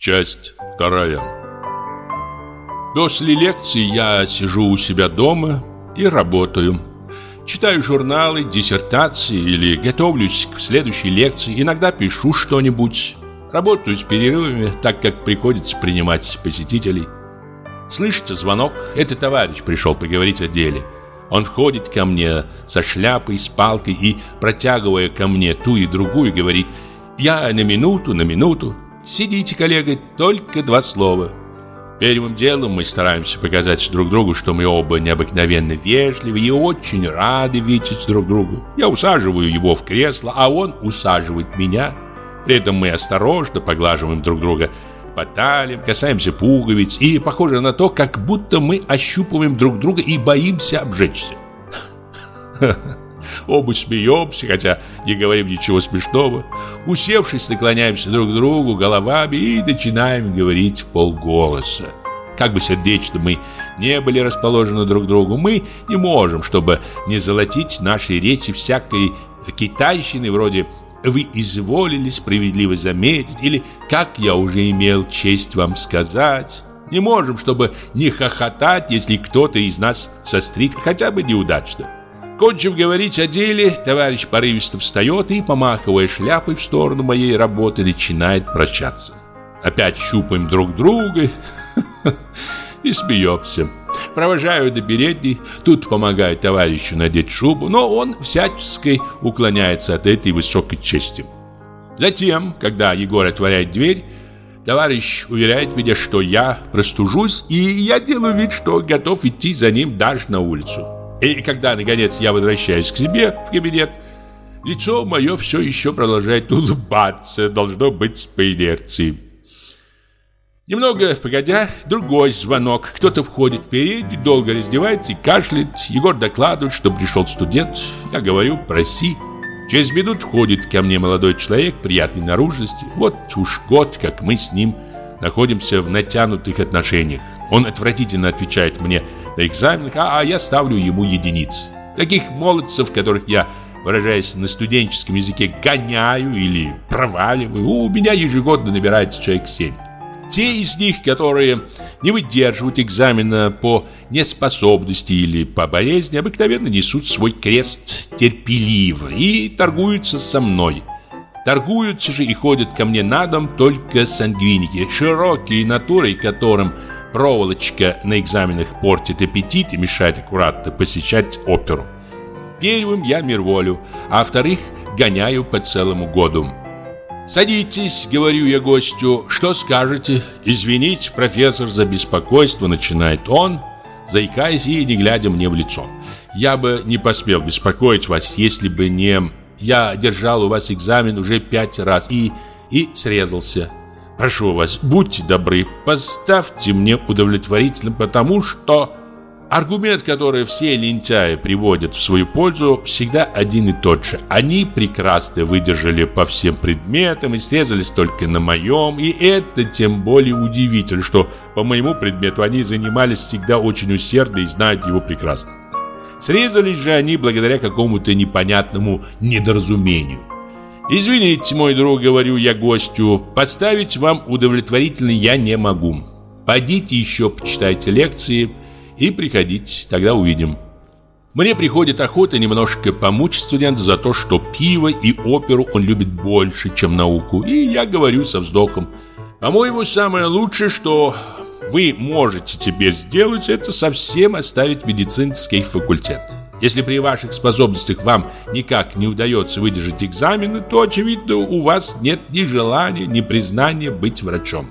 Часть вторая. После лекции я сижу у себя дома и работаю. Читаю журналы, диссертации или готовлюсь к следующей лекции. Иногда пишу что-нибудь. Работаю с перерывами, так как приходится принимать посетителей. Слышите звонок? Это товарищ пришел поговорить о деле. Он входит ко мне со шляпой, с палкой и, протягивая ко мне ту и другую, говорит «Я на минуту, на минуту». «Сидите, коллега, только два слова». Первым делом мы стараемся показать друг другу, что мы оба необыкновенно вежливы и очень рады видеть друг другу. Я усаживаю его в кресло, а он усаживает меня. При этом мы осторожно поглаживаем друг друга по талиям, касаемся пуговиц и похоже на то, как будто мы ощупываем друг друга и боимся обжечься. Оба смеемся, хотя не говорим ничего смешного. Усевшись, наклоняемся друг к другу головами и начинаем говорить в полголоса. Как бы сердечно мы не были расположены друг к другу, мы не можем, чтобы не золотить наши речи всякой китайщины вроде «Вы изволили справедливо заметить» или «Как я уже имел честь вам сказать». Не можем, чтобы не хохотать, если кто-то из нас сострит хотя бы неудачно. Кончив говорить о деле, товарищ порывисто встает и, помахивая шляпой в сторону моей работы, начинает прощаться. Опять щупаем друг друга и смеемся. Провожаю до передней, тут помогаю товарищу надеть шубу, но он всячески уклоняется от этой высокой чести. Затем, когда Егор отворяет дверь, товарищ уверяет меня, что я простужусь, и я делаю вид, что готов идти за ним даже на улицу. И когда, наконец, я возвращаюсь к себе в кабинет, лицо мое все еще продолжает улыбаться, должно быть по инерции. Немного погодя, другой звонок. Кто-то входит в переднюю, долго раздевается и кашляет. Егор докладывает, что пришел студент. Я говорю, проси. Через минут входит ко мне молодой человек приятной наружности. Вот уж год, как мы с ним находимся в натянутых отношениях. Он отвратительно отвечает мне на экзаменах, а, а я ставлю ему единицы. Таких молодцев, которых я, выражаясь на студенческом языке, гоняю или проваливаю, у меня ежегодно набирается человек 7. Те из них, которые не выдерживают экзамена по неспособности или по болезни, обыкновенно несут свой крест терпеливо и торгуются со мной. Торгуются же и ходят ко мне на дом только сангвиники, широкие натурой, которым проволочка на экзаменах портит аппетит и мешает аккуратно посещать оперу. Первым я мирволю, а вторых гоняю по целому году. «Садитесь», — говорю я гостю, — «что скажете?» «Извините, профессор, за беспокойство», — начинает он, заикаясь и не глядя мне в лицо. «Я бы не посмел беспокоить вас, если бы не... Я держал у вас экзамен уже пять раз и... и срезался. Прошу вас, будьте добры, поставьте мне удовлетворительно, потому что...» Аргумент, который все лентяи приводят в свою пользу, всегда один и тот же. Они прекрасно выдержали по всем предметам и срезались только на моем. И это тем более удивительно, что по моему предмету они занимались всегда очень усердно и знают его прекрасно. Срезались же они благодаря какому-то непонятному недоразумению. «Извините, мой друг, — говорю я гостю, — поставить вам удовлетворительно я не могу. Пойдите еще почитайте лекции, и приходите, тогда увидим. Мне приходит охота немножко помучить студента за то, что пиво и оперу он любит больше, чем науку. И я говорю со вздохом. По-моему, самое лучшее, что вы можете теперь сделать, это совсем оставить медицинский факультет. Если при ваших способностях вам никак не удается выдержать экзамены, то, очевидно, у вас нет ни желания, ни признания быть врачом.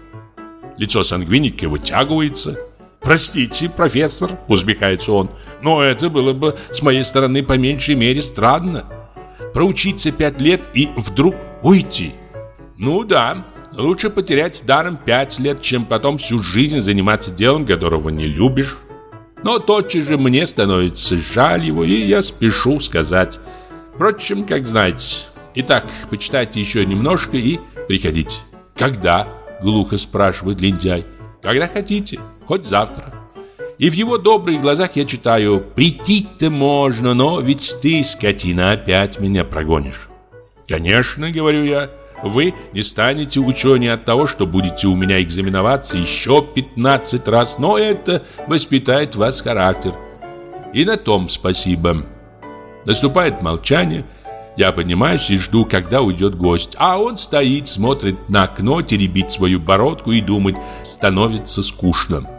Лицо сангвиника вытягивается, «Простите, профессор», — усмехается он, «но это было бы с моей стороны по меньшей мере странно. Проучиться пять лет и вдруг уйти. Ну да, лучше потерять даром пять лет, чем потом всю жизнь заниматься делом, которого не любишь. Но тотчас же мне становится жаль его, и я спешу сказать. Впрочем, как знаете. Итак, почитайте еще немножко и приходите. «Когда?» — глухо спрашивает лентяй. «Когда хотите» хоть завтра. И в его добрых глазах я читаю «Прийти-то можно, но ведь ты, скотина, опять меня прогонишь». «Конечно», — говорю я, Вы не станете ученые от того, что будете у меня экзаменоваться еще 15 раз, но это воспитает вас характер. И на том спасибо. Наступает молчание. Я поднимаюсь и жду, когда уйдет гость. А он стоит, смотрит на окно, теребит свою бородку и думает, становится скучно.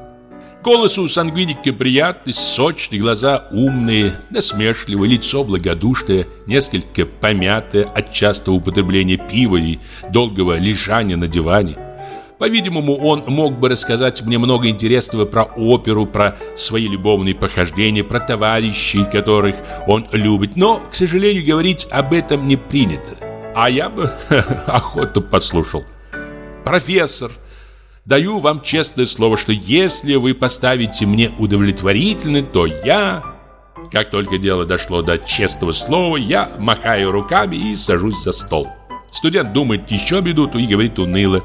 Голос у сангвиника приятный, сочный, глаза умные, насмешливые, лицо благодушное, несколько помятое от частого употребления пива и долгого лежания на диване. По-видимому, он мог бы рассказать мне много интересного про оперу, про свои любовные похождения, про товарищей, которых он любит. Но, к сожалению, говорить об этом не принято. А я бы охотно послушал. Профессор, Даю вам честное слово, что если вы поставите мне удовлетворительно, то я... Как только дело дошло до честного слова, я махаю руками и сажусь за стол. Студент думает еще минуту и говорит уныло.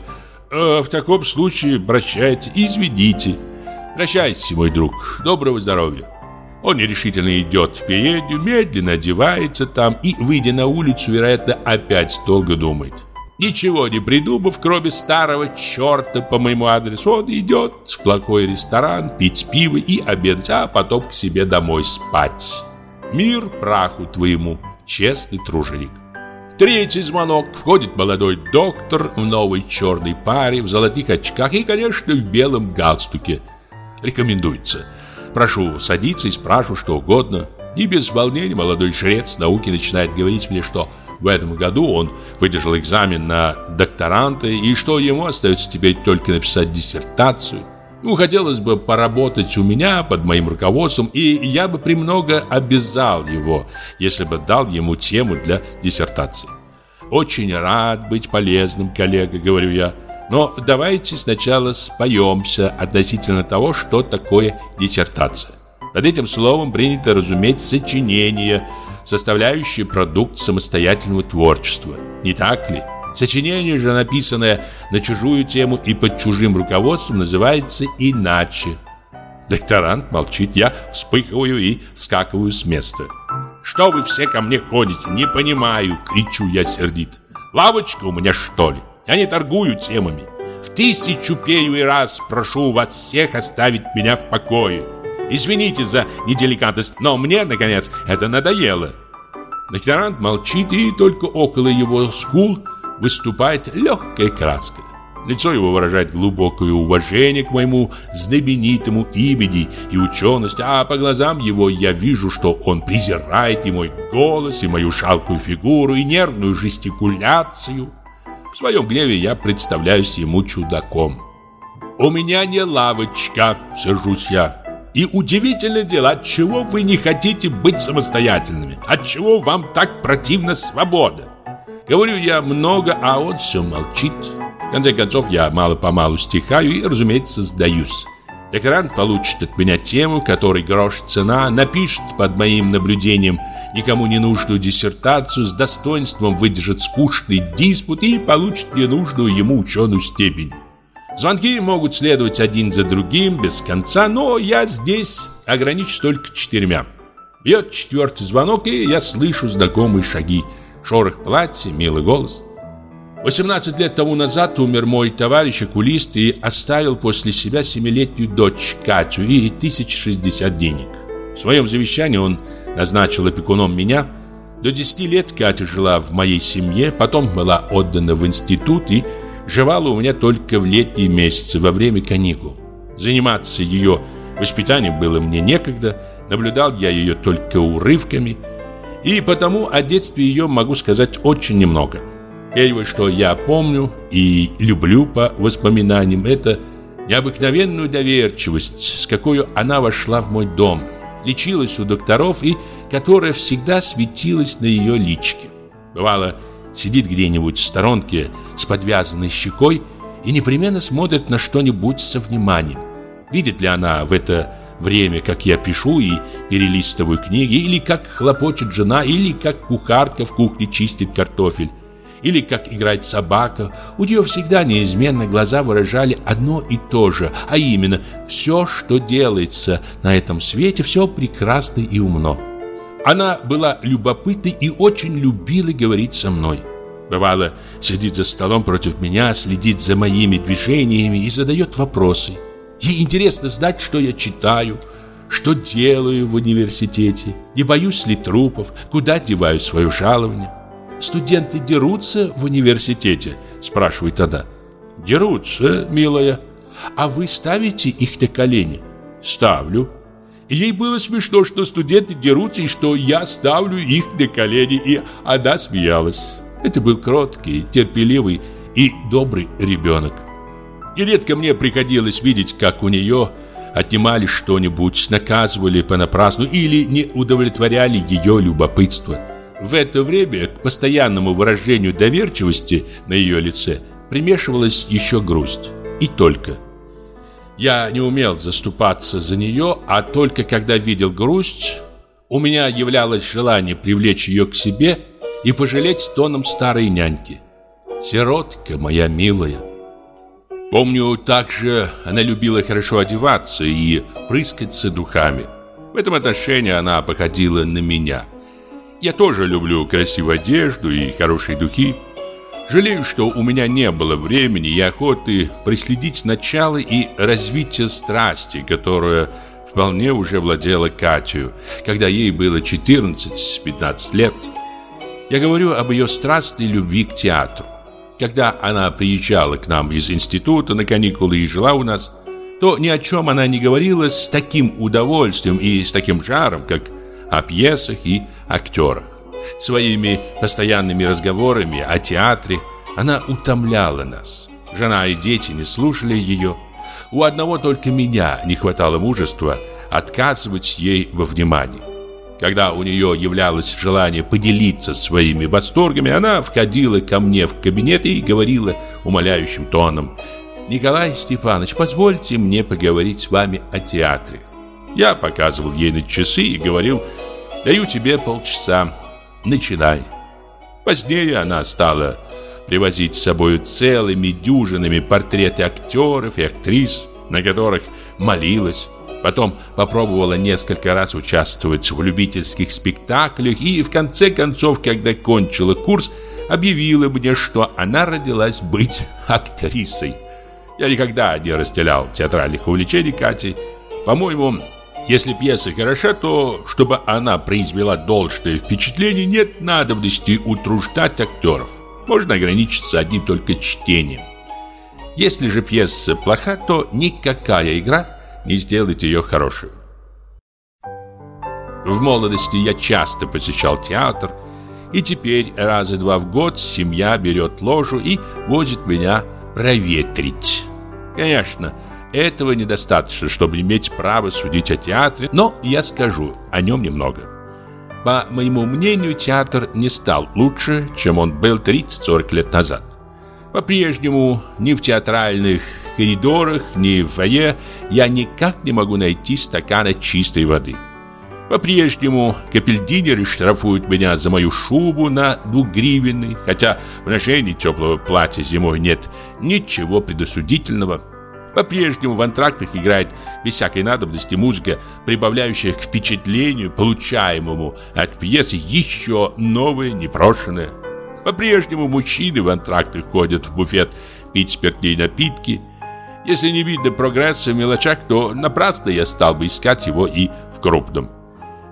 «Э, «В таком случае прощайте, извините». «Прощайте, мой друг, доброго здоровья». Он нерешительно идет в переднюю, медленно одевается там и, выйдя на улицу, вероятно, опять долго думает. Ничего не придумав, кроме старого черта по моему адресу, он идет в плохой ресторан пить пиво и обедать, а потом к себе домой спать. Мир праху твоему, честный труженик. Третий звонок. Входит молодой доктор в новой черной паре, в золотых очках и, конечно, в белом галстуке. Рекомендуется. Прошу садиться и спрашиваю что угодно. Не без волнения молодой жрец науки начинает говорить мне, что в этом году он выдержал экзамен на докторанта, и что ему остается теперь только написать диссертацию. Ну, хотелось бы поработать у меня под моим руководством, и я бы премного обязал его, если бы дал ему тему для диссертации. Очень рад быть полезным, коллега, говорю я. Но давайте сначала споемся относительно того, что такое диссертация. Под этим словом принято разуметь сочинение – составляющий продукт самостоятельного творчества. Не так ли? Сочинение же, написанное на чужую тему и под чужим руководством, называется иначе. Докторант молчит, я вспыхиваю и скакиваю с места. «Что вы все ко мне ходите? Не понимаю!» — кричу я сердит. «Лавочка у меня, что ли? Я не торгую темами. В тысячу первый раз прошу вас всех оставить меня в покое. Извините за неделикатность, но мне, наконец, это надоело. Докторант молчит, и только около его скул выступает легкая краска. Лицо его выражает глубокое уважение к моему знаменитому имени и учености, а по глазам его я вижу, что он презирает и мой голос, и мою шалкую фигуру, и нервную жестикуляцию. В своем гневе я представляюсь ему чудаком. «У меня не лавочка», — сержусь я. И удивительное дело, от чего вы не хотите быть самостоятельными? От чего вам так противна свобода? Говорю я много, а он все молчит. В конце концов, я мало-помалу стихаю и, разумеется, сдаюсь. Докторант получит от меня тему, которой грош цена, напишет под моим наблюдением никому не нужную диссертацию, с достоинством выдержит скучный диспут и получит ненужную ему ученую степень. Звонки могут следовать один за другим, без конца, но я здесь ограничусь только четырьмя. Бьет четвертый звонок, и я слышу знакомые шаги. Шорох платья, милый голос. 18 лет тому назад умер мой товарищ окулист и оставил после себя семилетнюю дочь Катю и 1060 денег. В своем завещании он назначил опекуном меня. До 10 лет Катя жила в моей семье, потом была отдана в институт и жевала у меня только в летние месяцы, во время каникул. Заниматься ее воспитанием было мне некогда, наблюдал я ее только урывками, и потому о детстве ее могу сказать очень немного. Первое, что я помню и люблю по воспоминаниям, это необыкновенную доверчивость, с какой она вошла в мой дом, лечилась у докторов и которая всегда светилась на ее личке. Бывало, сидит где-нибудь в сторонке с подвязанной щекой и непременно смотрит на что-нибудь со вниманием. Видит ли она в это время, как я пишу и перелистываю книги, или как хлопочет жена, или как кухарка в кухне чистит картофель, или как играет собака, у нее всегда неизменно глаза выражали одно и то же, а именно все, что делается на этом свете, все прекрасно и умно. Она была любопытной и очень любила говорить со мной. Бывало, сидит за столом против меня, следит за моими движениями и задает вопросы. Ей интересно знать, что я читаю, что делаю в университете, не боюсь ли трупов, куда деваю свое жалование. «Студенты дерутся в университете?» – спрашивает она. «Дерутся, милая. А вы ставите их на колени?» «Ставлю». И ей было смешно, что студенты дерутся и что я ставлю их на колени, и она смеялась. Это был кроткий, терпеливый и добрый ребенок. И редко мне приходилось видеть, как у нее отнимали что-нибудь, наказывали понапрасну или не удовлетворяли ее любопытство. В это время к постоянному выражению доверчивости на ее лице примешивалась еще грусть. И только. Я не умел заступаться за нее, а только когда видел грусть, у меня являлось желание привлечь ее к себе – и пожалеть тоном старой няньки. Сиротка моя милая. Помню, также она любила хорошо одеваться и прыскаться духами. В этом отношении она походила на меня. Я тоже люблю красивую одежду и хорошие духи. Жалею, что у меня не было времени и охоты проследить начало и развитие страсти, которая вполне уже владела Катю, когда ей было 14-15 лет. Я говорю об ее страстной любви к театру. Когда она приезжала к нам из института на каникулы и жила у нас, то ни о чем она не говорила с таким удовольствием и с таким жаром, как о пьесах и актерах. Своими постоянными разговорами о театре она утомляла нас. Жена и дети не слушали ее. У одного только меня не хватало мужества отказывать ей во внимании. Когда у нее являлось желание поделиться своими восторгами, она входила ко мне в кабинет и говорила умоляющим тоном «Николай Степанович, позвольте мне поговорить с вами о театре». Я показывал ей на часы и говорил «Даю тебе полчаса, начинай». Позднее она стала привозить с собой целыми дюжинами портреты актеров и актрис, на которых молилась. Потом попробовала несколько раз участвовать в любительских спектаклях и в конце концов, когда кончила курс, объявила мне, что она родилась быть актрисой. Я никогда не разделял театральных увлечений Кати. По-моему, если пьеса хороша, то, чтобы она произвела должное впечатление, нет надобности утруждать актеров. Можно ограничиться одним только чтением. Если же пьеса плоха, то никакая игра не сделать ее хорошей. В молодости я часто посещал театр, и теперь раза два в год семья берет ложу и возит меня проветрить. Конечно, этого недостаточно, чтобы иметь право судить о театре, но я скажу о нем немного. По моему мнению, театр не стал лучше, чем он был 30-40 лет назад. По-прежнему ни в театральных коридорах, ни в фойе я никак не могу найти стакана чистой воды. По-прежнему капельдинеры штрафуют меня за мою шубу на двугривенный, хотя в ношении теплого платья зимой нет ничего предосудительного. По-прежнему в антрактах играет без всякой надобности музыка, прибавляющая к впечатлению, получаемому от пьесы, еще новое, непрошенное. По-прежнему мужчины в антрактах ходят в буфет пить спиртные напитки. Если не видно прогресса в мелочах, то напрасно я стал бы искать его и в крупном.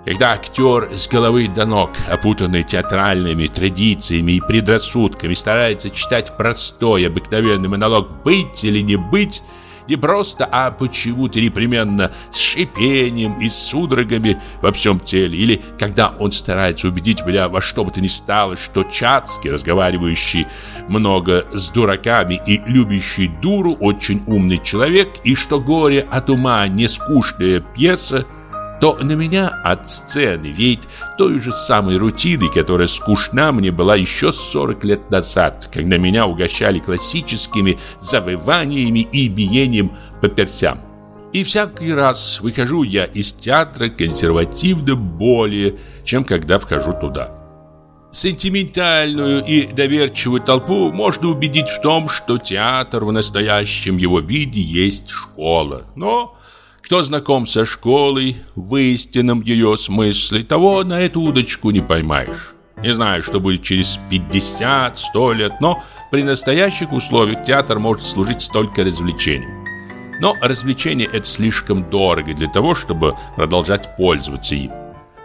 Когда актер с головы до ног, опутанный театральными традициями и предрассудками, старается читать простой, обыкновенный монолог «быть или не быть», не просто, а почему-то непременно с шипением и судорогами во всем теле. Или когда он старается убедить меня во что бы то ни стало, что Чацкий, разговаривающий много с дураками и любящий дуру, очень умный человек, и что горе от ума не скучная пьеса, то на меня от сцены веет той же самой рутиной, которая скучна мне была еще 40 лет назад, когда меня угощали классическими завываниями и биением по персям. И всякий раз выхожу я из театра консервативно более, чем когда вхожу туда. Сентиментальную и доверчивую толпу можно убедить в том, что театр в настоящем его виде есть школа. Но кто знаком со школой, в истинном ее смысле, того на эту удочку не поймаешь. Не знаю, что будет через 50-100 лет, но при настоящих условиях театр может служить только развлечением. Но развлечение это слишком дорого для того, чтобы продолжать пользоваться им.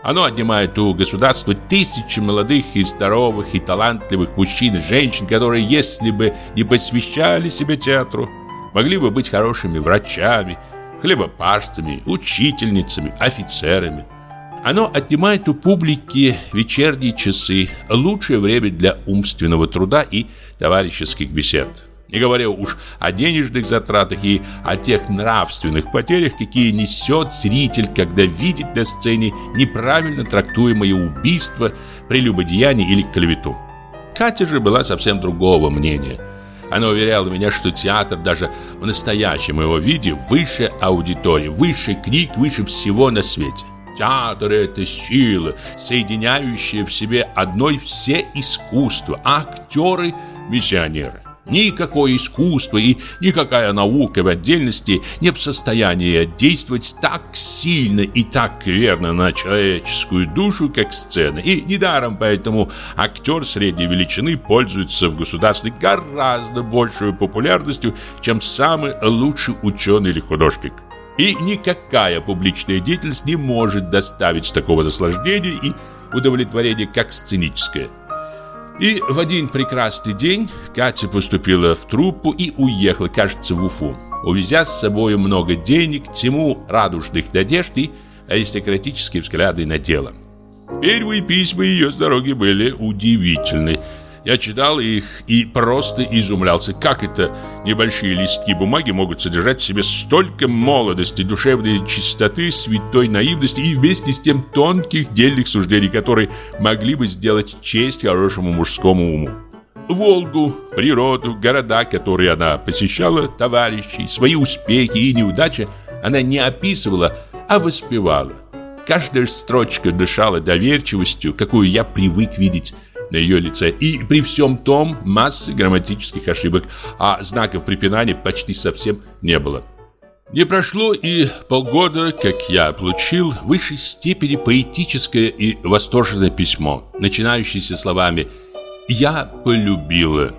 Оно отнимает у государства тысячи молодых и здоровых и талантливых мужчин и женщин, которые, если бы не посвящали себя театру, могли бы быть хорошими врачами, хлебопашцами, учительницами, офицерами. Оно отнимает у публики вечерние часы, лучшее время для умственного труда и товарищеских бесед. Не говоря уж о денежных затратах и о тех нравственных потерях, какие несет зритель, когда видит на сцене неправильно трактуемое убийство, прелюбодеяние или клевету. Катя же была совсем другого мнения. Она уверяла меня, что театр даже в настоящем его виде выше аудитории, выше книг, выше всего на свете. Театр – это сила, соединяющая в себе одной все искусства, актеры – миссионеры. Никакое искусство и никакая наука в отдельности не в состоянии действовать так сильно и так верно на человеческую душу, как сцена. И недаром поэтому актер средней величины пользуется в государстве гораздо большей популярностью, чем самый лучший ученый или художник. И никакая публичная деятельность не может доставить такого наслаждения и удовлетворения, как сценическая. И в один прекрасный день Катя поступила в труппу и уехала, кажется, в Уфу, увезя с собой много денег, тьму радужных надежд и аристократические взгляды на дело. Первые письма ее с дороги были удивительны – я читал их и просто изумлялся, как это небольшие листки бумаги могут содержать в себе столько молодости, душевной чистоты, святой наивности и вместе с тем тонких дельных суждений, которые могли бы сделать честь хорошему мужскому уму. Волгу, природу, города, которые она посещала, товарищей, свои успехи и неудачи она не описывала, а воспевала. Каждая строчка дышала доверчивостью, какую я привык видеть на ее лице. И при всем том массы грамматических ошибок, а знаков препинания почти совсем не было. Не прошло и полгода, как я получил в высшей степени поэтическое и восторженное письмо, начинающееся словами «Я полюбила».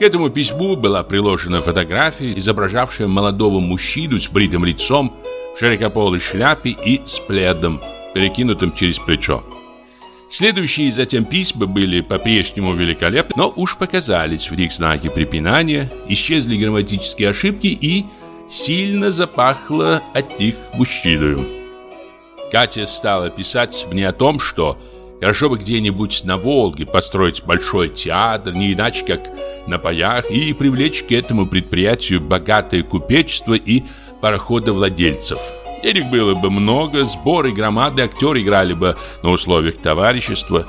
К этому письму была приложена фотография, изображавшая молодого мужчину с бритым лицом, в широкополой шляпе и с пледом, перекинутым через плечо. Следующие затем письма были по-прежнему великолепны, но уж показались в них знаки препинания, исчезли грамматические ошибки и сильно запахло от них мужчиною. Катя стала писать мне о том, что хорошо бы где-нибудь на Волге построить большой театр, не иначе как на паях, и привлечь к этому предприятию богатое купечество и пароходовладельцев – Денег было бы много, сборы громады, актеры играли бы на условиях товарищества.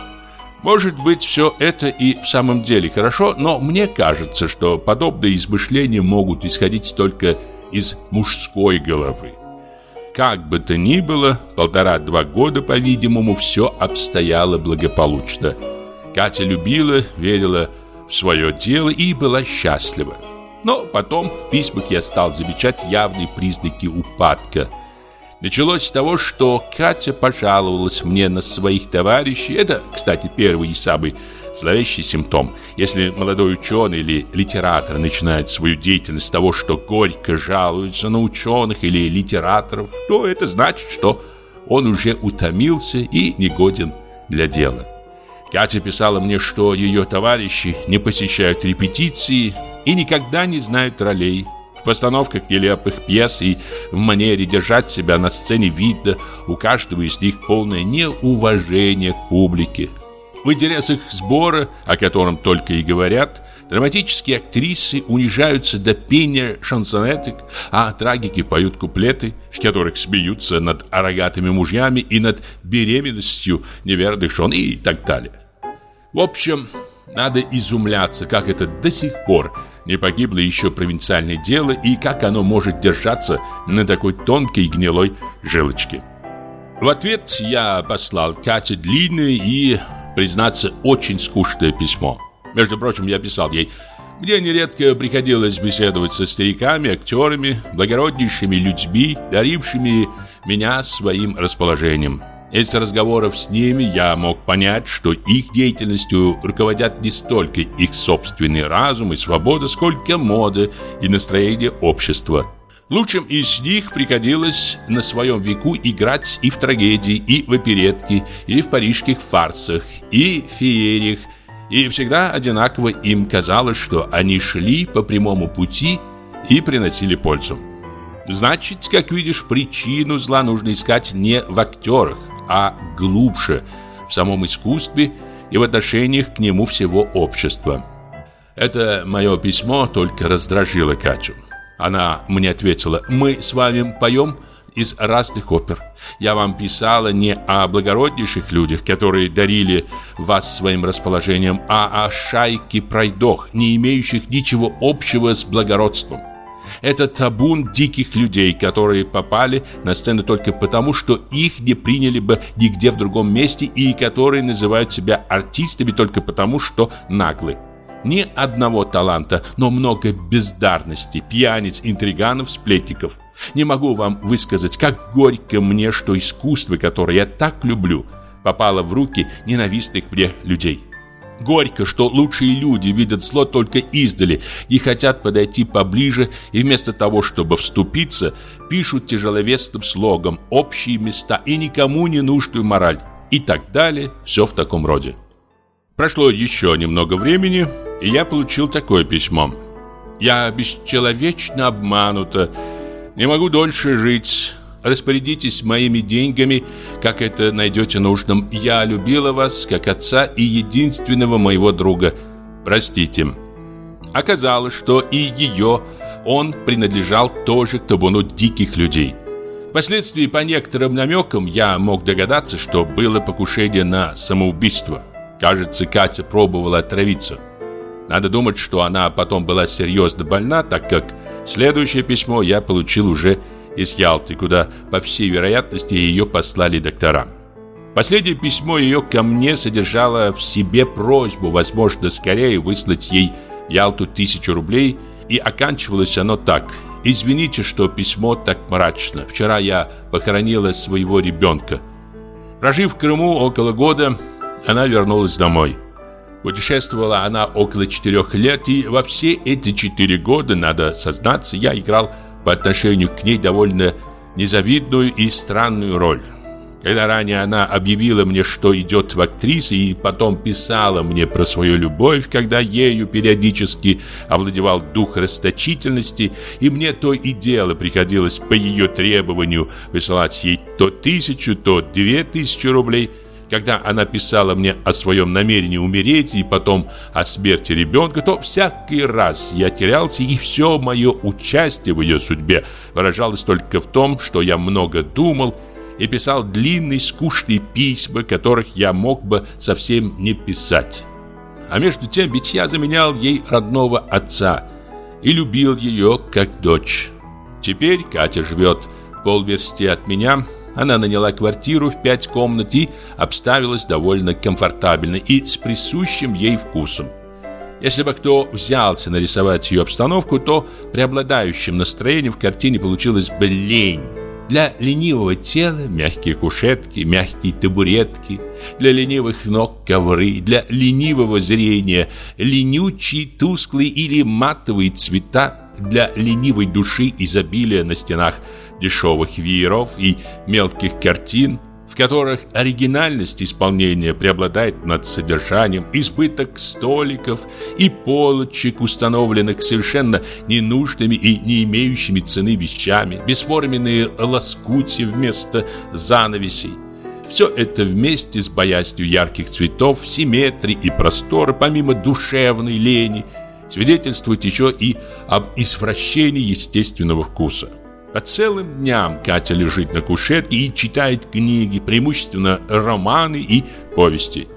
Может быть, все это и в самом деле хорошо, но мне кажется, что подобные измышления могут исходить только из мужской головы. Как бы то ни было, полтора-два года, по-видимому, все обстояло благополучно. Катя любила, верила в свое дело и была счастлива. Но потом в письмах я стал замечать явные признаки упадка – Началось с того, что Катя пожаловалась мне на своих товарищей. Это, кстати, первый и самый зловещий симптом. Если молодой ученый или литератор начинает свою деятельность с того, что горько жалуется на ученых или литераторов, то это значит, что он уже утомился и негоден для дела. Катя писала мне, что ее товарищи не посещают репетиции и никогда не знают ролей, постановках нелепых пьес и в манере держать себя на сцене видно у каждого из них полное неуважение к публике. В интересах сбора, о котором только и говорят, драматические актрисы унижаются до пения шансонеток, а трагики поют куплеты, в которых смеются над рогатыми мужьями и над беременностью неверных жен и так далее. В общем, надо изумляться, как это до сих пор не погибло еще провинциальное дело и как оно может держаться на такой тонкой и гнилой жилочке. В ответ я послал Кате длинное и, признаться, очень скучное письмо. Между прочим, я писал ей мне нередко приходилось беседовать со стариками, актерами, благороднейшими людьми, дарившими меня своим расположением. Из разговоров с ними я мог понять, что их деятельностью руководят не столько их собственный разум и свобода, сколько мода и настроение общества. Лучшим из них приходилось на своем веку играть и в трагедии, и в оперетке, и в парижских фарсах, и в феериях, и всегда одинаково им казалось, что они шли по прямому пути и приносили пользу. Значит, как видишь, причину зла нужно искать не в актерах, а глубже, в самом искусстве и в отношениях к нему всего общества. Это мое письмо только раздражило Катю. Она мне ответила, мы с вами поем из разных опер. Я вам писала не о благороднейших людях, которые дарили вас своим расположением, а о шайке пройдох, не имеющих ничего общего с благородством. Это табун диких людей, которые попали на сцену только потому, что их не приняли бы нигде в другом месте и которые называют себя артистами только потому, что наглы. Ни одного таланта, но много бездарности, пьяниц, интриганов, сплетников. Не могу вам высказать, как горько мне, что искусство, которое я так люблю, попало в руки ненавистных мне людей. Горько, что лучшие люди видят зло только издали и хотят подойти поближе, и вместо того, чтобы вступиться, пишут тяжеловесным слогом общие места и никому не нужную мораль. И так далее, все в таком роде. Прошло еще немного времени, и я получил такое письмо. «Я бесчеловечно обманута, не могу дольше жить». Распорядитесь моими деньгами, как это найдете нужным. Я любила вас, как отца и единственного моего друга. Простите. Оказалось, что и ее он принадлежал тоже к табуну диких людей. Впоследствии по некоторым намекам я мог догадаться, что было покушение на самоубийство. Кажется, Катя пробовала отравиться. Надо думать, что она потом была серьезно больна, так как следующее письмо я получил уже из Ялты, куда, по всей вероятности, ее послали доктора. Последнее письмо ее ко мне содержало в себе просьбу, возможно, скорее выслать ей Ялту тысячу рублей, и оканчивалось оно так. «Извините, что письмо так мрачно. Вчера я похоронила своего ребенка». Прожив в Крыму около года, она вернулась домой. Путешествовала она около четырех лет, и во все эти четыре года, надо сознаться, я играл по отношению к ней довольно незавидную и странную роль. Когда ранее она объявила мне, что идет в актрисы, и потом писала мне про свою любовь, когда ею периодически овладевал дух расточительности, и мне то и дело приходилось по ее требованию высылать ей то тысячу, то две тысячи рублей – когда она писала мне о своем намерении умереть и потом о смерти ребенка, то всякий раз я терялся, и все мое участие в ее судьбе выражалось только в том, что я много думал и писал длинные скучные письма, которых я мог бы совсем не писать. А между тем ведь я заменял ей родного отца и любил ее как дочь. Теперь Катя живет полверсти от меня – она наняла квартиру в пять комнат и обставилась довольно комфортабельно и с присущим ей вкусом. Если бы кто взялся нарисовать ее обстановку, то преобладающим настроением в картине получилось бы лень. Для ленивого тела мягкие кушетки, мягкие табуретки, для ленивых ног ковры, для ленивого зрения ленючие, тусклые или матовые цвета, для ленивой души изобилие на стенах – дешевых вееров и мелких картин, в которых оригинальность исполнения преобладает над содержанием, избыток столиков и полочек, установленных совершенно ненужными и не имеющими цены вещами, бесформенные лоскути вместо занавесей. Все это вместе с боязнью ярких цветов, симметрии и простора, помимо душевной лени, свидетельствует еще и об извращении естественного вкуса. По целым дням Катя лежит на кушетке и читает книги, преимущественно романы и повести.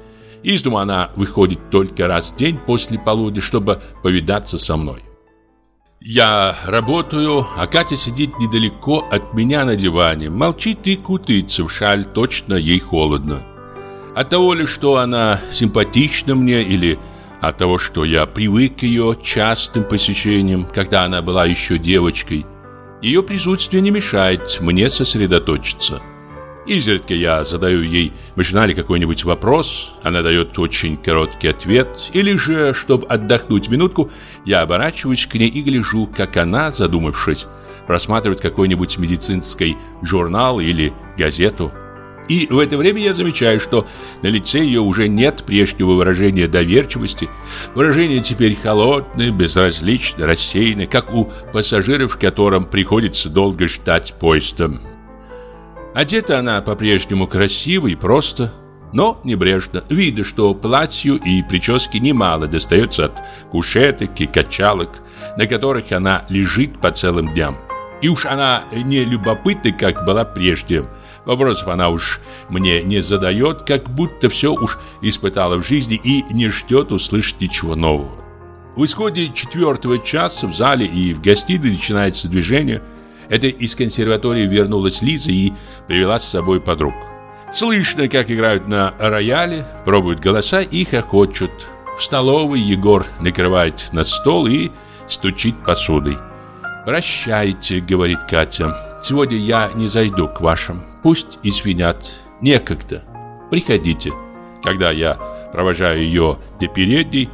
Из дома она выходит только раз в день после полудня, чтобы повидаться со мной. Я работаю, а Катя сидит недалеко от меня на диване, молчит и кутается в шаль, точно ей холодно. От того ли, что она симпатична мне, или от того, что я привык к ее частым посещениям, когда она была еще девочкой – ее присутствие не мешает мне сосредоточиться. Изредка я задаю ей машинально какой-нибудь вопрос, она дает очень короткий ответ, или же, чтобы отдохнуть минутку, я оборачиваюсь к ней и гляжу, как она, задумавшись, просматривает какой-нибудь медицинский журнал или газету. И в это время я замечаю, что на лице ее уже нет прежнего выражения доверчивости. Выражение теперь холодное, безразличное, рассеянное, как у пассажиров, которым приходится долго ждать поезда. Одета она по-прежнему красиво и просто, но небрежно. Видно, что платью и прическе немало достается от кушеток и качалок, на которых она лежит по целым дням. И уж она не любопытна, как была прежде. Вопросов она уж мне не задает, как будто все уж испытала в жизни и не ждет услышать ничего нового. В исходе четвертого часа в зале и в гостиной начинается движение. Это из консерватории вернулась Лиза и привела с собой подруг. Слышно, как играют на рояле, пробуют голоса и хохочут. В столовой Егор накрывает на стол и стучит посудой. «Прощайте», — говорит Катя. «Сегодня я не зайду к вашим. Пусть извинят. Некогда. Приходите». Когда я провожаю ее до передней,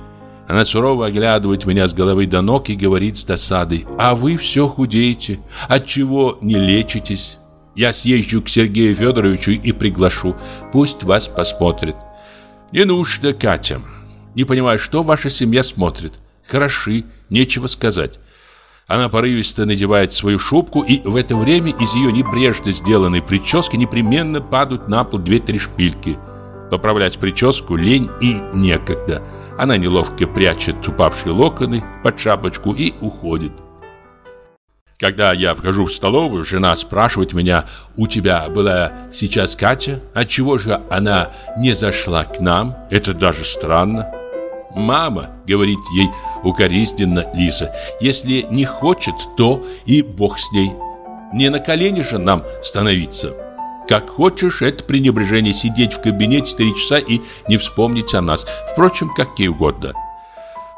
она сурово оглядывает меня с головы до ног и говорит с досадой, «А вы все худеете. Отчего не лечитесь? Я съезжу к Сергею Федоровичу и приглашу. Пусть вас посмотрит». «Не нужно, Катя. Не понимаю, что ваша семья смотрит. Хороши, нечего сказать. Она порывисто надевает свою шубку, и в это время из ее небрежно сделанной прически непременно падают на пол две-три шпильки. Поправлять прическу лень и некогда. Она неловко прячет упавшие локоны под шапочку и уходит. Когда я вхожу в столовую, жена спрашивает меня, «У тебя была сейчас Катя? Отчего же она не зашла к нам? Это даже странно». «Мама», — говорит ей укоризненно Лиза, «если не хочет, то и бог с ней. Не на колени же нам становиться». Как хочешь, это пренебрежение сидеть в кабинете три часа и не вспомнить о нас. Впрочем, какие угодно.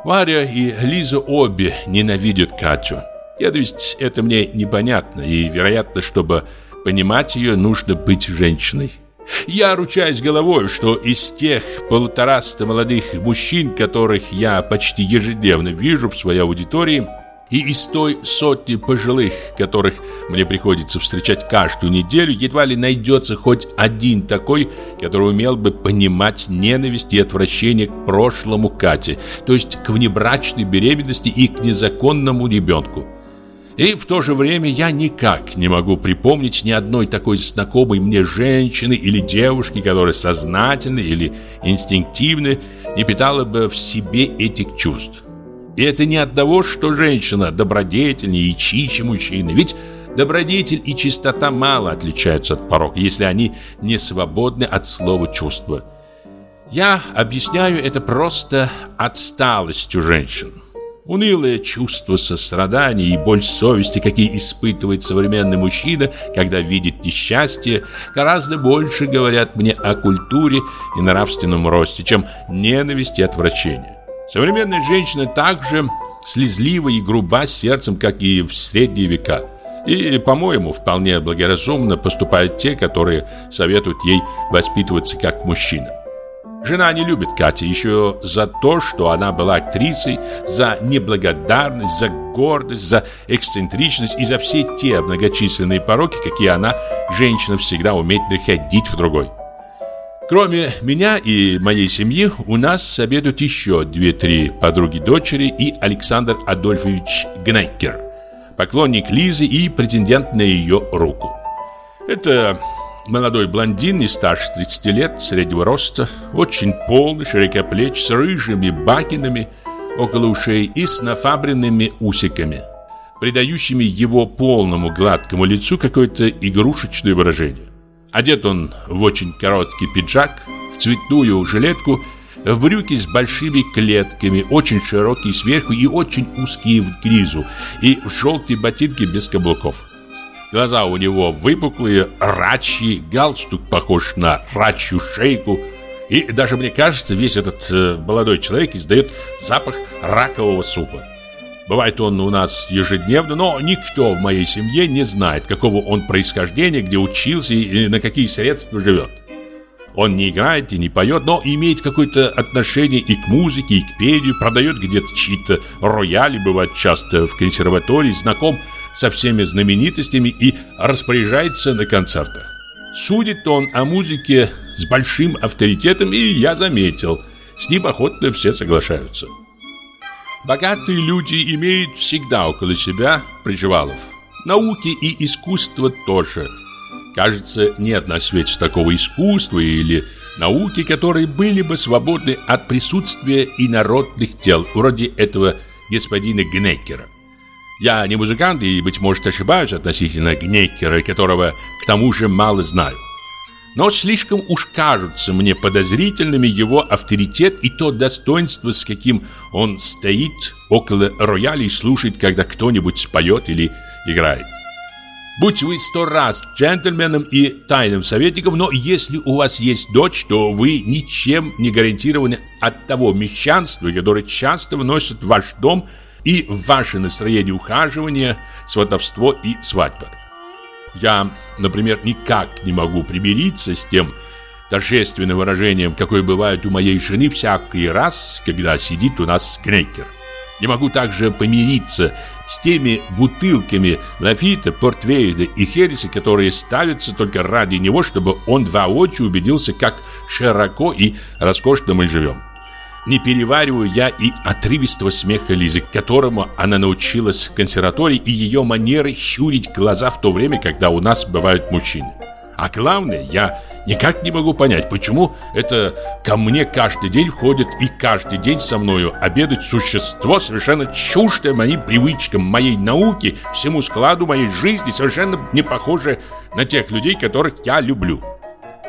Варя и Лиза обе ненавидят Катю. Я, есть, это мне непонятно, и, вероятно, чтобы понимать ее, нужно быть женщиной. Я ручаюсь головой, что из тех полутораста молодых мужчин, которых я почти ежедневно вижу в своей аудитории, и из той сотни пожилых, которых мне приходится встречать каждую неделю, едва ли найдется хоть один такой, который умел бы понимать ненависть и отвращение к прошлому Кате, то есть к внебрачной беременности и к незаконному ребенку. И в то же время я никак не могу припомнить ни одной такой знакомой мне женщины или девушки, которая сознательно или инстинктивно не питала бы в себе этих чувств. И это не от того, что женщина добродетельнее и чище мужчины, ведь добродетель и чистота мало отличаются от порока, если они не свободны от слова чувства. Я объясняю это просто отсталостью женщин. Унылое чувство сострадания и боль совести, какие испытывает современный мужчина, когда видит несчастье, гораздо больше говорят мне о культуре и нравственном росте, чем ненависть и отвращение. Современная женщина также слезлива и груба сердцем, как и в средние века. И, по-моему, вполне благоразумно поступают те, которые советуют ей воспитываться как мужчина. Жена не любит Кати еще за то, что она была актрисой, за неблагодарность, за гордость, за эксцентричность и за все те многочисленные пороки, какие она, женщина, всегда умеет находить в другой. Кроме меня и моей семьи, у нас обедают еще две-три подруги дочери и Александр Адольфович Гнеккер, поклонник Лизы и претендент на ее руку. Это Молодой блондин, не старше 30 лет, среднего роста, очень полный, широкоплеч, с рыжими бакинами около ушей и с нафабренными усиками, придающими его полному гладкому лицу какое-то игрушечное выражение. Одет он в очень короткий пиджак, в цветную жилетку, в брюки с большими клетками, очень широкие сверху и очень узкие в низу, и в желтые ботинки без каблуков. Глаза у него выпуклые, рачьи, галстук похож на рачью шейку. И даже мне кажется, весь этот э, молодой человек издает запах ракового супа. Бывает он у нас ежедневно, но никто в моей семье не знает, какого он происхождения, где учился и на какие средства живет. Он не играет и не поет, но имеет какое-то отношение и к музыке, и к пению, продает где-то чьи-то рояли, бывает часто в консерватории, знаком со всеми знаменитостями и распоряжается на концертах. Судит он о музыке с большим авторитетом, и я заметил, с ним охотно все соглашаются. Богатые люди имеют всегда около себя приживалов. Науки и искусство тоже. Кажется, нет на свете такого искусства или науки, которые были бы свободны от присутствия инородных тел, вроде этого господина Гнеккера. Я не музыкант и, быть может, ошибаюсь относительно Гнеккера, которого к тому же мало знаю. Но слишком уж кажутся мне подозрительными его авторитет и то достоинство, с каким он стоит около рояля и слушает, когда кто-нибудь споет или играет. Будь вы сто раз джентльменом и тайным советником, но если у вас есть дочь, то вы ничем не гарантированы от того мещанства, которое часто вносит в ваш дом и в ваше настроение ухаживания, сватовство и свадьба. Я, например, никак не могу примириться с тем торжественным выражением, какое бывает у моей жены всякий раз, когда сидит у нас Гнекер. Не могу также помириться с теми бутылками Лафита, Портвейда и Хереса, которые ставятся только ради него, чтобы он воочию убедился, как широко и роскошно мы живем. Не перевариваю я и отрывистого смеха Лизы, которому она научилась в консерватории, и ее манеры щурить глаза в то время, когда у нас бывают мужчины. А главное, я никак не могу понять, почему это ко мне каждый день входит и каждый день со мною обедать существо, совершенно чуждое моим привычкам, моей науке, всему складу моей жизни, совершенно не похожее на тех людей, которых я люблю.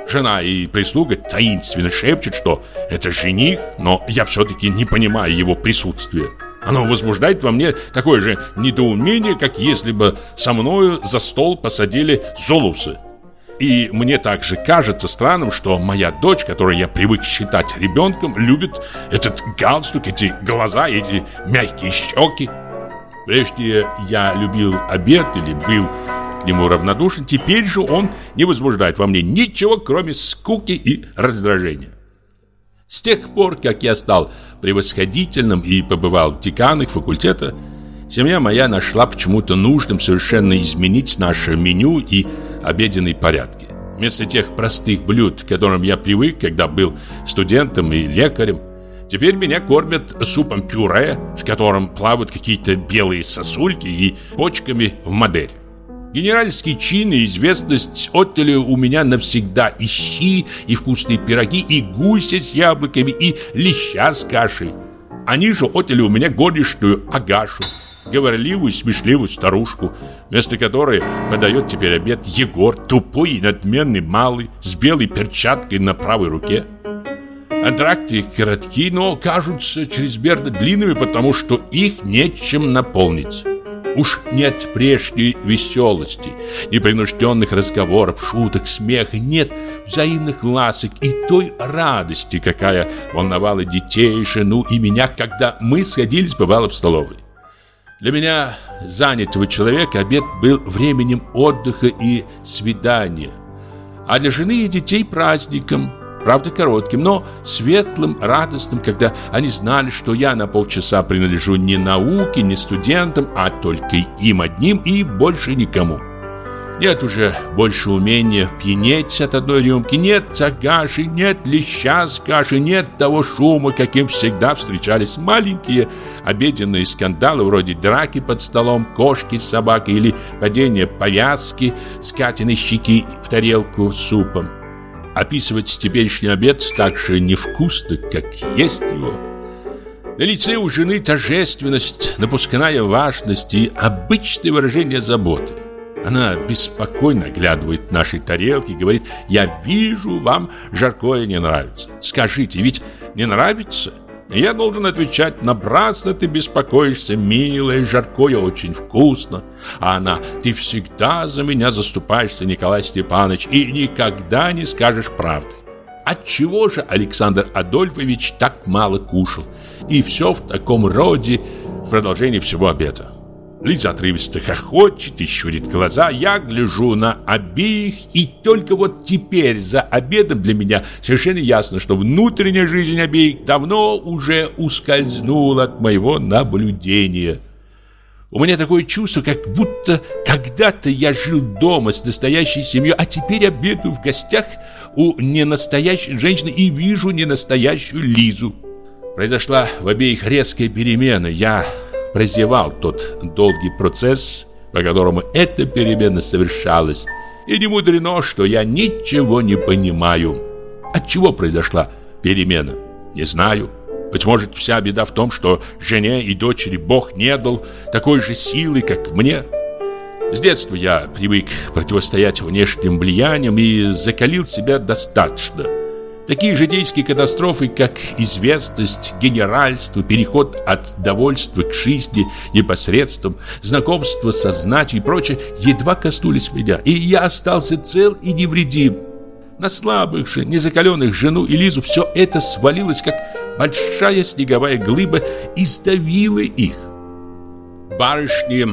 Жена и прислуга таинственно шепчут, что это жених, но я все-таки не понимаю его присутствия. Оно возбуждает во мне такое же недоумение, как если бы со мною за стол посадили золусы. И мне также кажется странным, что моя дочь, которую я привык считать ребенком, любит этот галстук, эти глаза, эти мягкие щеки. Прежде я любил обед или был нему равнодушен, теперь же он не возбуждает во мне ничего, кроме скуки и раздражения. С тех пор, как я стал превосходительным и побывал в деканах факультета, семья моя нашла почему-то нужным совершенно изменить наше меню и обеденные порядки. Вместо тех простых блюд, к которым я привык, когда был студентом и лекарем, Теперь меня кормят супом-пюре, в котором плавают какие-то белые сосульки и почками в Мадере. Генеральский чин и известность отдали у меня навсегда и щи, и вкусные пироги, и гуся с яблоками, и леща с кашей. Они же отдали у меня горничную Агашу, говорливую, смешливую старушку, вместо которой подает теперь обед Егор, тупой и надменный малый, с белой перчаткой на правой руке. Антракты коротки, но кажутся чрезмерно длинными, потому что их нечем наполнить. Уж нет прежней веселости, непринужденных разговоров, шуток, смеха, нет взаимных ласок и той радости, какая волновала детей, жену и меня, когда мы сходились, бывало, в столовой. Для меня, занятого человека, обед был временем отдыха и свидания, а для жены и детей праздником – Правда, коротким, но светлым, радостным, когда они знали, что я на полчаса принадлежу не науке, не студентам, а только им одним и больше никому. Нет уже больше умения пьянеть от одной рюмки, нет цагаши, нет леща с кашей, нет того шума, каким всегда встречались маленькие обеденные скандалы вроде драки под столом, кошки с собакой или падения повязки с Катиной щеки в тарелку с супом. Описывать теперешний обед так же невкусно, как есть его. На лице у жены торжественность, напускная важность и обычное выражение заботы. Она беспокойно оглядывает наши тарелки и говорит, «Я вижу, вам жаркое не нравится. Скажите, ведь не нравится?» Я должен отвечать, напрасно ты беспокоишься, милая, жаркое очень вкусно. А она, ты всегда за меня заступаешься, Николай Степанович, и никогда не скажешь правды. Отчего же Александр Адольфович так мало кушал? И все в таком роде, в продолжении всего обеда. Лиза отрывисто хохочет и щурит глаза. Я гляжу на обеих, и только вот теперь за обедом для меня совершенно ясно, что внутренняя жизнь обеих давно уже ускользнула от моего наблюдения. У меня такое чувство, как будто когда-то я жил дома с настоящей семьей, а теперь обедаю в гостях у ненастоящей женщины и вижу ненастоящую Лизу. Произошла в обеих резкая перемена. Я прозевал тот долгий процесс, по которому эта перемена совершалась. И не мудрено, что я ничего не понимаю. От чего произошла перемена? Не знаю. Быть может, вся беда в том, что жене и дочери Бог не дал такой же силы, как мне. С детства я привык противостоять внешним влияниям и закалил себя достаточно. Такие житейские катастрофы, как известность, генеральство, переход от довольства к жизни непосредством, знакомство со знатью и прочее, едва коснулись меня, и я остался цел и невредим. На слабых же, незакаленных жену и Лизу все это свалилось, как большая снеговая глыба, и сдавило их. Барышни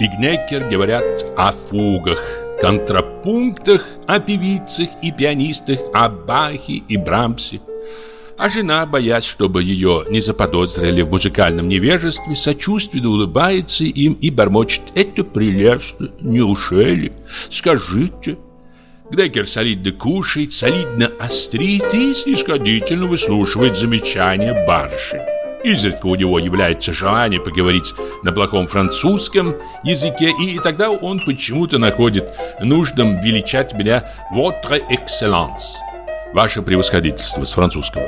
и Гнекер говорят о фугах, контрапунктах, о певицах и пианистах, о Бахе и Брамсе. А жена, боясь, чтобы ее не заподозрили в музыкальном невежестве, сочувственно улыбается им и бормочет «Это прелестно, неужели? Скажите». Гдекер солидно кушает, солидно острит и снисходительно выслушивает замечания барышень. Изредка у него является желание поговорить на плохом французском языке, и тогда он почему-то находит нужным величать меня «Votre Excellence» – «Ваше превосходительство» с французского.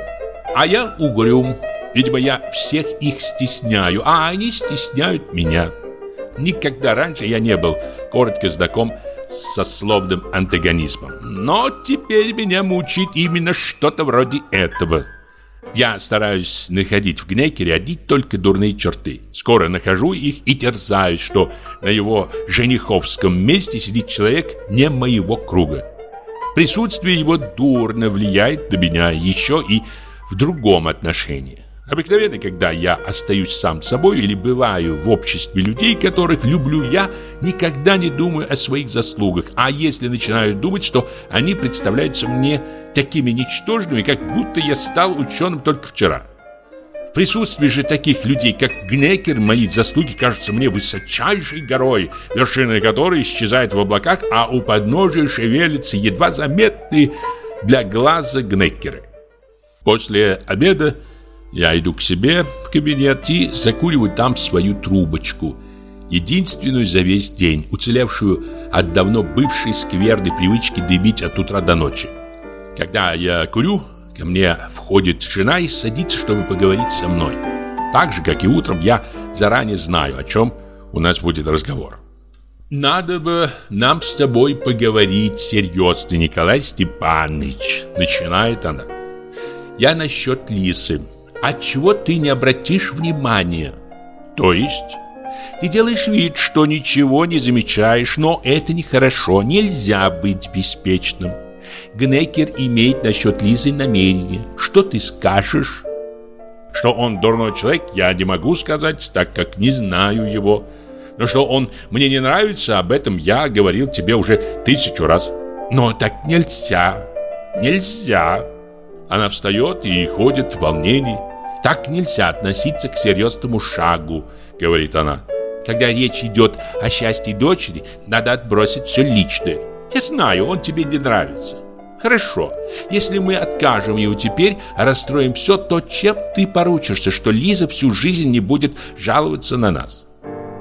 А я угрюм. Видимо, я всех их стесняю, а они стесняют меня. Никогда раньше я не был коротко знаком со словным антагонизмом. Но теперь меня мучит именно что-то вроде этого – я стараюсь находить в Гнекере одни только дурные черты. Скоро нахожу их и терзаюсь, что на его жениховском месте сидит человек не моего круга. Присутствие его дурно влияет на меня еще и в другом отношении. Обыкновенно, когда я остаюсь сам собой или бываю в обществе людей, которых люблю я, никогда не думаю о своих заслугах. А если начинаю думать, что они представляются мне такими ничтожными, как будто я стал ученым только вчера. В присутствии же таких людей, как Гнекер, мои заслуги кажутся мне высочайшей горой, вершина которой исчезает в облаках, а у подножия шевелятся едва заметные для глаза Гнекеры. После обеда я иду к себе в кабинет и закуриваю там свою трубочку. Единственную за весь день, уцелевшую от давно бывшей скверной привычки дымить от утра до ночи. Когда я курю, ко мне входит жена и садится, чтобы поговорить со мной. Так же, как и утром, я заранее знаю, о чем у нас будет разговор. «Надо бы нам с тобой поговорить серьезно, Николай Степанович», — начинает она. «Я насчет Лисы. Отчего ты не обратишь внимания? То есть? Ты делаешь вид, что ничего не замечаешь, но это нехорошо, нельзя быть беспечным. Гнекер имеет насчет Лизы намерение. Что ты скажешь? Что он дурной человек, я не могу сказать, так как не знаю его. Но что он мне не нравится, об этом я говорил тебе уже тысячу раз. Но так нельзя, нельзя. Она встает и ходит в волнении. Так нельзя относиться к серьезному шагу, говорит она. Когда речь идет о счастье дочери, надо отбросить все личное. Я знаю, он тебе не нравится. Хорошо, если мы откажем ему теперь, расстроим все, то чем ты поручишься, что Лиза всю жизнь не будет жаловаться на нас?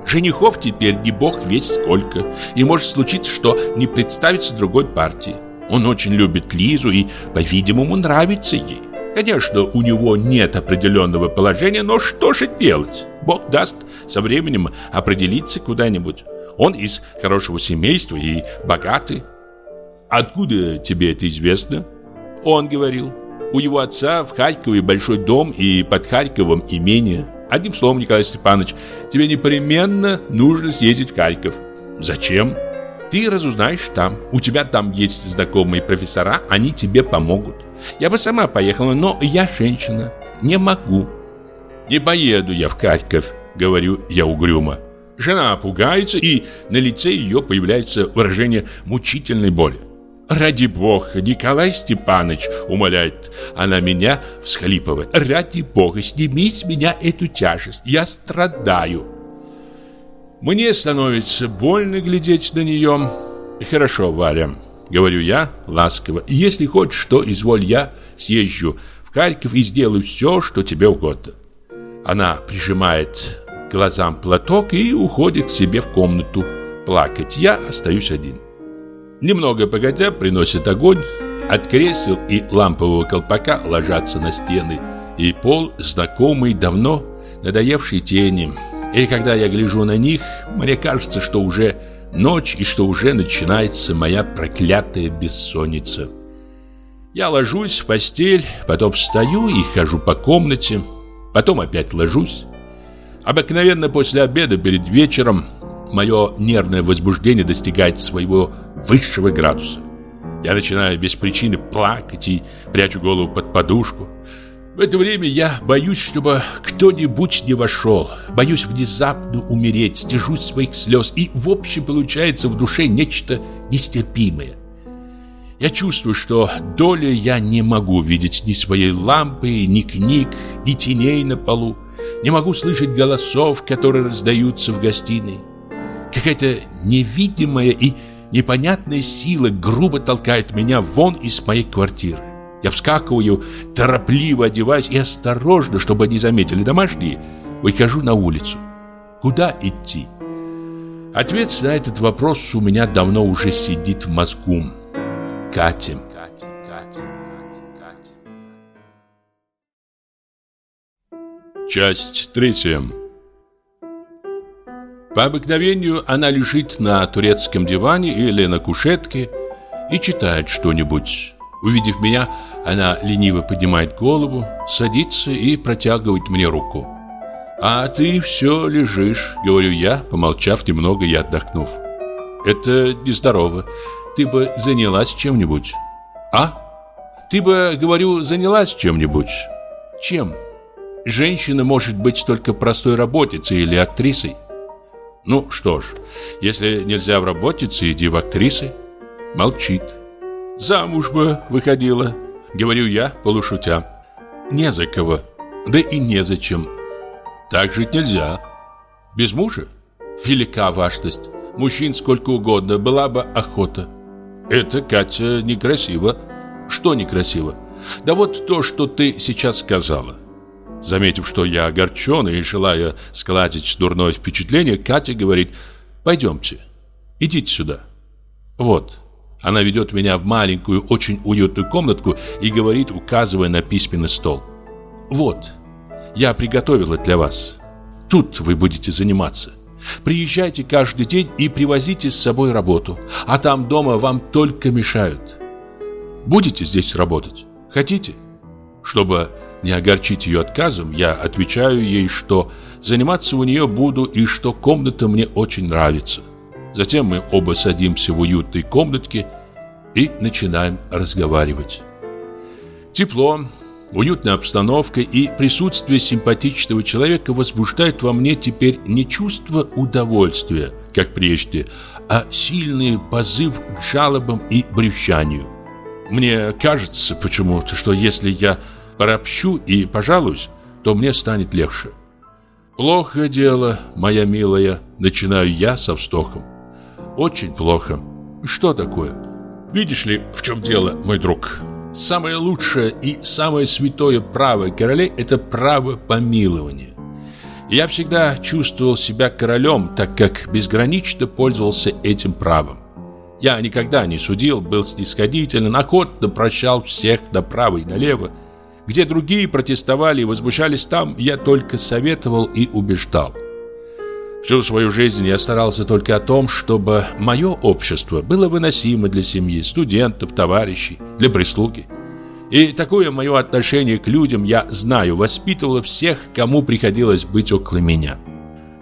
Женихов теперь не бог весь сколько, и может случиться, что не представится другой партии. Он очень любит Лизу и, по-видимому, нравится ей. Конечно, у него нет определенного положения, но что же делать? Бог даст со временем определиться куда-нибудь. Он из хорошего семейства и богатый. Откуда тебе это известно? Он говорил. У его отца в Харькове большой дом и под Харьковом имение. Одним словом, Николай Степанович, тебе непременно нужно съездить в Харьков. Зачем? Ты разузнаешь там. У тебя там есть знакомые профессора, они тебе помогут. Я бы сама поехала, но я женщина, не могу. Не поеду я в Харьков, говорю я угрюмо. Жена пугается, и на лице ее появляется выражение мучительной боли. «Ради бога, Николай Степанович!» — умоляет она меня, всхлипывая. «Ради бога, сними с меня эту тяжесть, я страдаю!» Мне становится больно глядеть на нее. «Хорошо, Валя», — говорю я ласково, — «если хочешь, что изволь я съезжу в Харьков и сделаю все, что тебе угодно». Она прижимает к глазам платок и уходит к себе в комнату плакать. Я остаюсь один. Немного погодя приносит огонь, от кресел и лампового колпака ложатся на стены и пол знакомый давно надоевший тени. И когда я гляжу на них, мне кажется, что уже ночь и что уже начинается моя проклятая бессонница. Я ложусь в постель, потом встаю и хожу по комнате, потом опять ложусь. Обыкновенно после обеда перед вечером мое нервное возбуждение достигает своего высшего градуса. Я начинаю без причины плакать и прячу голову под подушку. В это время я боюсь, чтобы кто-нибудь не вошел. Боюсь внезапно умереть, стяжусь своих слез. И в общем получается в душе нечто нестерпимое. Я чувствую, что доля я не могу видеть ни своей лампы, ни книг, ни теней на полу. Не могу слышать голосов, которые раздаются в гостиной. Какая-то невидимая и непонятная сила грубо толкает меня вон из моей квартиры. Я вскакиваю, торопливо одеваюсь и осторожно, чтобы не заметили домашние, выхожу на улицу. Куда идти? Ответ на этот вопрос у меня давно уже сидит в мозгу. Катя. Часть третья. По обыкновению она лежит на турецком диване или на кушетке и читает что-нибудь. Увидев меня, она лениво поднимает голову, садится и протягивает мне руку. «А ты все лежишь», — говорю я, помолчав немного и отдохнув. «Это нездорово. Ты бы занялась чем-нибудь». «А? Ты бы, говорю, занялась чем-нибудь». «Чем? Женщина может быть только простой работницей или актрисой». Ну что ж, если нельзя в работице, иди в актрисы. Молчит. Замуж бы выходила, говорю я, полушутя. Не за кого, да и незачем. Так жить нельзя. Без мужа? Велика важность. Мужчин сколько угодно, была бы охота. Это, Катя, некрасиво. Что некрасиво? Да вот то, что ты сейчас сказала. Заметив, что я огорчен и желая складить дурное впечатление, Катя говорит «Пойдемте, идите сюда». Вот, она ведет меня в маленькую, очень уютную комнатку и говорит, указывая на письменный стол. «Вот, я приготовила для вас. Тут вы будете заниматься. Приезжайте каждый день и привозите с собой работу, а там дома вам только мешают. Будете здесь работать? Хотите?» Чтобы не огорчить ее отказом, я отвечаю ей, что заниматься у нее буду и что комната мне очень нравится. Затем мы оба садимся в уютной комнатке и начинаем разговаривать. Тепло, уютная обстановка и присутствие симпатичного человека возбуждают во мне теперь не чувство удовольствия, как прежде, а сильный позыв к жалобам и брюзжанию. Мне кажется почему-то, что если я поропщу и пожалуюсь, то мне станет легче. Плохо дело, моя милая, начинаю я со вздохом. Очень плохо. Что такое? Видишь ли, в чем дело, мой друг? Самое лучшее и самое святое право королей – это право помилования. Я всегда чувствовал себя королем, так как безгранично пользовался этим правом. Я никогда не судил, был снисходителен, охотно прощал всех направо и налево, где другие протестовали и возмущались, там я только советовал и убеждал. Всю свою жизнь я старался только о том, чтобы мое общество было выносимо для семьи, студентов, товарищей, для прислуги. И такое мое отношение к людям, я знаю, воспитывало всех, кому приходилось быть около меня.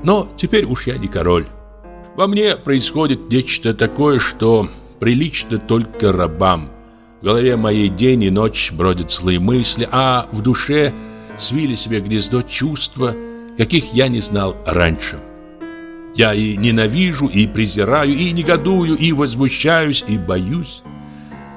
Но теперь уж я не король. Во мне происходит нечто такое, что прилично только рабам, в голове моей день и ночь бродят злые мысли, а в душе свили себе гнездо чувства, каких я не знал раньше. Я и ненавижу, и презираю, и негодую, и возмущаюсь, и боюсь.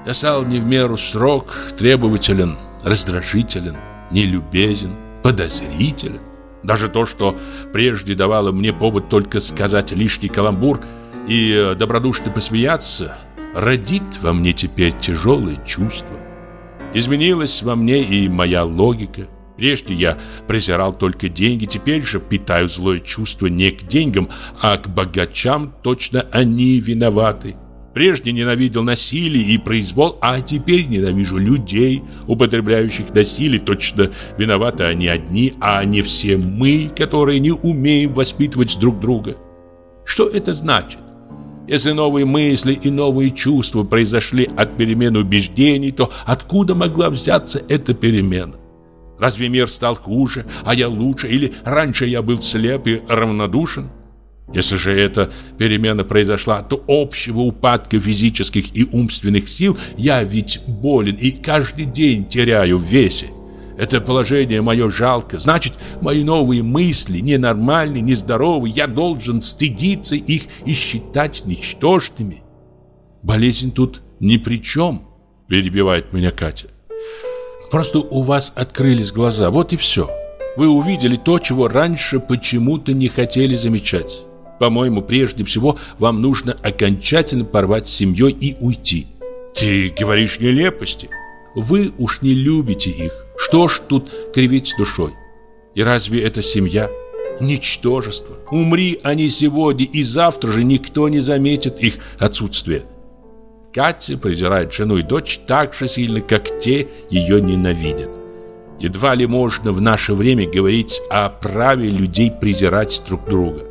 Я стал не в меру строг, требователен, раздражителен, нелюбезен, подозрителен. Даже то, что прежде давало мне повод только сказать лишний каламбур и э, добродушно посмеяться, родит во мне теперь тяжелые чувства. Изменилась во мне и моя логика. Прежде я презирал только деньги, теперь же питаю злое чувство не к деньгам, а к богачам, точно они виноваты. Прежде ненавидел насилие и произвол, а теперь ненавижу людей, употребляющих насилие. Точно виноваты они одни, а не все мы, которые не умеем воспитывать друг друга. Что это значит? Если новые мысли и новые чувства произошли от перемены убеждений, то откуда могла взяться эта перемена? Разве мир стал хуже, а я лучше, или раньше я был слеп и равнодушен? Если же эта перемена произошла, то общего упадка физических и умственных сил я ведь болен и каждый день теряю в весе. Это положение мое жалко. Значит, мои новые мысли ненормальны, нездоровы. Я должен стыдиться их и считать ничтожными. Болезнь тут ни при чем, перебивает меня Катя. Просто у вас открылись глаза, вот и все. Вы увидели то, чего раньше почему-то не хотели замечать. По-моему, прежде всего вам нужно окончательно порвать с семьей и уйти. Ты говоришь нелепости. Вы уж не любите их. Что ж тут кривить душой? И разве это семья? Ничтожество. Умри они сегодня, и завтра же никто не заметит их отсутствие. Катя презирает жену и дочь так же сильно, как те ее ненавидят. Едва ли можно в наше время говорить о праве людей презирать друг друга.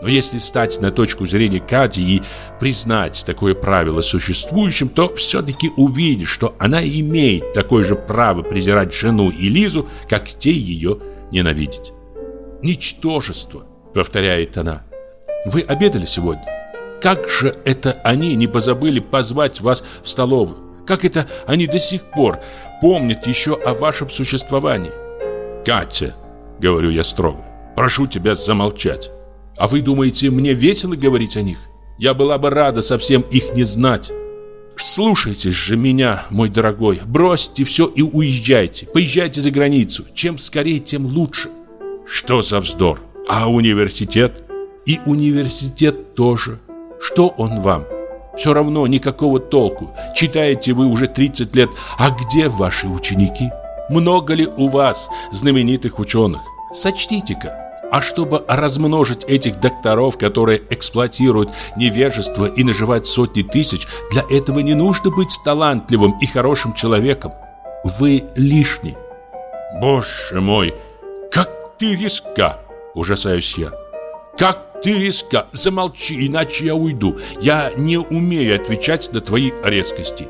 Но если стать на точку зрения Кати и признать такое правило существующим, то все-таки увидишь, что она имеет такое же право презирать жену и Лизу, как те ее ненавидеть. «Ничтожество», — повторяет она. «Вы обедали сегодня? Как же это они не позабыли позвать вас в столовую? Как это они до сих пор помнят еще о вашем существовании?» «Катя», — говорю я строго, — «прошу тебя замолчать». А вы думаете, мне весело говорить о них? Я была бы рада совсем их не знать. Слушайте же меня, мой дорогой. Бросьте все и уезжайте. Поезжайте за границу. Чем скорее, тем лучше. Что за вздор? А университет? И университет тоже. Что он вам? Все равно никакого толку. Читаете вы уже 30 лет. А где ваши ученики? Много ли у вас знаменитых ученых? Сочтите-ка. А чтобы размножить этих докторов, которые эксплуатируют невежество и наживают сотни тысяч, для этого не нужно быть талантливым и хорошим человеком. Вы лишний. Боже мой, как ты резка, ужасаюсь я. Как ты резка, замолчи, иначе я уйду. Я не умею отвечать на твои резкости.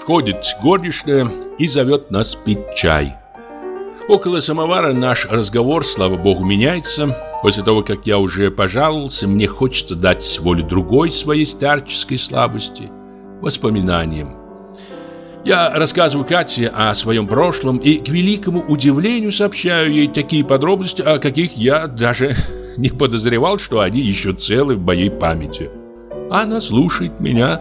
Входит горничная и зовет нас пить чай. Около самовара наш разговор, слава богу, меняется. После того, как я уже пожаловался, мне хочется дать волю другой своей старческой слабости – воспоминаниям. Я рассказываю Кате о своем прошлом и, к великому удивлению, сообщаю ей такие подробности, о каких я даже не подозревал, что они еще целы в моей памяти. Она слушает меня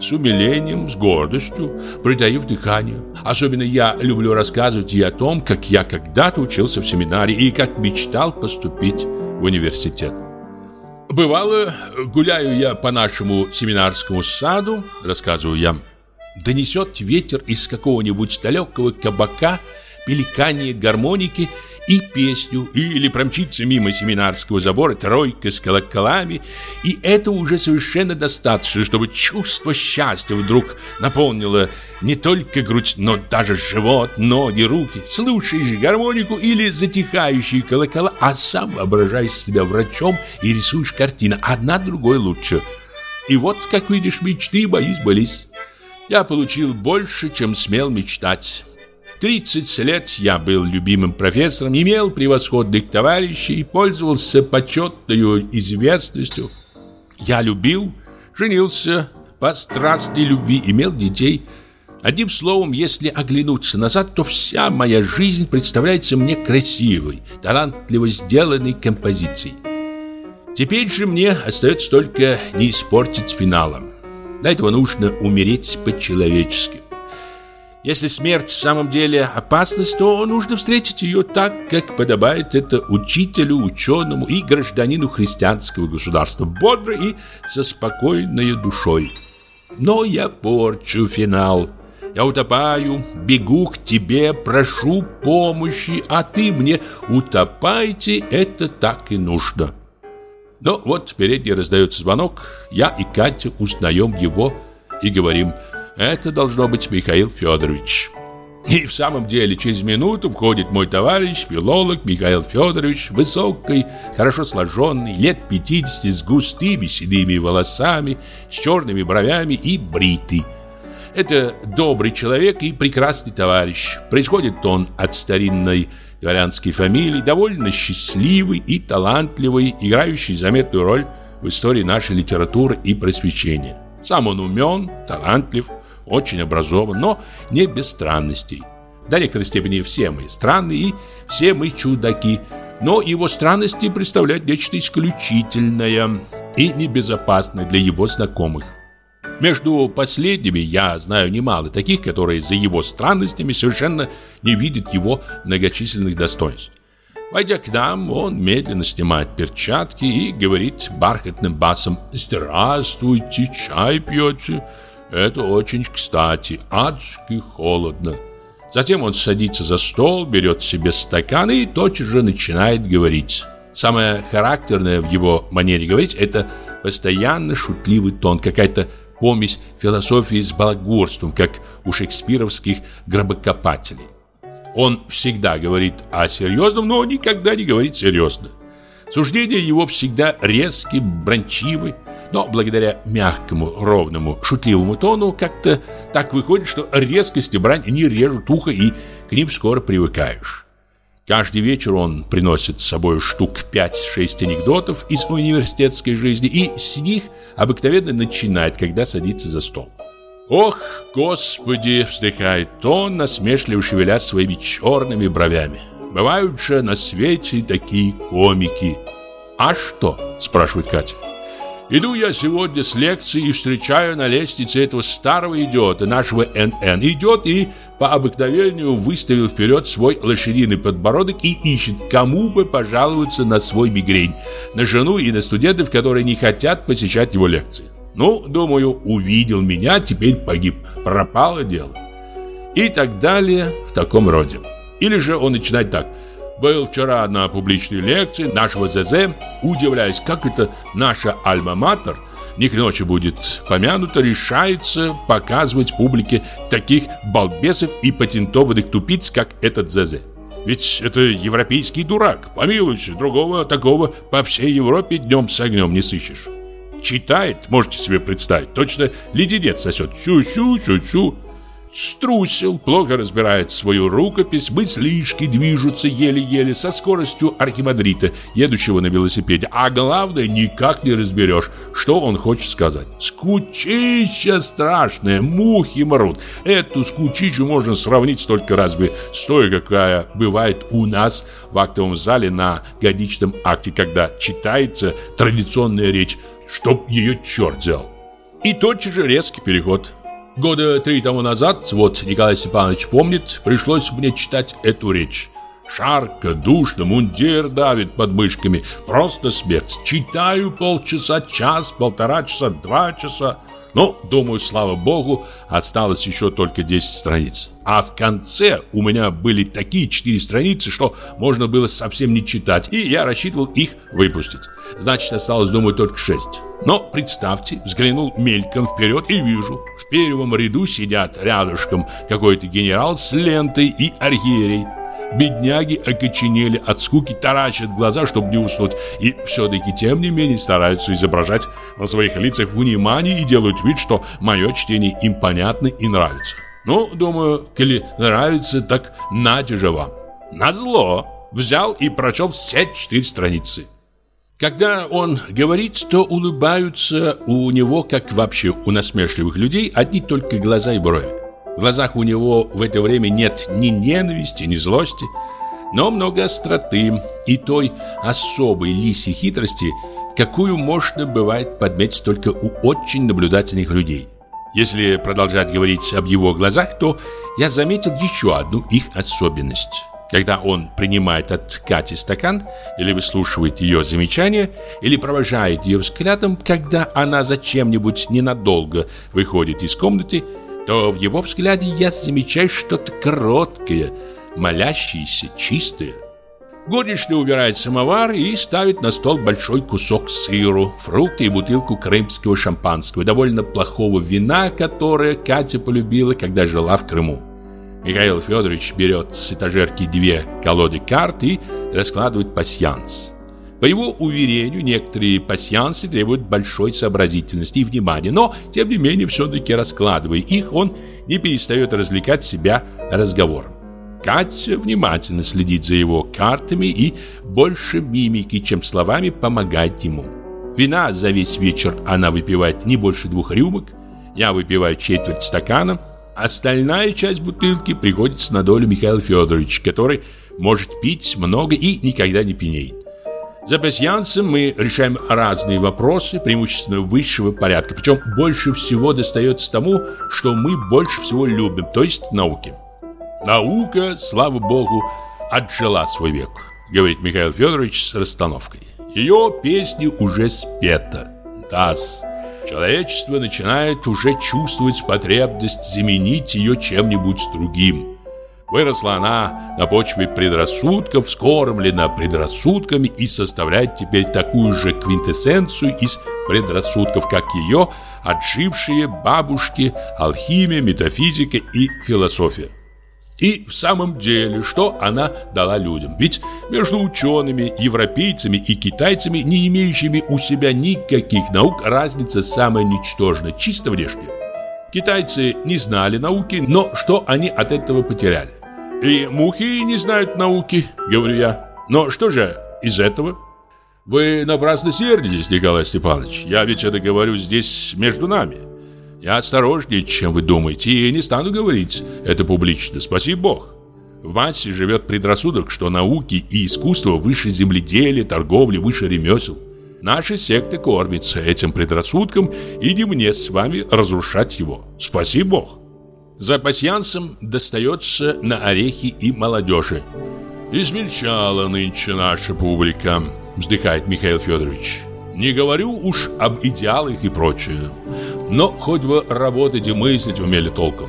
с умилением, с гордостью, придав дыханию. Особенно я люблю рассказывать ей о том, как я когда-то учился в семинарии и как мечтал поступить в университет. Бывало, гуляю я по нашему семинарскому саду, рассказываю я, донесет ветер из какого-нибудь далекого кабака, пеликание гармоники и песню, или промчится мимо семинарского забора тройка с колоколами, и этого уже совершенно достаточно, чтобы чувство счастья вдруг наполнило не только грудь, но даже живот, ноги, руки. Слушаешь гармонику или затихающие колокола, а сам воображаешь себя врачом и рисуешь картины, одна другой лучше. И вот, как видишь, мечты мои сбылись. Я получил больше, чем смел мечтать. 30 лет я был любимым профессором, имел превосходных товарищей, пользовался почетной известностью. Я любил, женился по страстной любви, имел детей. Одним словом, если оглянуться назад, то вся моя жизнь представляется мне красивой, талантливо сделанной композицией. Теперь же мне остается только не испортить финалом. Для этого нужно умереть по-человечески. Если смерть в самом деле опасность, то нужно встретить ее так, как подобает это учителю, ученому и гражданину христианского государства, бодро и со спокойной душой. Но я порчу финал. Я утопаю, бегу к тебе, прошу помощи, а ты мне утопайте, это так и нужно. Но вот впереди раздается звонок, я и Катя узнаем его и говорим, это должно быть Михаил Федорович. И в самом деле через минуту входит мой товарищ, филолог Михаил Федорович, высокий, хорошо сложенный, лет 50 с густыми седыми волосами, с черными бровями и бритый. Это добрый человек и прекрасный товарищ. Происходит он от старинной дворянской фамилии, довольно счастливый и талантливый, играющий заметную роль в истории нашей литературы и просвещения. Сам он умен, талантлив, очень образован, но не без странностей. До некоторой степени все мы странные и все мы чудаки, но его странности представляют нечто исключительное и небезопасное для его знакомых. Между последними я знаю немало таких, которые за его странностями совершенно не видят его многочисленных достоинств. Войдя к нам, он медленно снимает перчатки и говорит бархатным басом «Здравствуйте, чай пьете?» Это очень кстати, адски холодно. Затем он садится за стол, берет себе стакан и тотчас же начинает говорить. Самое характерное в его манере говорить – это постоянно шутливый тон, какая-то помесь философии с балагурством, как у шекспировских гробокопателей. Он всегда говорит о серьезном, но никогда не говорит серьезно. Суждения его всегда резкие, брончивы, но благодаря мягкому, ровному, шутливому тону как-то так выходит, что резкость и брань не режут ухо и к ним скоро привыкаешь. Каждый вечер он приносит с собой штук 5-6 анекдотов из университетской жизни и с них обыкновенно начинает, когда садится за стол. «Ох, Господи!» – вздыхает он, насмешливо шевеля своими черными бровями. «Бывают же на свете такие комики!» «А что?» – спрашивает Катя. Иду я сегодня с лекции и встречаю на лестнице этого старого идиота, нашего НН. Идет и по обыкновению выставил вперед свой лошадиный подбородок и ищет, кому бы пожаловаться на свой мигрень. На жену и на студентов, которые не хотят посещать его лекции. Ну, думаю, увидел меня, теперь погиб. Пропало дело. И так далее в таком роде. Или же он начинает так – был вчера на публичной лекции нашего ЗЗ, удивляясь, как это наша альма-матер не к ночи будет помянута, решается показывать публике таких балбесов и патентованных тупиц, как этот ЗЗ. Ведь это европейский дурак. Помилуйте, другого такого по всей Европе днем с огнем не сыщешь. Читает, можете себе представить, точно леденец сосет. Чу-чу-чу-чу струсил, плохо разбирает свою рукопись, мыслишки движутся еле-еле со скоростью архимандрита, едущего на велосипеде. А главное, никак не разберешь, что он хочет сказать. Скучища страшная, мухи мрут. Эту скучищу можно сравнить только разве с той, какая бывает у нас в актовом зале на годичном акте, когда читается традиционная речь, чтоб ее черт взял. И тотчас же резкий переход – Года три тому назад, вот Николай Степанович помнит, пришлось мне читать эту речь. Шарко, душно, мундир давит под мышками. Просто смерть. Читаю полчаса, час, полтора часа, два часа. Но, думаю, слава богу, осталось еще только 10 страниц. А в конце у меня были такие 4 страницы, что можно было совсем не читать, и я рассчитывал их выпустить. Значит, осталось, думаю, только 6. Но представьте, взглянул мельком вперед и вижу, в первом ряду сидят рядышком какой-то генерал с лентой и архиерей. Бедняги окоченели от скуки, таращат глаза, чтобы не уснуть. И все-таки, тем не менее, стараются изображать на своих лицах внимание и делают вид, что мое чтение им понятно и нравится. Ну, думаю, коли нравится, так нате же вам. Назло взял и прочел все четыре страницы. Когда он говорит, то улыбаются у него, как вообще у насмешливых людей, одни только глаза и брови. В глазах у него в это время нет ни ненависти, ни злости, но много остроты и той особой лисьей хитрости, какую можно бывает подметить только у очень наблюдательных людей. Если продолжать говорить об его глазах, то я заметил еще одну их особенность. Когда он принимает от Кати стакан, или выслушивает ее замечания, или провожает ее взглядом, когда она зачем-нибудь ненадолго выходит из комнаты, то в его взгляде я замечаю что-то короткое, молящееся, чистое. Горничная убирает самовар и ставит на стол большой кусок сыру, фрукты и бутылку крымского шампанского, довольно плохого вина, которое Катя полюбила, когда жила в Крыму. Михаил Федорович берет с этажерки две колоды карт и раскладывает пасьянс. По его уверению, некоторые пасьянсы требуют большой сообразительности и внимания, но, тем не менее, все-таки раскладывая их, он не перестает развлекать себя разговором. Катя внимательно следит за его картами и больше мимики, чем словами, помогает ему. Вина за весь вечер она выпивает не больше двух рюмок, я выпиваю четверть стакана, остальная часть бутылки приходится на долю Михаила Федоровича, который может пить много и никогда не пьянеет. За пасьянсом мы решаем разные вопросы, преимущественно высшего порядка. Причем больше всего достается тому, что мы больше всего любим, то есть науке. Наука, слава богу, отжила свой век, говорит Михаил Федорович с расстановкой. Ее песни уже спета. Таз. Человечество начинает уже чувствовать потребность заменить ее чем-нибудь другим. Выросла она на почве предрассудков, скормлена предрассудками и составляет теперь такую же квинтэссенцию из предрассудков, как ее отжившие бабушки, алхимия, метафизика и философия. И в самом деле, что она дала людям? Ведь между учеными, европейцами и китайцами, не имеющими у себя никаких наук, разница самая ничтожная, чисто внешняя. Китайцы не знали науки, но что они от этого потеряли? И мухи не знают науки, говорю я. Но что же из этого? Вы напрасно сердитесь, Николай Степанович. Я ведь это говорю здесь между нами. Я осторожнее, чем вы думаете, и не стану говорить это публично, спаси Бог. В массе живет предрассудок, что науки и искусство выше земледелия, торговли, выше ремесел. Наша секта кормится этим предрассудком, и не мне с вами разрушать его. Спаси Бог. За пасьянсом достается на орехи и молодежи. «Измельчала нынче наша публика», — вздыхает Михаил Федорович. «Не говорю уж об идеалах и прочее. Но хоть бы работать и мыслить умели толком.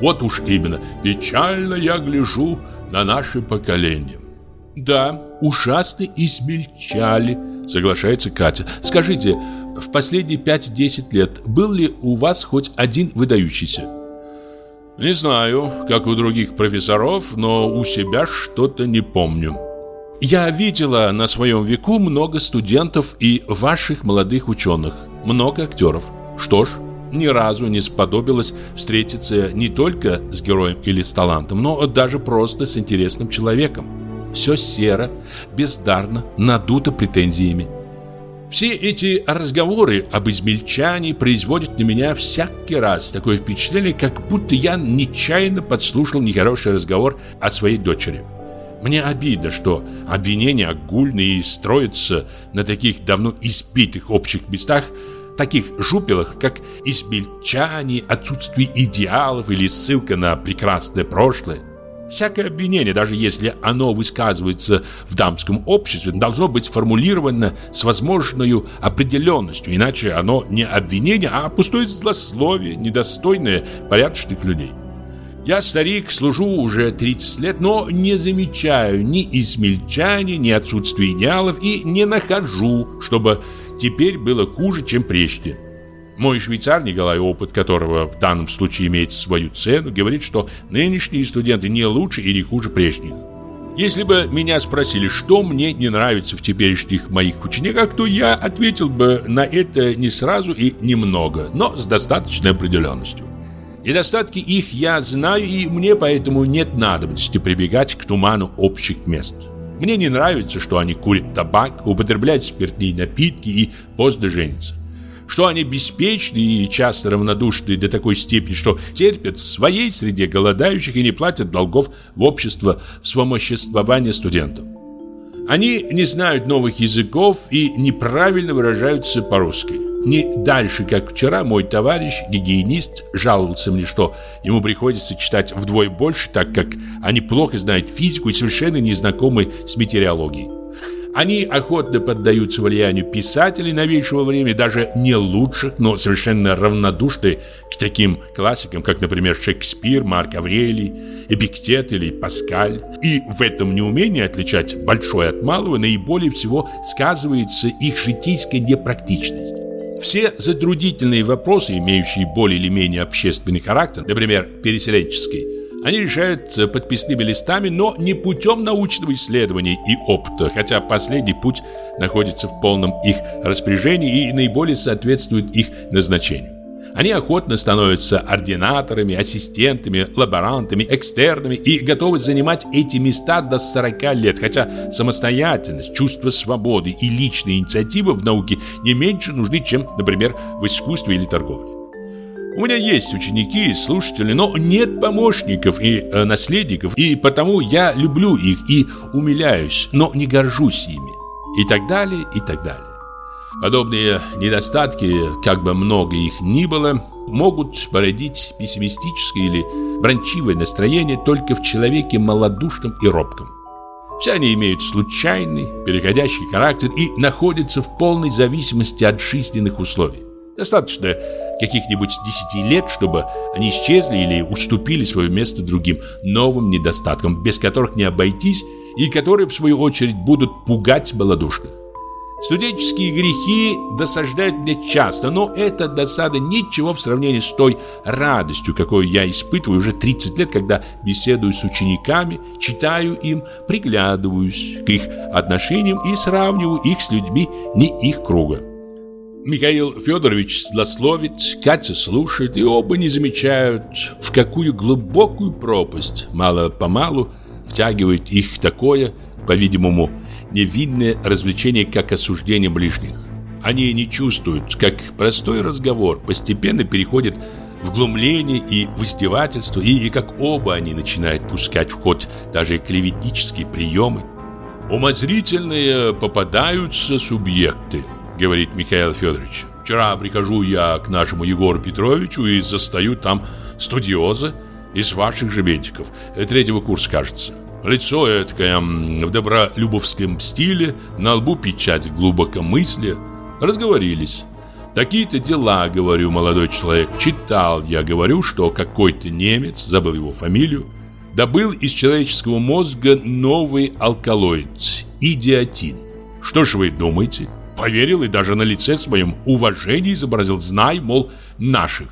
Вот уж именно, печально я гляжу на наше поколение». «Да, ужасно измельчали», — соглашается Катя. «Скажите, в последние 5-10 лет был ли у вас хоть один выдающийся?» Не знаю, как у других профессоров, но у себя что-то не помню. Я видела на своем веку много студентов и ваших молодых ученых, много актеров. Что ж, ни разу не сподобилось встретиться не только с героем или с талантом, но даже просто с интересным человеком. Все серо, бездарно, надуто претензиями. Все эти разговоры об измельчании производят на меня всякий раз такое впечатление, как будто я нечаянно подслушал нехороший разговор о своей дочери. Мне обидно, что обвинения огульные и строятся на таких давно избитых общих местах, таких жупелах, как измельчание, отсутствие идеалов или ссылка на прекрасное прошлое. Всякое обвинение, даже если оно высказывается в дамском обществе, должно быть сформулировано с возможной определенностью, иначе оно не обвинение, а пустое злословие, недостойное порядочных людей. Я старик, служу уже 30 лет, но не замечаю ни измельчания, ни отсутствия идеалов и не нахожу, чтобы теперь было хуже, чем прежде. Мой швейцар Николай, опыт которого в данном случае имеет свою цену, говорит, что нынешние студенты не лучше и не хуже прежних. Если бы меня спросили, что мне не нравится в теперешних моих учениках, то я ответил бы на это не сразу и немного, но с достаточной определенностью. Недостатки их я знаю, и мне поэтому нет надобности прибегать к туману общих мест. Мне не нравится, что они курят табак, употребляют спиртные напитки и поздно женятся. Что они беспечны и часто равнодушны до такой степени, что терпят в своей среде голодающих и не платят долгов в общество вспомоществования студентам. Они не знают новых языков и неправильно выражаются по-русски. Не дальше, как вчера, мой товарищ, гигиенист, жаловался мне, что ему приходится читать вдвое больше, так как они плохо знают физику и совершенно не знакомы с метеорологией. Они охотно поддаются влиянию писателей новейшего времени, даже не лучших, но совершенно равнодушны к таким классикам, как, например, Шекспир, Марк Аврелий, Эпиктет или Паскаль. И в этом неумении отличать большое от малого наиболее всего сказывается их житейская непрактичность. Все затруднительные вопросы, имеющие более или менее общественный характер, например, переселенческий, они решают э, подписными листами, но не путем научного исследования и опыта, хотя последний путь находится в полном их распоряжении и наиболее соответствует их назначению. Они охотно становятся ординаторами, ассистентами, лаборантами, экстернами и готовы занимать эти места до 40 лет, хотя самостоятельность, чувство свободы и личная инициатива в науке не меньше нужны, чем, например, в искусстве или торговле. У меня есть ученики и слушатели, но нет помощников и э, наследников, и потому я люблю их и умиляюсь, но не горжусь ими. И так далее, и так далее. Подобные недостатки, как бы много их ни было, могут породить пессимистическое или бранчивое настроение только в человеке малодушном и робком. Все они имеют случайный, переходящий характер и находятся в полной зависимости от жизненных условий. Достаточно каких-нибудь 10 лет, чтобы они исчезли или уступили свое место другим новым недостаткам, без которых не обойтись и которые, в свою очередь, будут пугать малодушных. Студенческие грехи досаждают мне часто, но эта досада ничего в сравнении с той радостью, какую я испытываю уже 30 лет, когда беседую с учениками, читаю им, приглядываюсь к их отношениям и сравниваю их с людьми не их круга. Михаил Федорович злословит, Катя слушает, и оба не замечают, в какую глубокую пропасть мало-помалу втягивает их такое, по-видимому, невинное развлечение, как осуждение ближних. Они не чувствуют, как простой разговор постепенно переходит в глумление и в издевательство, и, и как оба они начинают пускать в ход даже клеветнические приемы. Умозрительные попадаются субъекты, говорит Михаил Федорович. Вчера прихожу я к нашему Егору Петровичу и застаю там студиоза из ваших же медиков, третьего курса, кажется. Лицо эткое в добролюбовском стиле, на лбу печать глубокомыслия. Разговорились. Такие-то дела, говорю, молодой человек. Читал я, говорю, что какой-то немец, забыл его фамилию, добыл из человеческого мозга новый алкалоид – идиотин. Что ж вы думаете? Поверил и даже на лице своем уважение изобразил, знай, мол, наших.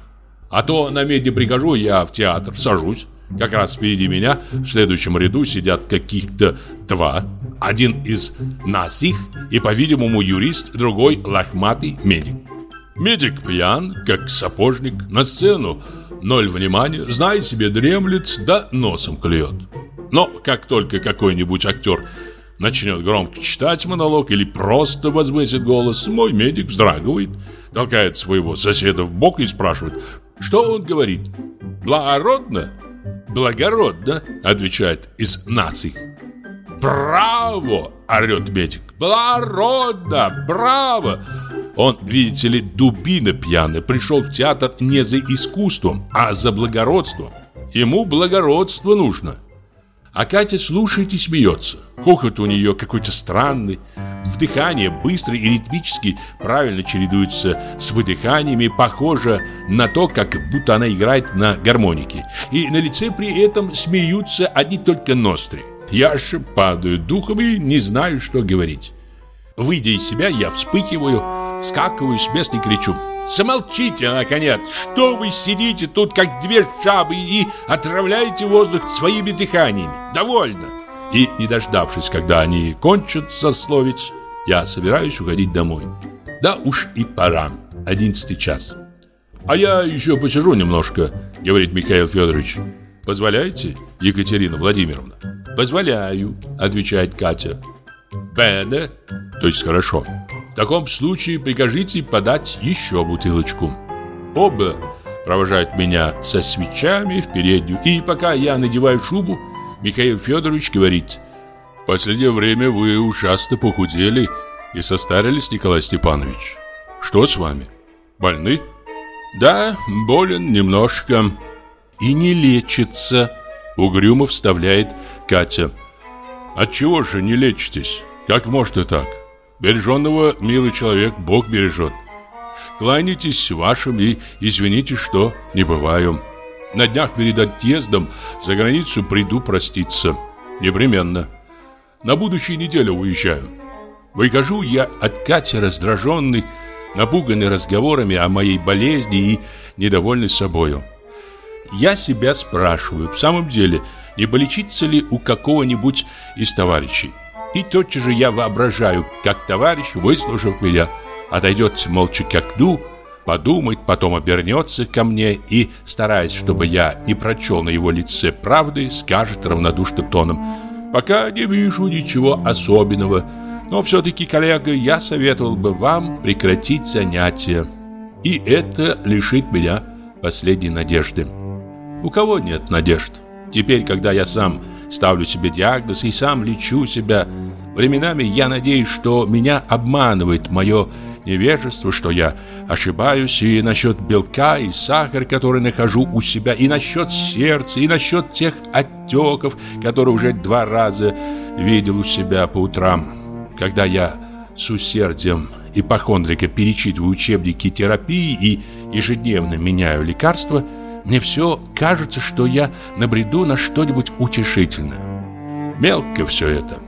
А то на медне прихожу я в театр, сажусь. Как раз впереди меня в следующем ряду сидят каких-то два. Один из нас их и, по-видимому, юрист, другой лохматый медик. Медик пьян, как сапожник, на сцену ноль внимания, знай себе, дремлет, да носом клюет. Но как только какой-нибудь актер начнет громко читать монолог или просто возвысит голос, мой медик вздрагивает, толкает своего соседа в бок и спрашивает, что он говорит. «Благородно?» «Благородно», отвечает из наций. «Браво!» – орет медик. «Благородно! Браво!» Он, видите ли, дубина пьяный, пришел в театр не за искусством, а за благородством. Ему благородство нужно. А Катя слушает и смеется. Хохот у нее какой-то странный. Вдыхание быстро и ритмически правильно чередуется с выдыханиями, похоже на то, как будто она играет на гармонике. И на лице при этом смеются одни только ностри. Я же падаю духом и не знаю, что говорить. Выйдя из себя, я вспыхиваю, вскакиваю с места и кричу. Замолчите, наконец! Что вы сидите тут, как две жабы, и отравляете воздух своими дыханиями? Довольно!» И, не дождавшись, когда они кончат сословить, я собираюсь уходить домой. Да уж и пора. Одиннадцатый час. «А я еще посижу немножко», — говорит Михаил Федорович. «Позволяете, Екатерина Владимировна?» «Позволяю», — отвечает Катя. «Бене», то есть хорошо. В таком случае прикажите подать еще бутылочку. Оба провожают меня со свечами в переднюю, и пока я надеваю шубу, Михаил Федорович говорит, «В последнее время вы ужасно похудели и состарились, Николай Степанович. Что с вами? Больны?» «Да, болен немножко». «И не лечится», — угрюмо вставляет Катя. «Отчего же не лечитесь? Как может и так? Береженного, милый человек, Бог бережет. Кланяйтесь вашим и извините, что не бываю. На днях перед отъездом за границу приду проститься. Непременно. На будущей неделе уезжаю. Выхожу я от Кати раздраженный, напуганный разговорами о моей болезни и недовольный собою. Я себя спрашиваю, в самом деле, не полечиться ли у какого-нибудь из товарищей. И тотчас же я воображаю, как товарищ, выслушав меня, отойдет молча к окну, подумает, потом обернется ко мне и, стараясь, чтобы я не прочел на его лице правды, скажет равнодушным тоном «Пока не вижу ничего особенного, но все-таки, коллега, я советовал бы вам прекратить занятия, и это лишит меня последней надежды». У кого нет надежд? Теперь, когда я сам ставлю себе диагноз и сам лечу себя, временами я надеюсь, что меня обманывает мое невежество, что я ошибаюсь и насчет белка и сахара, который нахожу у себя, и насчет сердца, и насчет тех отеков, которые уже два раза видел у себя по утрам. Когда я с усердием ипохондрика перечитываю учебники терапии и ежедневно меняю лекарства, мне все кажется, что я набреду на что-нибудь утешительное. Мелко все это.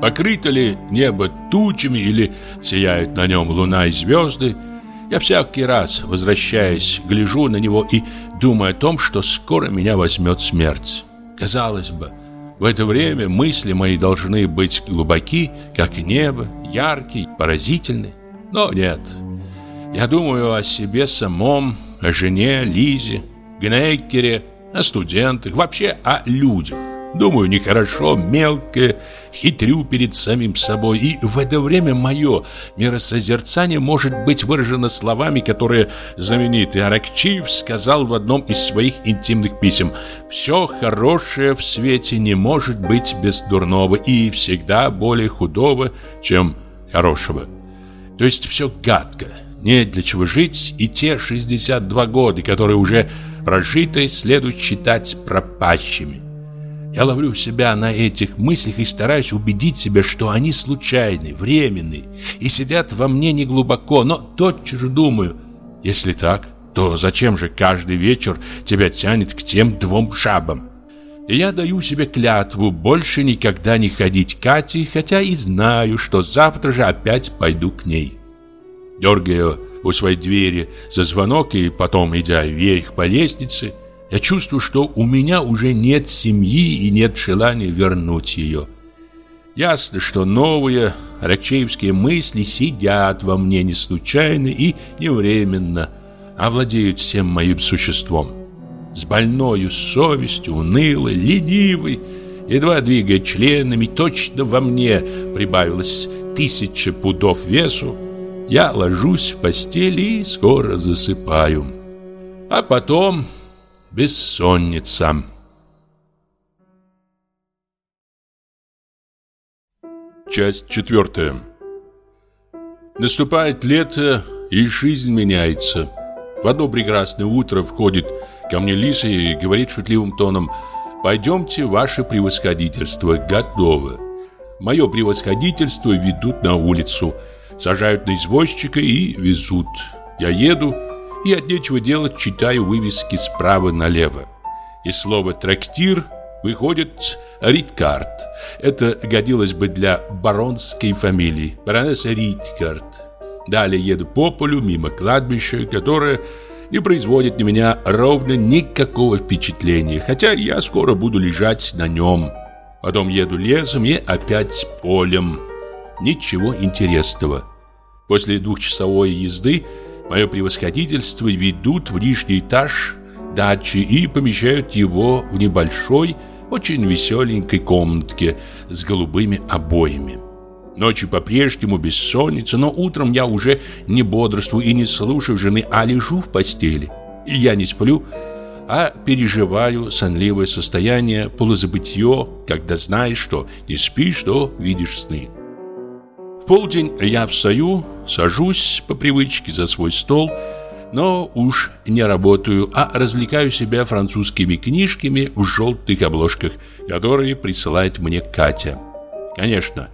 Покрыто ли небо тучами или сияют на нем луна и звезды, я всякий раз, возвращаясь, гляжу на него и думаю о том, что скоро меня возьмет смерть. Казалось бы, в это время мысли мои должны быть глубоки, как небо, яркие, поразительны. Но нет. Я думаю о себе самом, о жене, Лизе, Гнеккере, о студентах, вообще о людях. Думаю, нехорошо, мелко, хитрю перед самим собой. И в это время мое миросозерцание может быть выражено словами, которые знаменитый Аракчиев сказал в одном из своих интимных писем. «Все хорошее в свете не может быть без дурного и всегда более худого, чем хорошего». То есть все гадко, нет для чего жить, и те 62 года, которые уже прожитые, следует считать пропащими. Я ловлю себя на этих мыслях и стараюсь убедить себя, что они случайны, временны и сидят во мне неглубоко, но тотчас же думаю, если так, то зачем же каждый вечер тебя тянет к тем двум шабам? И я даю себе клятву больше никогда не ходить к Кате, хотя и знаю, что завтра же опять пойду к ней. Дергаю у своей двери за звонок и потом, идя вверх по лестнице, я чувствую, что у меня уже нет семьи и нет желания вернуть ее. Ясно, что новые ракчеевские мысли сидят во мне не случайно и не временно, а владеют всем моим существом. С больною совестью, унылой, ленивой, едва двигая членами, точно во мне прибавилось тысяча пудов весу, я ложусь в постели и скоро засыпаю. А потом Бессонница. Часть четвертая. Наступает лето, и жизнь меняется. В одно прекрасное утро входит ко мне Лиса и говорит шутливым тоном «Пойдемте, ваше превосходительство, готово». Мое превосходительство ведут на улицу, сажают на извозчика и везут. Я еду и от нечего делать читаю вывески справа налево. Из слова «трактир» выходит «Риткарт». Это годилось бы для баронской фамилии, баронесса Риткарт. Далее еду по полю мимо кладбища, которое не производит на меня ровно никакого впечатления, хотя я скоро буду лежать на нем. Потом еду лесом и опять полем. Ничего интересного. После двухчасовой езды Мое превосходительство ведут в нижний этаж дачи и помещают его в небольшой, очень веселенькой комнатке с голубыми обоями. Ночью по-прежнему бессонница, но утром я уже не бодрствую и не слушаю жены, а лежу в постели. И я не сплю, а переживаю сонливое состояние, полузабытье, когда знаешь, что не спишь, то видишь сны. В полдень я встаю, сажусь по привычке за свой стол, но уж не работаю, а развлекаю себя французскими книжками в желтых обложках, которые присылает мне Катя. Конечно,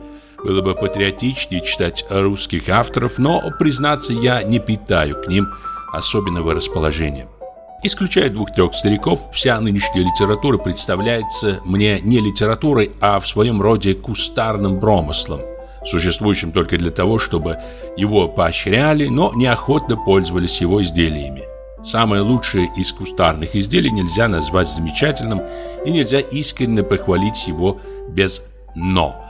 было бы патриотичнее читать русских авторов, но, признаться, я не питаю к ним особенного расположения. Исключая двух-трех стариков, вся нынешняя литература представляется мне не литературой, а в своем роде кустарным промыслом, существующим только для того, чтобы его поощряли, но неохотно пользовались его изделиями. Самое лучшее из кустарных изделий нельзя назвать замечательным и нельзя искренне похвалить его без «но».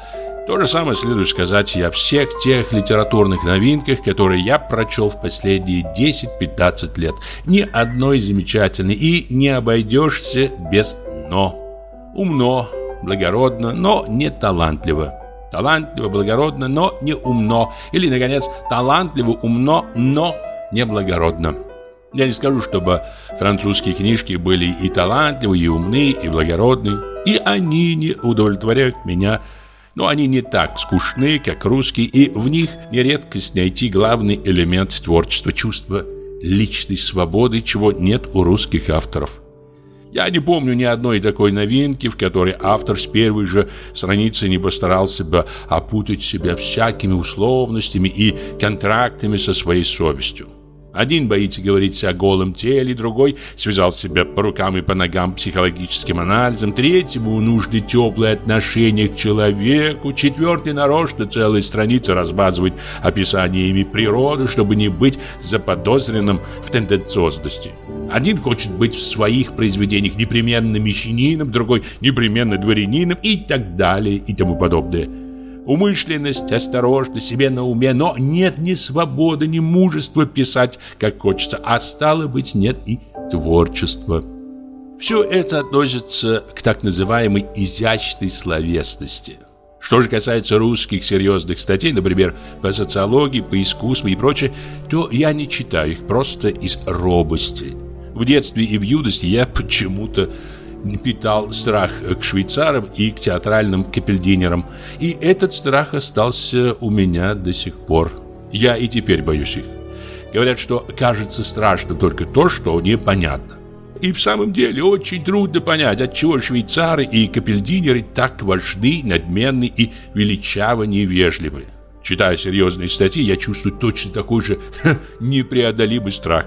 То же самое следует сказать и о всех тех литературных новинках, которые я прочел в последние 10-15 лет. Ни одной замечательной и не обойдешься без «но». Умно, благородно, но не талантливо. Талантливо, благородно, но не умно. Или, наконец, талантливо, умно, но не благородно. Я не скажу, чтобы французские книжки были и талантливы, и умны, и благородны. И они не удовлетворяют меня но они не так скучны, как русские, и в них не редкость найти главный элемент творчества – чувство личной свободы, чего нет у русских авторов. Я не помню ни одной такой новинки, в которой автор с первой же страницы не постарался бы опутать себя всякими условностями и контрактами со своей совестью. Один боится говорить о голом теле, другой связал себя по рукам и по ногам психологическим анализом, третьему нужны теплые отношения к человеку, четвертый нарочно целые страницы разбазывает описаниями природы, чтобы не быть заподозренным в тенденциозности. Один хочет быть в своих произведениях непременно мещанином, другой непременно дворянином и так далее и тому подобное. Умышленность, осторожность, себе на уме, но нет ни свободы, ни мужества писать, как хочется, а стало быть, нет и творчества. Все это относится к так называемой изящной словесности. Что же касается русских серьезных статей, например, по социологии, по искусству и прочее, то я не читаю их просто из робости. В детстве и в юности я почему-то питал страх к швейцарам и к театральным капельдинерам, и этот страх остался у меня до сих пор. Я и теперь боюсь их. Говорят, что кажется страшным только то, что непонятно. И в самом деле очень трудно понять, отчего швейцары и капельдинеры так важны, надменны и величаво невежливы. Читая серьезные статьи, я чувствую точно такой же непреодолимый страх.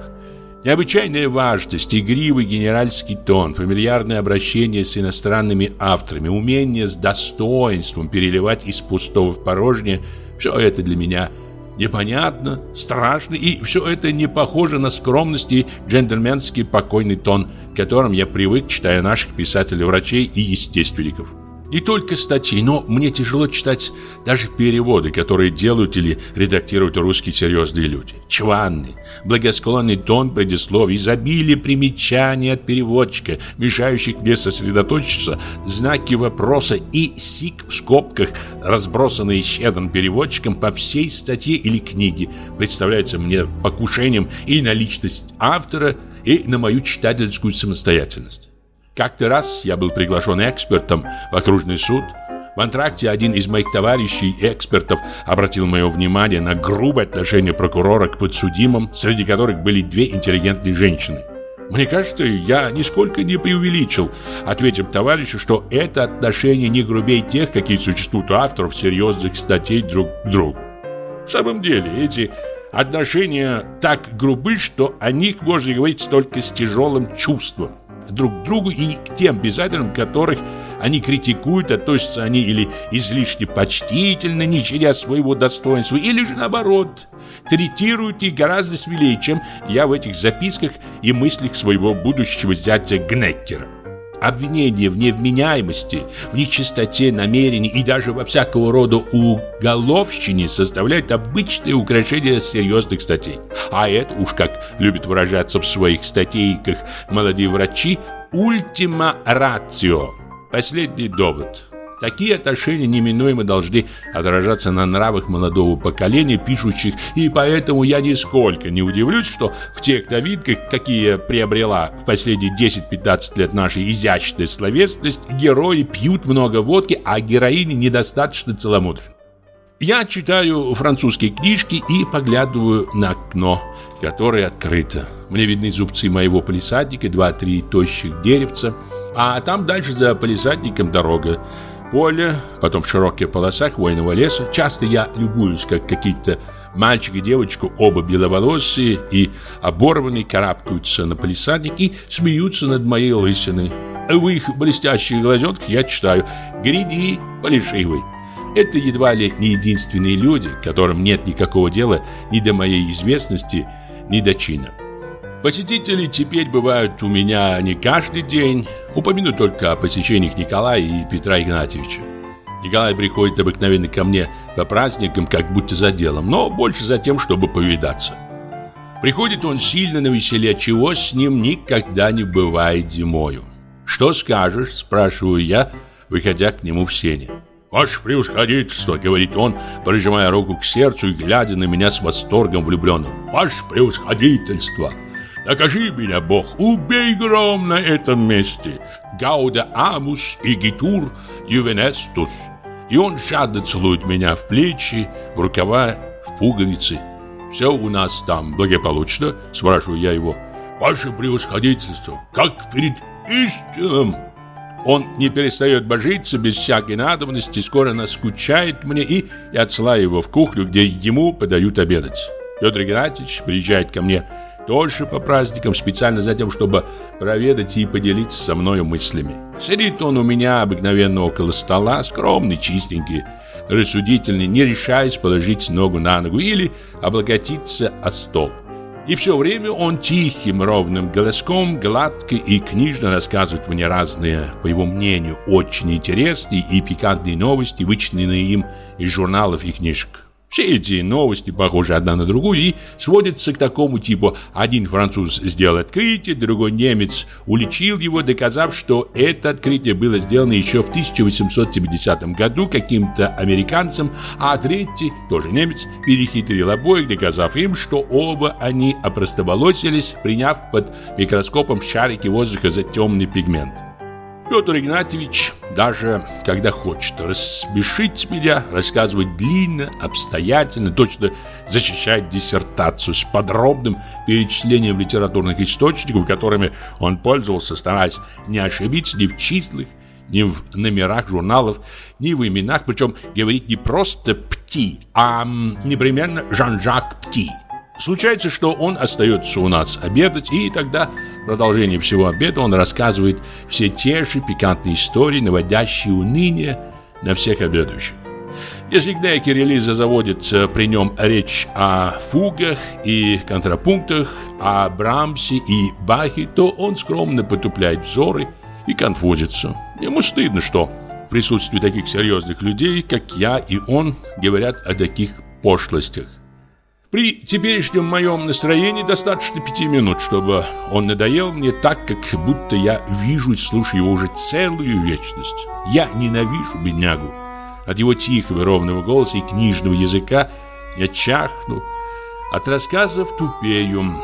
Необычайная важность, игривый генеральский тон, фамильярное обращение с иностранными авторами, умение с достоинством переливать из пустого в порожнее – все это для меня непонятно, страшно, и все это не похоже на скромность и джентльменский покойный тон, к которым я привык, читая наших писателей-врачей и естественников. И только статьи, но мне тяжело читать даже переводы, которые делают или редактируют русские серьезные люди. Чванный, благосклонный тон предисловий, изобилие примечаний от переводчика, мешающих мне сосредоточиться, знаки вопроса и сик в скобках, разбросанные щедрым переводчиком по всей статье или книге, представляются мне покушением и на личность автора, и на мою читательскую самостоятельность. Как-то раз я был приглашен экспертом в окружный суд. В антракте один из моих товарищей экспертов обратил мое внимание на грубое отношение прокурора к подсудимым, среди которых были две интеллигентные женщины. Мне кажется, я нисколько не преувеличил, ответив товарищу, что это отношение не грубее тех, какие существуют у авторов серьезных статей друг к другу. В самом деле, эти отношения так грубы, что о них можно говорить только с тяжелым чувством друг к другу и к тем писателям, которых они критикуют, относятся они или излишне почтительно, не щадя своего достоинства, или же наоборот, третируют их гораздо смелее, чем я в этих записках и мыслях своего будущего зятя Гнеккера. Обвинения в невменяемости, в нечистоте намерений и даже во всякого рода уголовщине составляют обычное украшение серьезных статей. А это уж, как любят выражаться в своих статейках молодые врачи, «ультима рацио» – последний довод. Такие отношения неминуемо должны отражаться на нравах молодого поколения пишущих, и поэтому я нисколько не удивлюсь, что в тех новинках, какие приобрела в последние 10-15 лет наша изящная словесность, герои пьют много водки, а героини недостаточно целомудренны. Я читаю французские книжки и поглядываю на окно, которое открыто. Мне видны зубцы моего полисадника, два-три тощих деревца, а там дальше за полисадником дорога поле, потом в широких полосах хвойного леса. Часто я любуюсь, как какие-то мальчик и девочка, оба беловолосые и оборванные, карабкаются на палисадник и смеются над моей лысиной. В их блестящих глазенках я читаю «Гряди, полишивый». Это едва ли не единственные люди, которым нет никакого дела ни до моей известности, ни до чина. Посетители теперь бывают у меня не каждый день. Упомяну только о посещениях Николая и Петра Игнатьевича. Николай приходит обыкновенно ко мне по праздникам, как будто за делом, но больше за тем, чтобы повидаться. Приходит он сильно на веселе, чего с ним никогда не бывает зимою. «Что скажешь?» – спрашиваю я, выходя к нему в сене. «Ваше превосходительство», — говорит он, прижимая руку к сердцу и глядя на меня с восторгом влюбленным. «Ваше превосходительство! Накажи меня, Бог, убей гром на этом месте. Гауда амус и гитур ювенестус. И он жадно целует меня в плечи, в рукава, в пуговицы. Все у нас там благополучно, спрашиваю я его. Ваше превосходительство, как перед истином. Он не перестает божиться без всякой надобности, скоро наскучает мне и я отсылаю его в кухню, где ему подают обедать. Петр Игнатьевич приезжает ко мне тоже по праздникам, специально за тем, чтобы проведать и поделиться со мною мыслями. Сидит он у меня обыкновенно около стола, скромный, чистенький, рассудительный, не решаясь положить ногу на ногу или облокотиться о стол. И все время он тихим, ровным голоском, гладко и книжно рассказывает мне разные, по его мнению, очень интересные и пикантные новости, вычлененные им из журналов и книжек. Все эти новости похожи одна на другую и сводятся к такому типу. Один француз сделал открытие, другой немец уличил его, доказав, что это открытие было сделано еще в 1870 году каким-то американцем, а третий, тоже немец, перехитрил обоих, доказав им, что оба они опростоволосились, приняв под микроскопом шарики воздуха за темный пигмент. Петр Игнатьевич, даже когда хочет рассмешить меня, рассказывает длинно, обстоятельно, точно защищает диссертацию с подробным перечислением литературных источников, которыми он пользовался, стараясь не ошибиться ни в числах, ни в номерах журналов, ни в именах, причем говорит не просто «Пти», а непременно «Жан-Жак Пти». Случается, что он остается у нас обедать, и тогда в продолжении всего обеда он рассказывает все те же пикантные истории, наводящие уныние на всех обедающих. Если Гнекер и Лиза заводит э, при нем речь о фугах и контрапунктах, о Брамсе и Бахе, то он скромно потупляет взоры и конфузится. Ему стыдно, что в присутствии таких серьезных людей, как я и он, говорят о таких пошлостях. При теперешнем моем настроении достаточно пяти минут, чтобы он надоел мне так, как будто я вижу и слушаю его уже целую вечность. Я ненавижу беднягу. От его тихого ровного голоса и книжного языка я чахну, от рассказов тупею.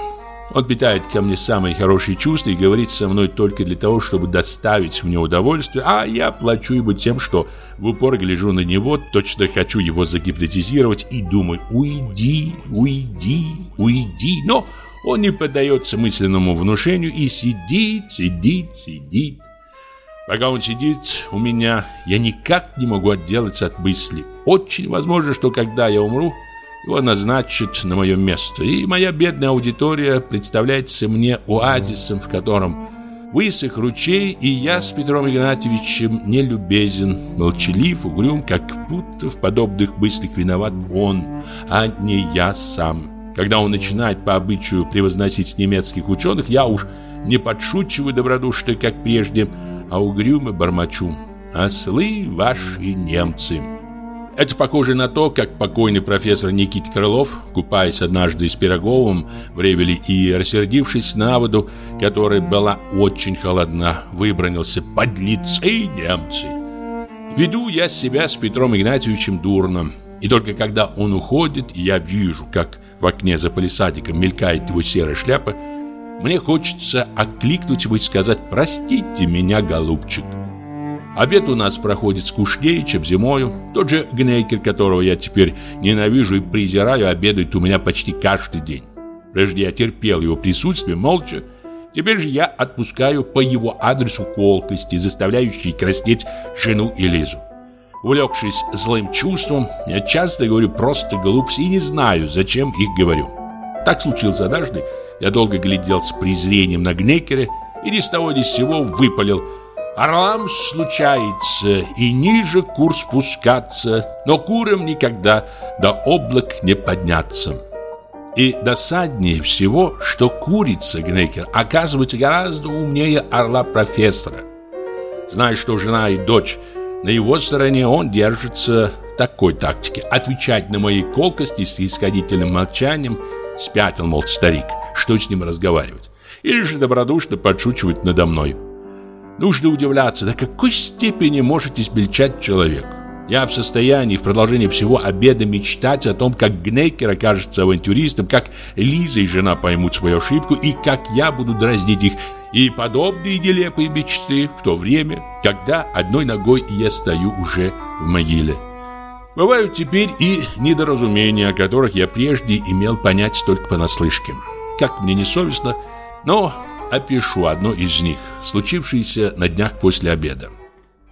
Он питает ко мне самые хорошие чувства и говорит со мной только для того, чтобы доставить мне удовольствие, а я плачу ему тем, что в упор гляжу на него, точно хочу его загипнотизировать и думаю «Уйди, уйди, уйди». Но он не поддается мысленному внушению и сидит, сидит, сидит. Пока он сидит у меня, я никак не могу отделаться от мысли. Очень возможно, что когда я умру, его назначат на мое место, и моя бедная аудитория представляется мне оазисом, в котором высох ручей, и я с Петром Игнатьевичем нелюбезен, молчалив, угрюм, как будто в подобных мыслях виноват он, а не я сам. Когда он начинает по обычаю превозносить немецких ученых, я уж не подшучиваю добродушно, как прежде, а угрюмо бормочу. «Ослы ваши немцы!» Это похоже на то, как покойный профессор Никит Крылов, купаясь однажды с Пироговым в Ревеле и рассердившись на воду, которая была очень холодна, выбронился «Подлецы немцы!». Веду я себя с Петром Игнатьевичем дурно. И только когда он уходит, я вижу, как в окне за палисадиком мелькает его серая шляпа, мне хочется окликнуть его и сказать «Простите меня, голубчик». Обед у нас проходит скучнее, чем зимою. Тот же Гнейкер, которого я теперь ненавижу и презираю, обедает у меня почти каждый день. Прежде я терпел его присутствие молча, теперь же я отпускаю по его адресу колкости, заставляющие краснеть жену и Лизу. Увлекшись злым чувством, я часто говорю просто глупости и не знаю, зачем их говорю. Так случилось однажды, я долго глядел с презрением на Гнекера и ни с того ни с сего выпалил Орлам случается и ниже курс спускаться, но курам никогда до облак не подняться. И досаднее всего, что курица Гнекер оказывается гораздо умнее орла-профессора. Зная, что жена и дочь на его стороне, он держится такой тактики. Отвечать на мои колкости с исходительным молчанием спятил, мол, старик что с ним разговаривать. Или же добродушно подшучивать надо мной. Нужно удивляться, до какой степени может измельчать человек. Я в состоянии в продолжении всего обеда мечтать о том, как Гнейкер окажется авантюристом, как Лиза и жена поймут свою ошибку и как я буду дразнить их. И подобные нелепые мечты в то время, когда одной ногой я стою уже в могиле. Бывают теперь и недоразумения, о которых я прежде имел понять только понаслышке как мне не совестно, но опишу одно из них, случившееся на днях после обеда.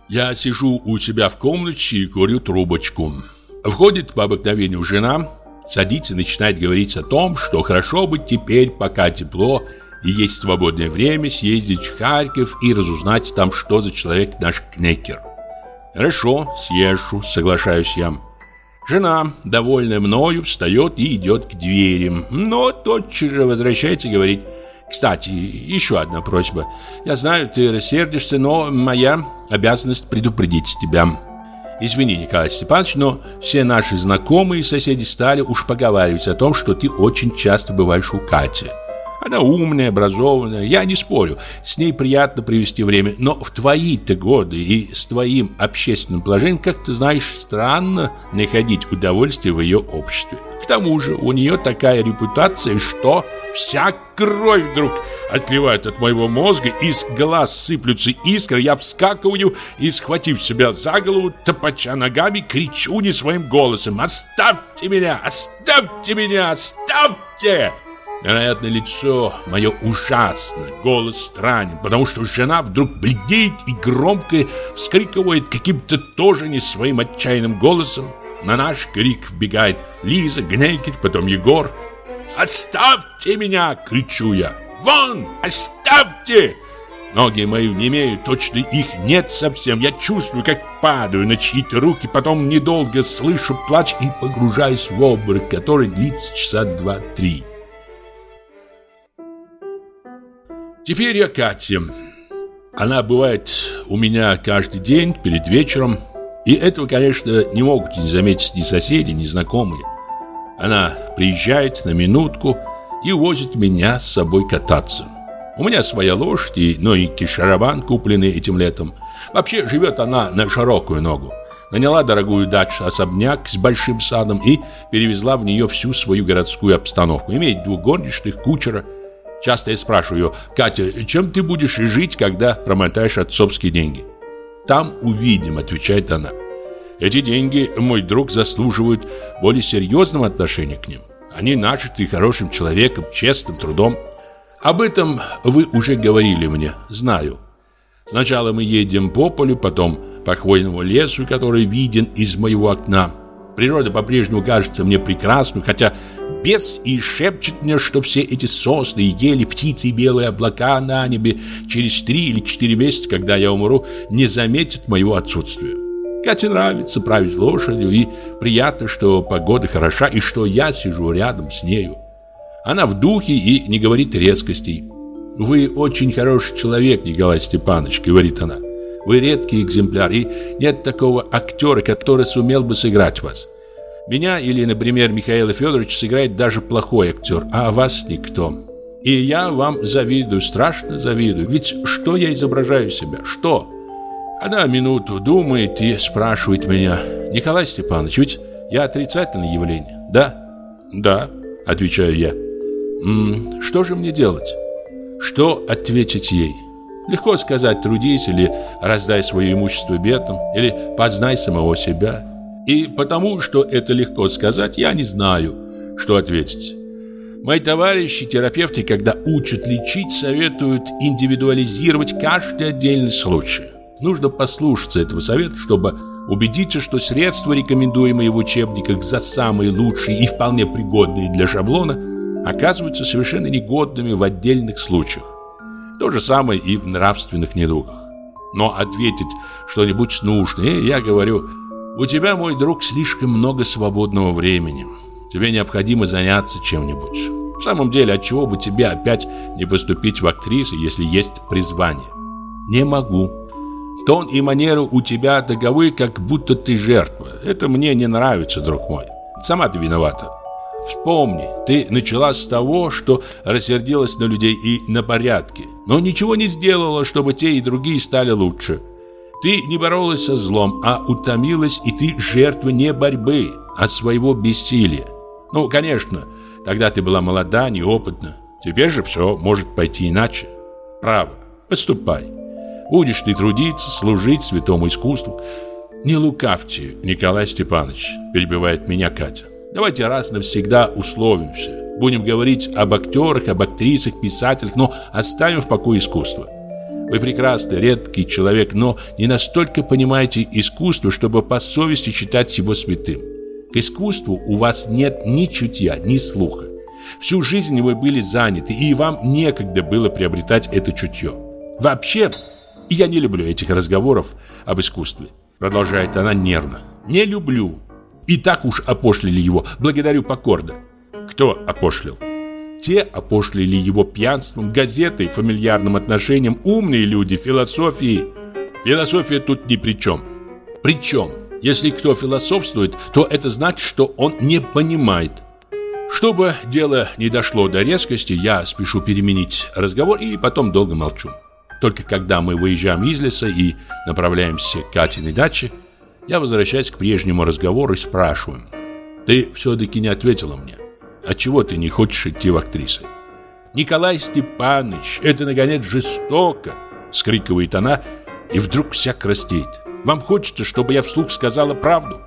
Я сижу у себя в комнате и курю трубочку. Входит по обыкновению жена, садится и начинает говорить о том, что хорошо бы теперь, пока тепло и есть свободное время, съездить в Харьков и разузнать там, что за человек наш Кнекер. Хорошо, съезжу, соглашаюсь я. Жена, довольная мною, встает и идет к двери, но тотчас же возвращается и говорит «Кстати, еще одна просьба. Я знаю, ты рассердишься, но моя обязанность предупредить тебя». Извини, Николай Степанович, но все наши знакомые и соседи стали уж поговаривать о том, что ты очень часто бываешь у Кати. Она умная, образованная, я не спорю, с ней приятно провести время, но в твои-то годы и с твоим общественным положением, как ты знаешь, странно находить удовольствие в ее обществе. К тому же у нее такая репутация, что вся кровь вдруг отливает от моего мозга, из глаз сыплются искры, я вскакиваю и, схватив себя за голову, топача ногами, кричу не своим голосом «Оставьте меня! Оставьте меня! Оставьте!» Вероятно, лицо мое ужасно, голос странен, потому что жена вдруг бледнеет и громко вскрикивает каким-то тоже не своим отчаянным голосом. На наш крик вбегает Лиза, Гнекель, потом Егор. «Оставьте меня!» — кричу я. «Вон! Оставьте!» Ноги мои не имеют, точно их нет совсем. Я чувствую, как падаю на чьи-то руки, потом недолго слышу плач и погружаюсь в обморок, который длится часа два-три. Теперь я Катя. Она бывает у меня каждый день перед вечером. И этого, конечно, не могут не заметить ни соседи, ни знакомые. Она приезжает на минутку и увозит меня с собой кататься. У меня своя лошадь и новенький шарабан, купленный этим летом. Вообще живет она на широкую ногу. Наняла дорогую дачу-особняк с большим садом и перевезла в нее всю свою городскую обстановку. Имеет двух горничных, кучера – Часто я спрашиваю ее, Катя, чем ты будешь жить, когда промотаешь отцовские деньги? Там увидим, отвечает она. Эти деньги, мой друг, заслуживают более серьезного отношения к ним. Они нажиты хорошим человеком, честным трудом. Об этом вы уже говорили мне, знаю. Сначала мы едем по полю, потом по хвойному лесу, который виден из моего окна. Природа по-прежнему кажется мне прекрасной, хотя бес и шепчет мне, что все эти сосны, ели, птицы и белые облака на небе через три или четыре месяца, когда я умру, не заметят моего отсутствия. Кате нравится править лошадью, и приятно, что погода хороша, и что я сижу рядом с нею. Она в духе и не говорит резкостей. «Вы очень хороший человек, Николай Степанович», — говорит она. «Вы редкий экземпляр, и нет такого актера, который сумел бы сыграть вас. Меня или, например, Михаила Федоровича сыграет даже плохой актер, а вас никто. И я вам завидую, страшно завидую. Ведь что я изображаю себя? Что? Она минуту думает и спрашивает меня, «Николай Степанович, ведь я отрицательное явление, да?» «Да», — отвечаю я. «М -м, «Что же мне делать?» Что ответить ей? Легко сказать «трудись» или «раздай свое имущество бедным» или «познай самого себя». И потому, что это легко сказать, я не знаю, что ответить. Мои товарищи, терапевты, когда учат лечить, советуют индивидуализировать каждый отдельный случай. Нужно послушаться этого совета, чтобы убедиться, что средства, рекомендуемые в учебниках за самые лучшие и вполне пригодные для шаблона, оказываются совершенно негодными в отдельных случаях. То же самое и в нравственных недугах. Но ответить что-нибудь нужное, я говорю, у тебя, мой друг, слишком много свободного времени. Тебе необходимо заняться чем-нибудь. В самом деле, от чего бы тебе опять не поступить в актрисы, если есть призвание? Не могу. Тон и манеры у тебя таковы, как будто ты жертва. Это мне не нравится, друг мой. Сама ты виновата. Вспомни, ты начала с того, что рассердилась на людей и на порядки, но ничего не сделала, чтобы те и другие стали лучше. Ты не боролась со злом, а утомилась, и ты жертва не борьбы, а своего бессилия. Ну, конечно, тогда ты была молода, неопытна. Теперь же все может пойти иначе. Право, поступай. Будешь ты трудиться, служить святому искусству. Не лукавьте, Николай Степанович, перебивает меня Катя. Давайте раз навсегда условимся. Будем говорить об актерах, об актрисах, писателях, но оставим в покое искусство. Вы прекрасный, редкий человек, но не настолько понимаете искусство, чтобы по совести считать его святым. К искусству у вас нет ни чутья, ни слуха. Всю жизнь вы были заняты, и вам некогда было приобретать это чутье. Вообще, я не люблю этих разговоров об искусстве. Продолжает она нервно. Не люблю. И так уж опошлили его. Благодарю покорно. Кто опошлил? Те опошлили его пьянством, газетой, фамильярным отношением, умные люди, философией. Философия тут ни при чем. При чем? Если кто философствует, то это значит, что он не понимает. Чтобы дело не дошло до резкости, я спешу переменить разговор и потом долго молчу. Только когда мы выезжаем из леса и направляемся к Катиной даче, я возвращаюсь к прежнему разговору и спрашиваю. Ты все-таки не ответила мне. Отчего ты не хочешь идти в актрисы? Николай Степанович, это, наконец, жестоко, скрикивает она и вдруг вся краснеет. Вам хочется, чтобы я вслух сказала правду?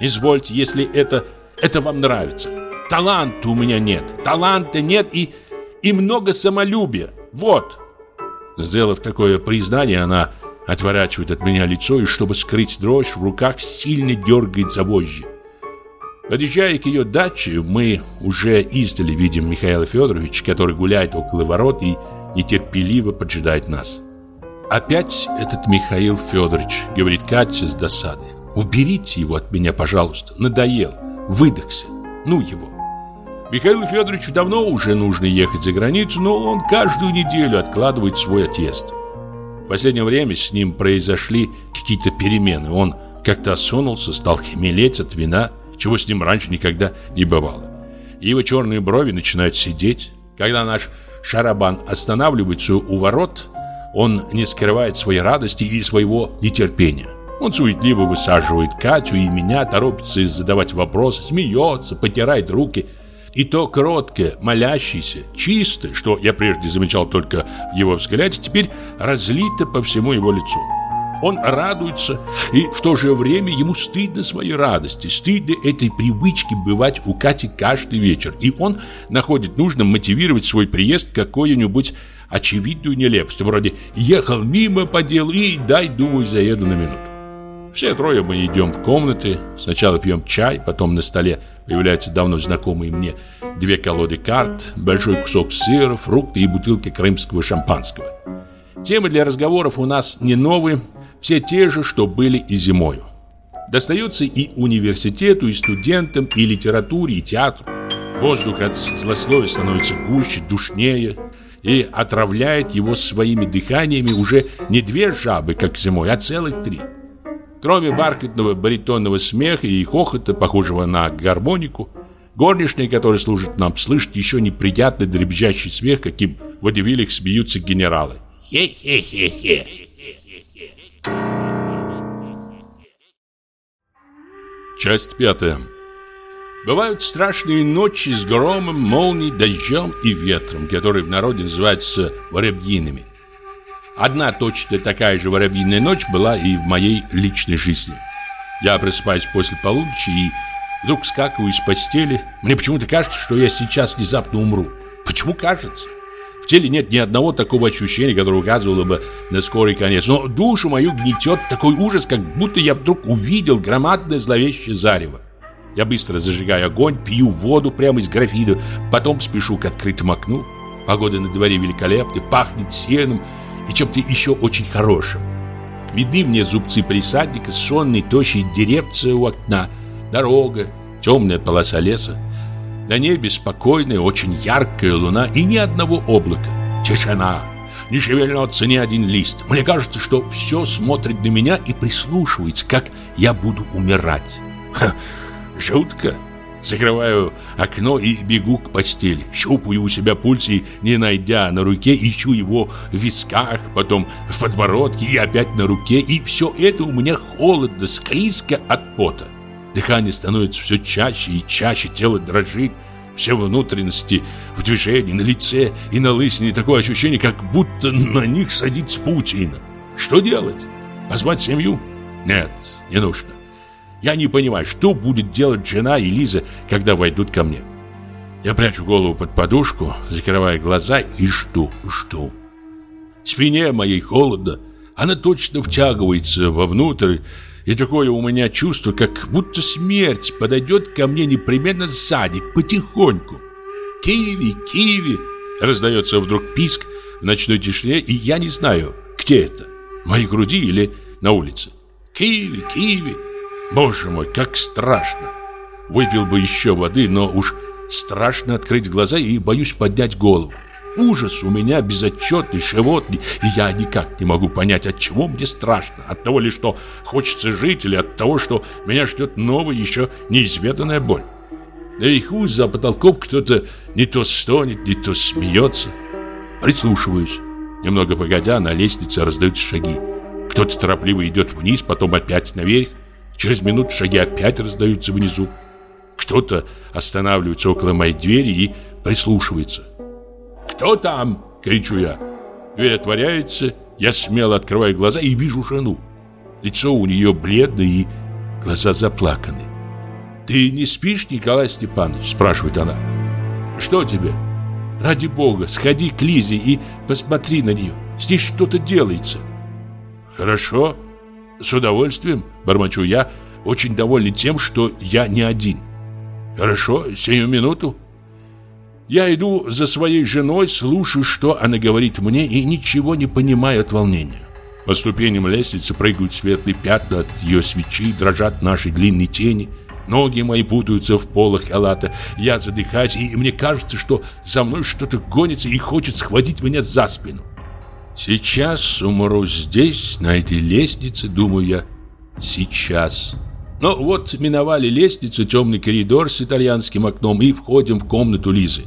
Извольте, если это, это вам нравится. Таланта у меня нет, таланта нет и, и много самолюбия. Вот. Сделав такое признание, она отворачивает от меня лицо и, чтобы скрыть дрожь, в руках сильно дергает за вожжи. Подъезжая к ее даче, мы уже издали видим Михаила Федоровича, который гуляет около ворот и нетерпеливо поджидает нас. «Опять этот Михаил Федорович», — говорит Катя с досадой. «Уберите его от меня, пожалуйста. Надоел. Выдохся. Ну его». Михаилу Федоровичу давно уже нужно ехать за границу, но он каждую неделю откладывает свой отъезд. В последнее время с ним произошли какие-то перемены. Он как-то осунулся, стал хмелеть от вина, чего с ним раньше никогда не бывало. Его черные брови начинают сидеть. Когда наш шарабан останавливается у ворот, он не скрывает своей радости и своего нетерпения. Он суетливо высаживает Катю и меня, торопится задавать вопросы, смеется, потирает руки – и то кроткое, молящееся, чистое, что я прежде замечал только в его взгляде, теперь разлито по всему его лицу. Он радуется, и в то же время ему стыдно своей радости, стыдно этой привычки бывать у Кати каждый вечер. И он находит нужным мотивировать свой приезд какой-нибудь очевидную нелепость, вроде «ехал мимо по делу и дай, думаю, заеду на минуту». Все трое мы идем в комнаты, сначала пьем чай, потом на столе Появляются давно знакомые мне две колоды карт, большой кусок сыра, фрукты и бутылки крымского шампанского. Темы для разговоров у нас не новые, все те же, что были и зимою. Достается и университету, и студентам, и литературе, и театру. Воздух от злословия становится гуще, душнее и отравляет его своими дыханиями уже не две жабы, как зимой, а целых три. Кроме бархатного баритонного смеха и хохота, похожего на гармонику, горничные, которые служат нам, слышат еще неприятный дребезжащий смех, каким в водевилях смеются генералы. Хе-хе-хе-хе. Часть пятая. Бывают страшные ночи с громом, молнией, дождем и ветром, которые в народе называются воробьиными. Одна точно такая же воробьиная ночь была и в моей личной жизни. Я просыпаюсь после полуночи и вдруг скакиваю из постели. Мне почему-то кажется, что я сейчас внезапно умру. Почему кажется? В теле нет ни одного такого ощущения, которое указывало бы на скорый конец. Но душу мою гнетет такой ужас, как будто я вдруг увидел громадное зловещее зарево. Я быстро зажигаю огонь, пью воду прямо из графина, потом спешу к открытому окну. Погода на дворе великолепная, пахнет сеном и чем-то еще очень хорошим. Видны мне зубцы присадника, сонные, тощие деревца у окна, дорога, темная полоса леса. На небе спокойная, очень яркая луна и ни одного облака. Тишина. Не шевельнется ни один лист. Мне кажется, что все смотрит на меня и прислушивается, как я буду умирать. Ха, жутко. Закрываю окно и бегу к постели. Щупаю у себя пульс и, не найдя на руке, ищу его в висках, потом в подбородке и опять на руке. И все это у меня холодно, склизко от пота. Дыхание становится все чаще и чаще, тело дрожит. Все внутренности в движении, на лице и на лысине такое ощущение, как будто на них садится паутина. Что делать? Позвать семью? Нет, не нужно. Я не понимаю, что будет делать жена и Лиза, когда войдут ко мне. Я прячу голову под подушку, закрывая глаза и жду, жду. Спине моей холодно, она точно втягивается вовнутрь, и такое у меня чувство, как будто смерть подойдет ко мне непременно сзади, потихоньку. «Киви! Киви!» Раздается вдруг писк в ночной тишине, и я не знаю, где это, в моей груди или на улице. «Киви! Киви!» Боже мой, как страшно! Выпил бы еще воды, но уж страшно открыть глаза и боюсь поднять голову. Ужас у меня безотчетный, животный, и я никак не могу понять, от чего мне страшно. От того ли, что хочется жить, или от того, что меня ждет новая, еще неизведанная боль. Наверху за потолком кто-то не то стонет, не то смеется. Прислушиваюсь. Немного погодя, на лестнице раздаются шаги. Кто-то торопливо идет вниз, потом опять наверх. Через минуту шаги опять раздаются внизу. Кто-то останавливается около моей двери и прислушивается. «Кто там?» — кричу я. Дверь отворяется, я смело открываю глаза и вижу жену. Лицо у нее бледное и глаза заплаканы. «Ты не спишь, Николай Степанович?» – спрашивает она. «Что тебе?» «Ради бога, сходи к Лизе и посмотри на нее. Здесь что-то делается». «Хорошо, с удовольствием», – бормочу я, очень довольный тем, что я не один. «Хорошо, сию минуту». Я иду за своей женой, слушаю, что она говорит мне, и ничего не понимаю от волнения. По ступеням лестницы прыгают светлые пятна от ее свечи, дрожат наши длинные тени. Ноги мои путаются в полах халата. Я задыхаюсь, и мне кажется, что за мной что-то гонится и хочет схватить меня за спину. Сейчас умру здесь, на этой лестнице, думаю я. Сейчас. Но вот миновали лестницу, темный коридор с итальянским окном и входим в комнату Лизы.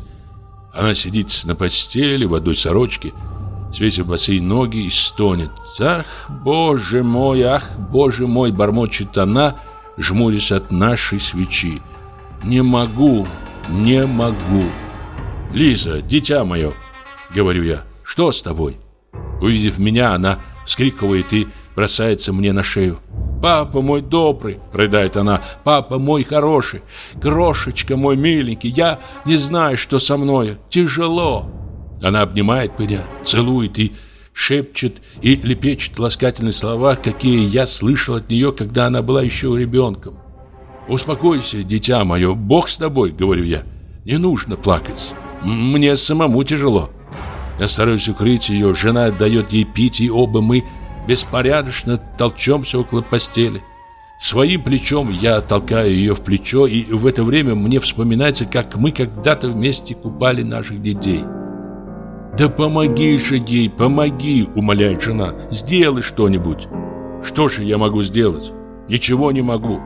Она сидит на постели в одной сорочке, свесив босые ноги и стонет. «Ах, боже мой, ах, боже мой!» бормочет она, жмурясь от нашей свечи. «Не могу, не могу!» «Лиза, дитя мое!» — говорю я. «Что с тобой?» Увидев меня, она вскрикивает и бросается мне на шею. «Папа мой добрый!» — рыдает она. «Папа мой хороший! Крошечка мой миленький! Я не знаю, что со мной! Тяжело!» Она обнимает меня, целует и шепчет и лепечет ласкательные слова, какие я слышал от нее, когда она была еще ребенком. «Успокойся, дитя мое, Бог с тобой!» — говорю я. «Не нужно плакать. Мне самому тяжело». Я стараюсь укрыть ее, жена дает ей пить, и оба мы беспорядочно толчемся около постели. Своим плечом я толкаю ее в плечо, и в это время мне вспоминается, как мы когда-то вместе купали наших детей. «Да помоги же ей, помоги!» — умоляет жена. «Сделай что-нибудь!» «Что же я могу сделать?» «Ничего не могу!»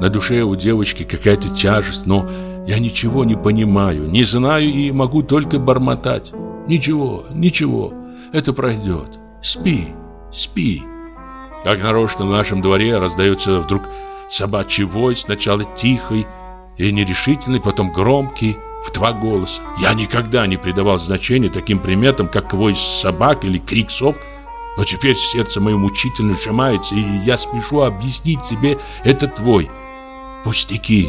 На душе у девочки какая-то тяжесть, но я ничего не понимаю, не знаю и могу только бормотать. Ничего, ничего, это пройдет. Спи, спи. Как нарочно в нашем дворе раздается вдруг собачий вой, сначала тихий и нерешительный, потом громкий, в два голоса. Я никогда не придавал значения таким приметам, как вой собак или крик сов, но теперь сердце мое мучительно сжимается, и я спешу объяснить себе этот твой. Пустяки,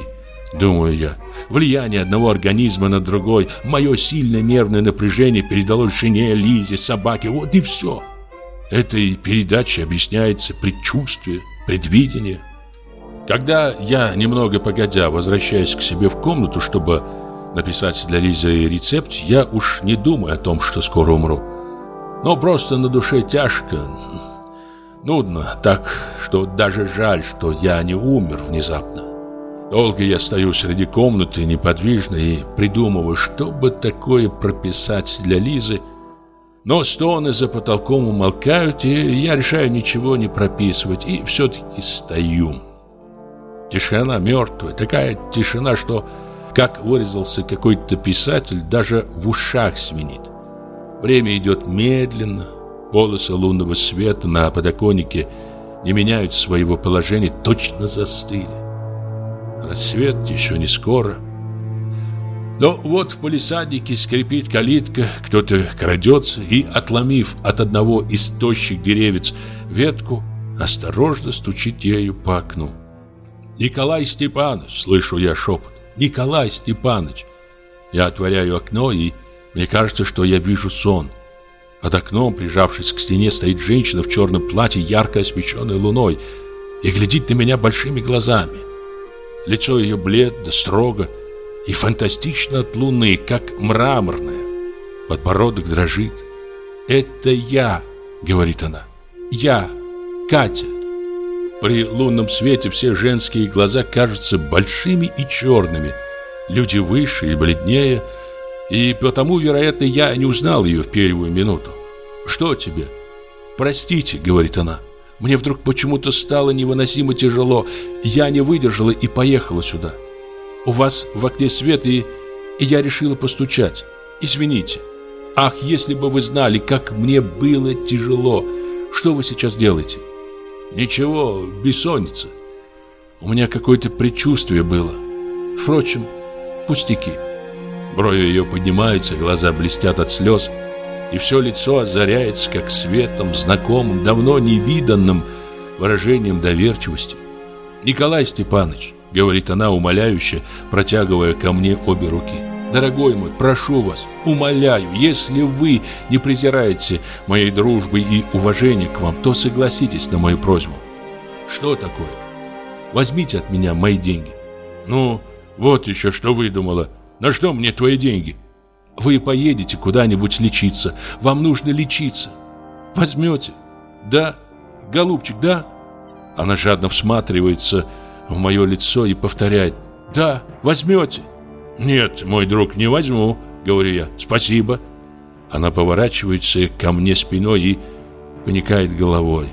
думаю я. Влияние одного организма на другой, мое сильное нервное напряжение передалось жене, Лизе, собаке, вот и все. Этой передачей объясняется предчувствие, предвидение. Когда я, немного погодя, возвращаюсь к себе в комнату, чтобы написать для Лизы рецепт, я уж не думаю о том, что скоро умру. Но просто на душе тяжко, нудно, так, что даже жаль, что я не умер внезапно. Долго я стою среди комнаты неподвижно и придумываю, что бы такое прописать для Лизы. Но стоны за потолком умолкают, и я решаю ничего не прописывать, и все-таки стою. Тишина мертвая, такая тишина, что, как вырезался какой-то писатель, даже в ушах свинит. Время идет медленно, полосы лунного света на подоконнике не меняют своего положения, точно застыли. Рассвет еще не скоро. Но вот в полисаднике скрипит калитка, кто-то крадется и, отломив от одного из тощих деревец ветку, осторожно стучит ею по окну. «Николай Степанович!» — слышу я шепот. «Николай Степанович!» Я отворяю окно, и мне кажется, что я вижу сон. Под окном, прижавшись к стене, стоит женщина в черном платье, ярко освещенной луной, и глядит на меня большими глазами. Лицо ее бледно, строго и фантастично от луны, как мраморное. Подбородок дрожит. «Это я», — говорит она. «Я, Катя». При лунном свете все женские глаза кажутся большими и черными. Люди выше и бледнее, и потому, вероятно, я не узнал ее в первую минуту. «Что тебе?» «Простите», — говорит она. «Мне вдруг почему-то стало невыносимо тяжело. Я не выдержала и поехала сюда. У вас в окне свет, и, и я решила постучать. Извините. Ах, если бы вы знали, как мне было тяжело. Что вы сейчас делаете?» Ничего, бессонница. У меня какое-то предчувствие было. Впрочем, пустяки. Брови ее поднимаются, глаза блестят от слез, и все лицо озаряется, как светом, знакомым, давно невиданным выражением доверчивости. «Николай Степанович», — говорит она умоляюще, протягивая ко мне обе руки, — Дорогой мой, прошу вас, умоляю, если вы не презираете моей дружбы и уважения к вам, то согласитесь на мою просьбу. Что такое? Возьмите от меня мои деньги. Ну, вот еще что выдумала. На что мне твои деньги? Вы поедете куда-нибудь лечиться. Вам нужно лечиться. Возьмете? Да? Голубчик, да? Она жадно всматривается в мое лицо и повторяет. Да, возьмете. «Нет, мой друг, не возьму», — говорю я. «Спасибо». Она поворачивается ко мне спиной и поникает головой.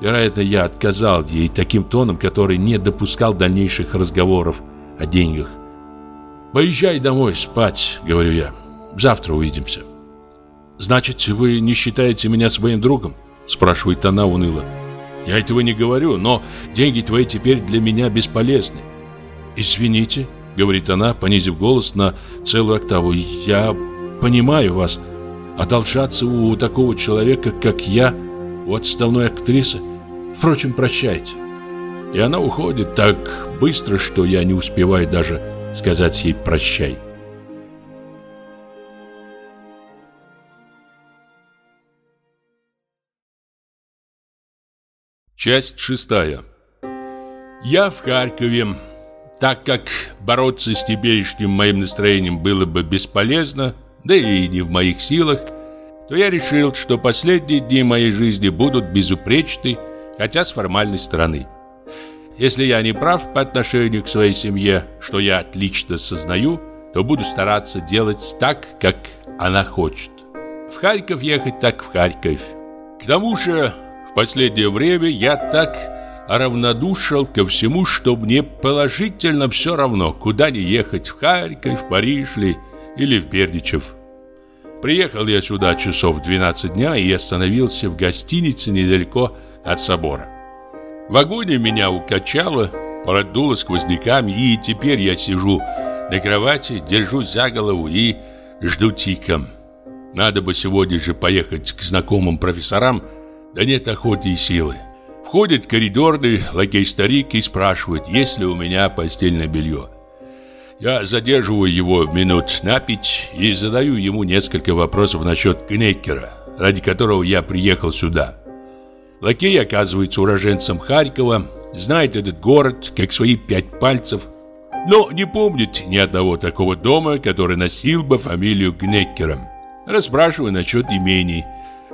Вероятно, я отказал ей таким тоном, который не допускал дальнейших разговоров о деньгах. «Поезжай домой спать», — говорю я. «Завтра увидимся». «Значит, вы не считаете меня своим другом?» — спрашивает она уныло. «Я этого не говорю, но деньги твои теперь для меня бесполезны». «Извините», Говорит она, понизив голос на целую октаву. Я понимаю вас. Одолжаться у такого человека, как я У отставной актрисы Впрочем, прощайте. И она уходит так быстро, что я не успеваю даже сказать ей «прощай» Часть шестая Я в Харькове так как бороться с теперешним моим настроением было бы бесполезно, да и не в моих силах, то я решил, что последние дни моей жизни будут безупречны, хотя с формальной стороны. Если я не прав по отношению к своей семье, что я отлично сознаю, то буду стараться делать так, как она хочет. В Харьков ехать так в Харьков. К тому же, в последнее время я так равнодушил ко всему, что мне положительно все равно, куда не ехать, в Харьков, в Париж ли или в Бердичев. Приехал я сюда часов 12 дня и остановился в гостинице недалеко от собора. В вагоне меня укачало, продуло сквозняками, и теперь я сижу на кровати, держусь за голову и жду тиком. Надо бы сегодня же поехать к знакомым профессорам, да нет охоты и силы. Входит коридорный лакей-старик и спрашивает, есть ли у меня постельное белье. Я задерживаю его минут на пять и задаю ему несколько вопросов насчет Кнеккера, ради которого я приехал сюда. Лакей оказывается уроженцем Харькова, знает этот город как свои пять пальцев, но не помнит ни одного такого дома, который носил бы фамилию Гнеккером. Расспрашиваю насчет имений.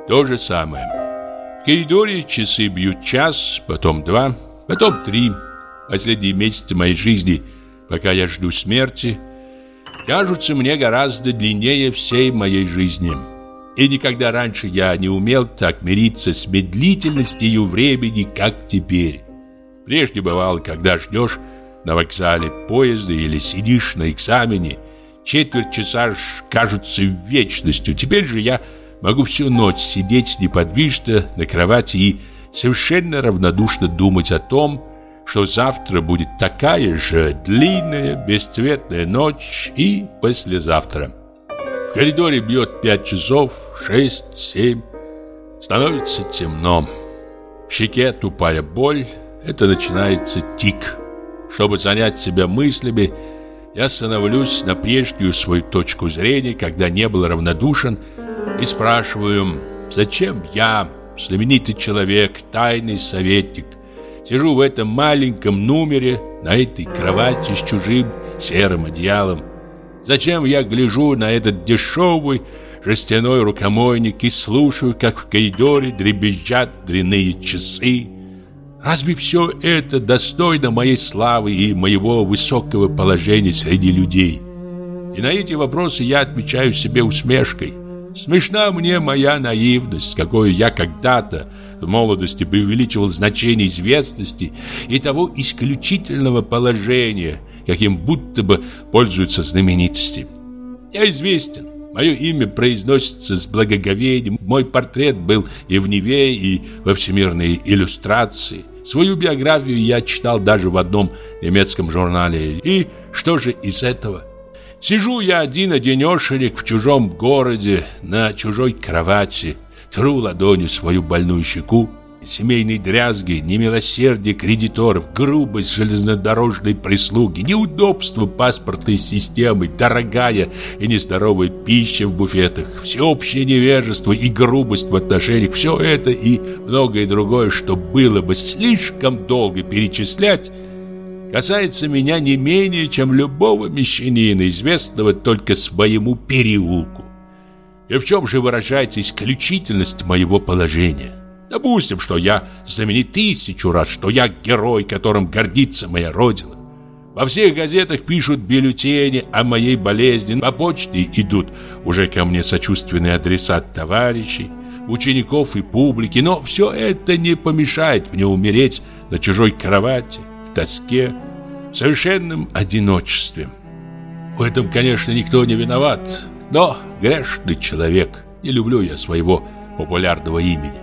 То же самое. Коридоре часы бьют час, потом два, потом три. Последние месяцы моей жизни, пока я жду смерти, кажутся мне гораздо длиннее всей моей жизни. И никогда раньше я не умел так мириться с медлительностью времени, как теперь. Прежде бывало, когда ждешь на вокзале поезда или сидишь на экзамене, четверть часа кажутся вечностью. Теперь же я могу всю ночь сидеть неподвижно на кровати и совершенно равнодушно думать о том, что завтра будет такая же длинная, бесцветная ночь и послезавтра. В коридоре бьет пять часов, шесть, семь. Становится темно. В щеке тупая боль. Это начинается тик. Чтобы занять себя мыслями, я становлюсь на прежнюю свою точку зрения, когда не был равнодушен, и спрашиваю, зачем я, знаменитый человек, тайный советник, сижу в этом маленьком номере, на этой кровати с чужим серым одеялом. Зачем я гляжу на этот дешевый жестяной рукомойник и слушаю, как в коридоре дребезжат дряные часы, Разве все это достойно моей славы и моего высокого положения среди людей? И на эти вопросы я отвечаю себе усмешкой. Смешна мне моя наивность, какой я когда-то в молодости преувеличивал значение известности и того исключительного положения, каким будто бы пользуются знаменитости. Я известен, мое имя произносится с благоговением, мой портрет был и в Неве, и во всемирной иллюстрации. Свою биографию я читал даже в одном немецком журнале. И что же из этого? Сижу я один-одинешенек в чужом городе, на чужой кровати, тру ладонью свою больную щеку, семейные дрязги, немилосердие кредиторов, грубость железнодорожной прислуги, неудобство паспортной системы, дорогая и нездоровая пища в буфетах, всеобщее невежество и грубость в отношениях, все это и многое другое, что было бы слишком долго перечислять, касается меня не менее, чем любого мещанина, известного только своему переулку. И в чем же выражается исключительность моего положения? Допустим, что я знаменит тысячу раз, что я герой, которым гордится моя родина. Во всех газетах пишут бюллетени о моей болезни, по почте идут уже ко мне сочувственные адреса от товарищей, учеников и публики, но все это не помешает мне умереть на чужой кровати, тоске, в совершенном одиночестве. В этом, конечно, никто не виноват, но грешный человек, не люблю я своего популярного имени.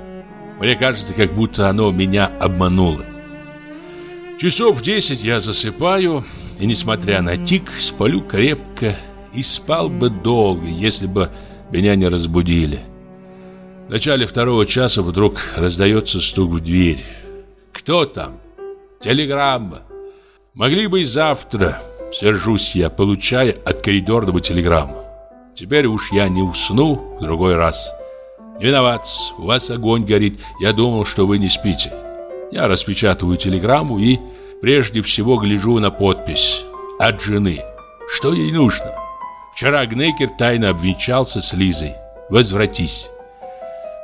Мне кажется, как будто оно меня обмануло. Часов в десять я засыпаю, и, несмотря на тик, сплю крепко и спал бы долго, если бы меня не разбудили. В начале второго часа вдруг раздается стук в дверь. «Кто там?» «Телеграмма». «Могли бы и завтра», — сержусь я, получая от коридорного телеграмму. «Теперь уж я не усну в другой раз». «Виноват, у вас огонь горит. Я думал, что вы не спите». Я распечатываю телеграмму и прежде всего гляжу на подпись «От жены». Что ей нужно? Вчера Гнекер тайно обвенчался с Лизой. Возвратись.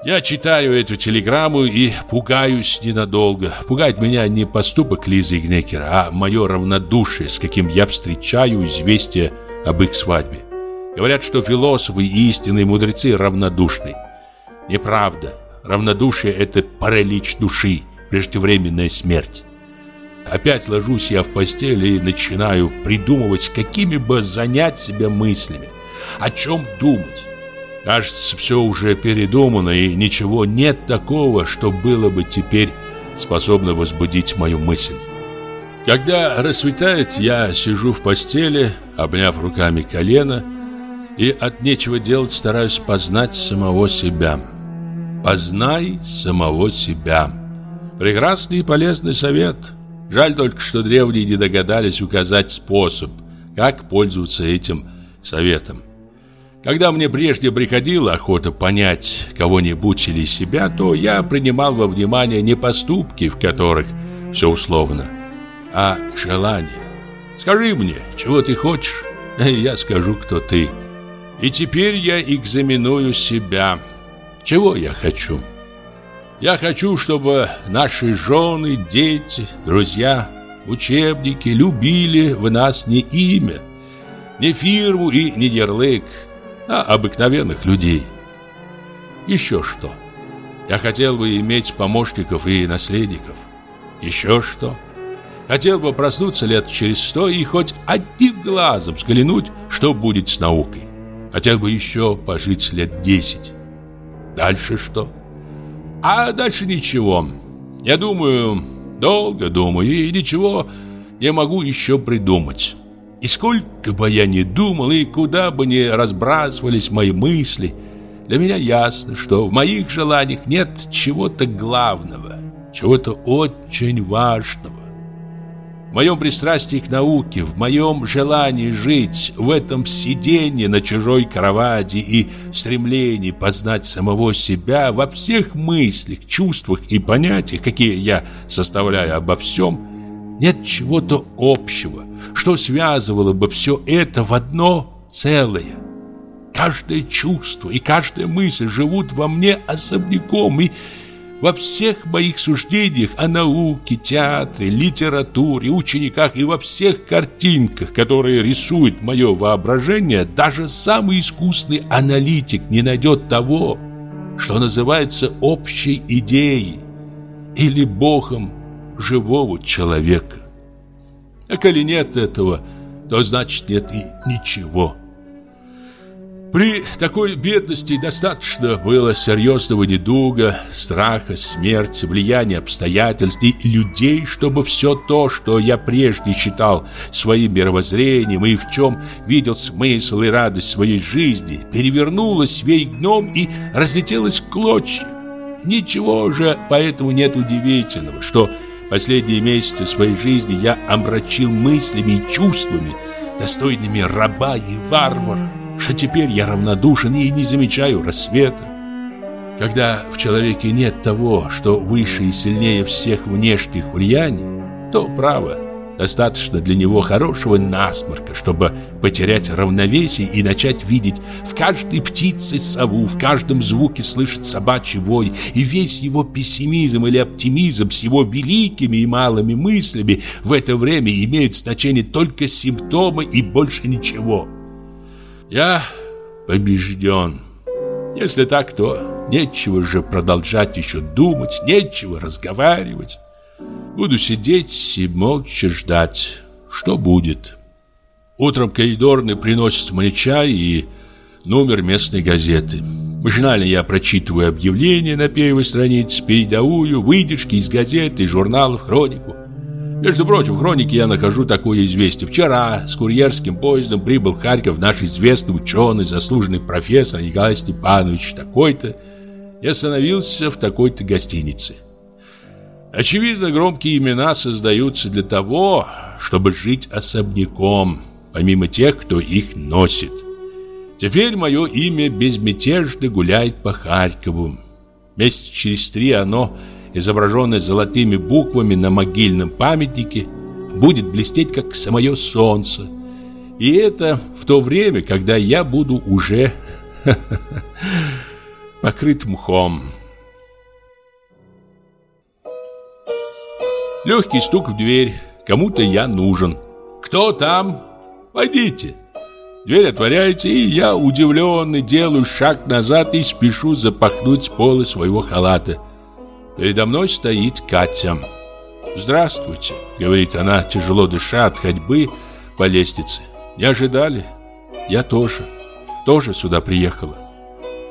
Я читаю эту телеграмму и пугаюсь ненадолго. Пугает меня не поступок Лизы и Гнекера, а мое равнодушие, с каким я встречаю известие об их свадьбе. Говорят, что философы и истинные мудрецы равнодушны. Неправда. Равнодушие – это паралич души, преждевременная смерть. Опять ложусь я в постель и начинаю придумывать, какими бы занять себя мыслями. О чем думать? Кажется, все уже передумано, и ничего нет такого, что было бы теперь способно возбудить мою мысль. Когда рассветает, я сижу в постели, обняв руками колено, и от нечего делать стараюсь познать самого себя. Познай самого себя. Прекрасный и полезный совет. Жаль только, что древние не догадались указать способ, как пользоваться этим советом. Когда мне прежде приходила охота понять кого-нибудь или себя, то я принимал во внимание не поступки, в которых все условно, а желание. Скажи мне, чего ты хочешь, и я скажу, кто ты. И теперь я экзаменую себя. Чего я хочу? Я хочу, чтобы наши жены, дети, друзья, учебники любили в нас не имя, не фирму и не ярлык, а обыкновенных людей. Еще что? Я хотел бы иметь помощников и наследников. Еще что? Хотел бы проснуться лет через сто и хоть одним глазом взглянуть, что будет с наукой. Хотел бы еще пожить лет десять. Дальше что? А дальше ничего. Я думаю, долго думаю, и ничего не могу еще придумать. И сколько бы я ни думал, и куда бы ни разбрасывались мои мысли, для меня ясно, что в моих желаниях нет чего-то главного, чего-то очень важного. В моем пристрастии к науке, в моем желании жить, в этом сидении на чужой кровати и стремлении познать самого себя, во всех мыслях, чувствах и понятиях, какие я составляю обо всем, нет чего-то общего, что связывало бы все это в одно целое. Каждое чувство и каждая мысль живут во мне особняком, и во всех моих суждениях о науке, театре, литературе, учениках и во всех картинках, которые рисует мое воображение, даже самый искусный аналитик не найдет того, что называется общей идеей или богом живого человека. А коли нет этого, то значит нет и ничего. При такой бедности достаточно было серьезного недуга, страха, смерти, влияния обстоятельств и людей, чтобы все то, что я прежде считал своим мировоззрением и в чем видел смысл и радость своей жизни, перевернулось вей гном и разлетелось клочья. Ничего же поэтому нет удивительного, что последние месяцы своей жизни я омрачил мыслями и чувствами, достойными раба и варвара что теперь я равнодушен и не замечаю рассвета. Когда в человеке нет того, что выше и сильнее всех внешних влияний, то право достаточно для него хорошего насморка, чтобы потерять равновесие и начать видеть в каждой птице сову, в каждом звуке слышать собачий вой, и весь его пессимизм или оптимизм с его великими и малыми мыслями в это время имеют значение только симптомы и больше ничего. Я побежден. Если так, то нечего же продолжать еще думать, нечего разговаривать. Буду сидеть и молча ждать, что будет. Утром коридорный приносит мне чай и номер местной газеты. Машинально я прочитываю объявления на первой странице, передовую, выдержки из газеты, журналов, хронику. Между прочим, в хронике я нахожу такое известие. Вчера с курьерским поездом прибыл в Харьков наш известный ученый, заслуженный профессор Николай Степанович такой-то и остановился в такой-то гостинице. Очевидно, громкие имена создаются для того, чтобы жить особняком, помимо тех, кто их носит. Теперь мое имя безмятежно гуляет по Харькову. Месяц через три оно изображенное золотыми буквами на могильном памятнике, будет блестеть, как самое солнце. И это в то время, когда я буду уже покрыт мхом. Легкий стук в дверь. Кому-то я нужен. «Кто там? Войдите!» Дверь отворяется, и я, удивленный, делаю шаг назад и спешу запахнуть полы своего халата. Передо мной стоит Катя. «Здравствуйте», — говорит она, тяжело дыша от ходьбы по лестнице. «Не ожидали?» «Я тоже. Тоже сюда приехала».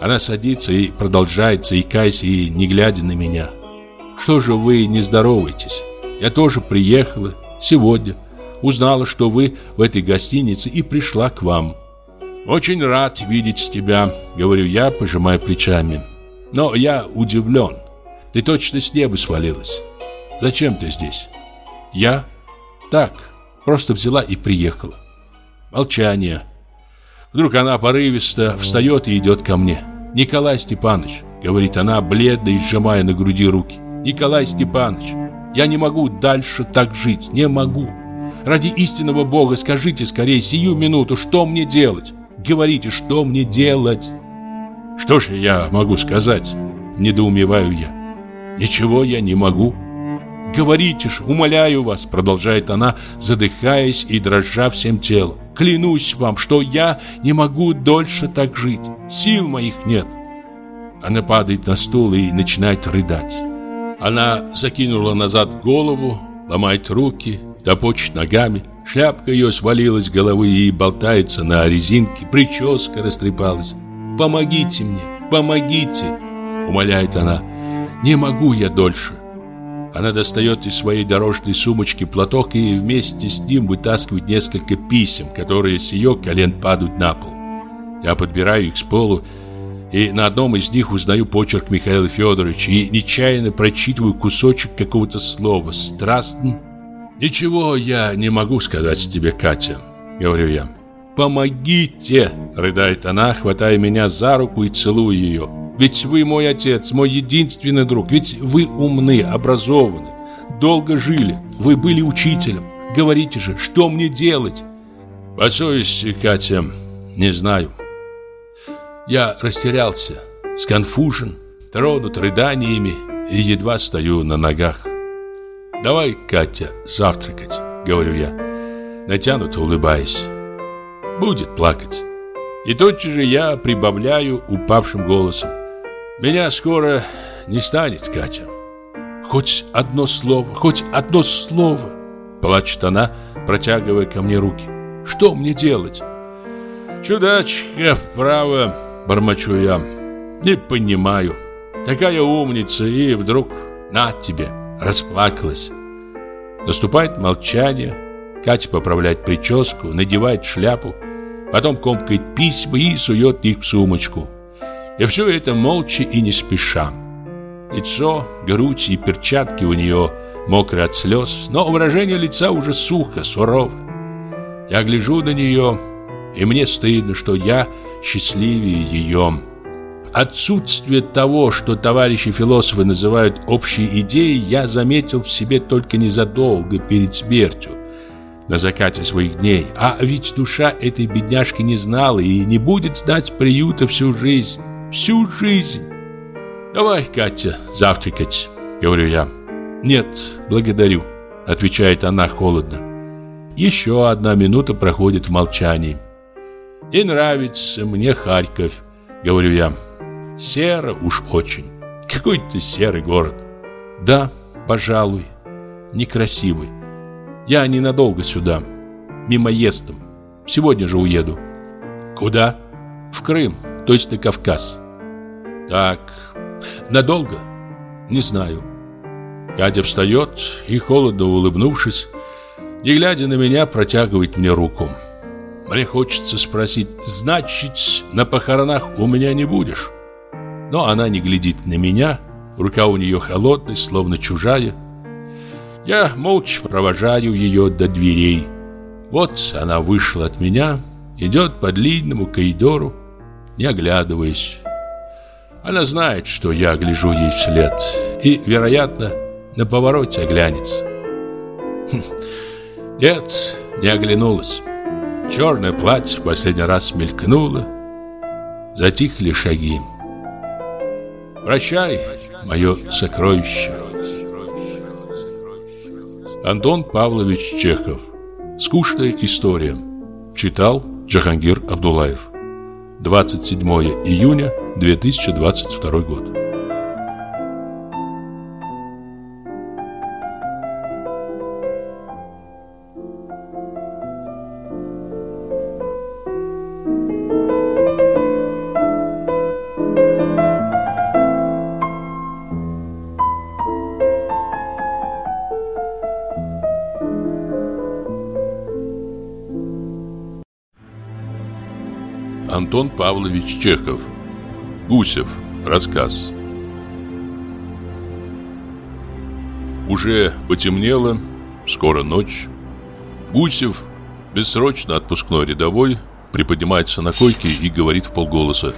Она садится и продолжает, заикаясь и не глядя на меня. Что же вы не здороваетесь? Я тоже приехала сегодня, узнала, что вы в этой гостинице и пришла к вам. Очень рад видеть тебя, говорю я, пожимая плечами. Но я удивлен. Ты точно с неба свалилась. Зачем ты здесь? Я? Так, просто взяла и приехала. Молчание. Вдруг она порывисто встает и идет ко мне. «Николай Степанович», — говорит она, бледно и сжимая на груди руки. «Николай Степанович, я не могу дальше так жить, не могу. Ради истинного Бога скажите скорее сию минуту, что мне делать? Говорите, что мне делать?» «Что же я могу сказать?» — недоумеваю я. «Ничего я не могу». «Говорите ж, умоляю вас», — продолжает она, задыхаясь и дрожа всем телом. «Клянусь вам, что я не могу дольше так жить. Сил моих нет». Она падает на стул и начинает рыдать. Она закинула назад голову, ломает руки, топочет ногами. Шляпка ее свалилась с головы и болтается на резинке, прическа растрепалась. «Помогите мне, помогите!» — умоляет она. «Не могу я дольше. Она достает из своей дорожной сумочки платок и вместе с ним вытаскивает несколько писем, которые с ее колен падают на пол. Я подбираю их с полу и на одном из них узнаю почерк Михаила Федоровича и нечаянно прочитываю кусочек какого-то слова. Страстно. «Ничего я не могу сказать тебе, Катя», — говорю я. «Помогите!» — рыдает она, хватая меня за руку и целуя ее. Ведь вы мой отец, мой единственный друг. Ведь вы умны, образованы, долго жили. Вы были учителем. Говорите же, что мне делать? По совести, Катя, не знаю. Я растерялся, сконфужен, тронут рыданиями и едва стою на ногах. «Давай, Катя, завтракать», — говорю я, натянуто улыбаясь. «Будет плакать». И тотчас же я прибавляю упавшим голосом. Меня скоро не станет, Катя. Хоть одно слово, хоть одно слово. Плачет она, протягивая ко мне руки. Что мне делать? Чудачка, право, бормочу я. Не понимаю. Такая умница и вдруг на тебе, расплакалась. Наступает молчание. Катя поправляет прическу, надевает шляпу, потом комкает письма и сует их в сумочку. И все это молча и не спеша. Лицо, грудь и перчатки у нее мокрые от слез, но выражение лица уже сухо, сурово. Я гляжу на нее, и мне стыдно, что я счастливее ее. Отсутствие того, что товарищи философы называют общей идеей, я заметил в себе только незадолго перед смертью, на закате своих дней. А ведь душа этой бедняжки не знала и не будет знать приюта всю жизнь всю жизнь. Давай, Катя, завтракать, говорю я. Нет, благодарю, отвечает она холодно. Еще одна минута проходит в молчании. Не нравится мне Харьков, говорю я. Серо уж очень. Какой-то серый город. Да, пожалуй, некрасивый. Я ненадолго сюда, мимоездом. Сегодня же уеду. Куда? В Крым, то есть на Кавказ. Так, надолго? Не знаю. Катя встает и, холодно улыбнувшись, не глядя на меня, протягивает мне руку. Мне хочется спросить, значит, на похоронах у меня не будешь? Но она не глядит на меня, рука у нее холодная, словно чужая. Я молча провожаю ее до дверей. Вот она вышла от меня, идет по длинному коридору, не оглядываясь. Она знает, что я гляжу ей вслед и, вероятно, на повороте оглянется. Хм. Нет, не оглянулась. Черное платье в последний раз мелькнуло. Затихли шаги. Прощай, мое сокровище. Антон Павлович Чехов. Скучная история. Читал Джахангир Абдулаев. 27 июня 2022 год. Антон Павлович Чехов. Гусев. Рассказ. Уже потемнело, скоро ночь. Гусев, бессрочно отпускной рядовой, приподнимается на койке и говорит в полголоса.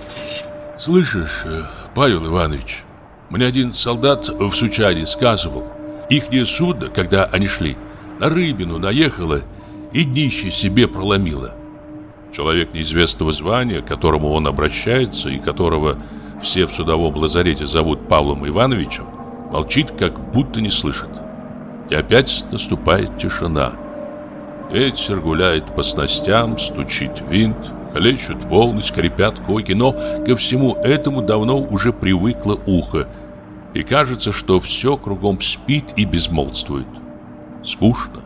«Слышишь, э, Павел Иванович, мне один солдат в Сучане сказывал, ихнее судно, когда они шли, на рыбину наехало и днище себе проломило. Человек неизвестного звания, к которому он обращается и которого все в судовом лазарете зовут Павлом Ивановичем, молчит, как будто не слышит. И опять наступает тишина. Ветер гуляет по снастям, стучит винт, хлещут волны, скрипят койки, но ко всему этому давно уже привыкло ухо, и кажется, что все кругом спит и безмолвствует. Скучно.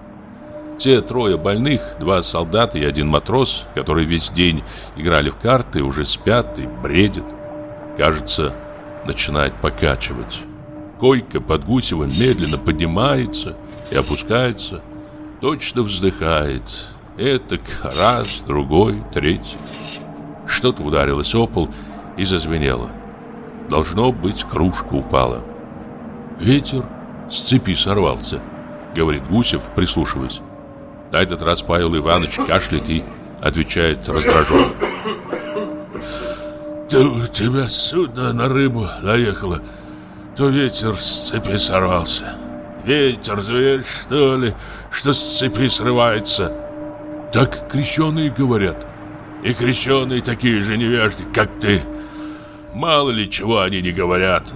Те трое больных, два солдата и один матрос, которые весь день играли в карты, уже спят и бредят. Кажется, начинает покачивать. Койка под Гусевым медленно поднимается и опускается, точно вздыхает. Этак раз, другой, третий. Что-то ударилось о пол и зазвенело. Должно быть, кружка упала. Ветер с цепи сорвался, говорит Гусев, прислушиваясь. На этот раз Павел Иванович кашляет и отвечает раздраженно. «Да у тебя судно на рыбу наехало, то ветер с цепи сорвался. Ветер, зверь, что ли, что с цепи срывается?» Так крещеные говорят. И крещеные такие же невежды, как ты. Мало ли чего они не говорят.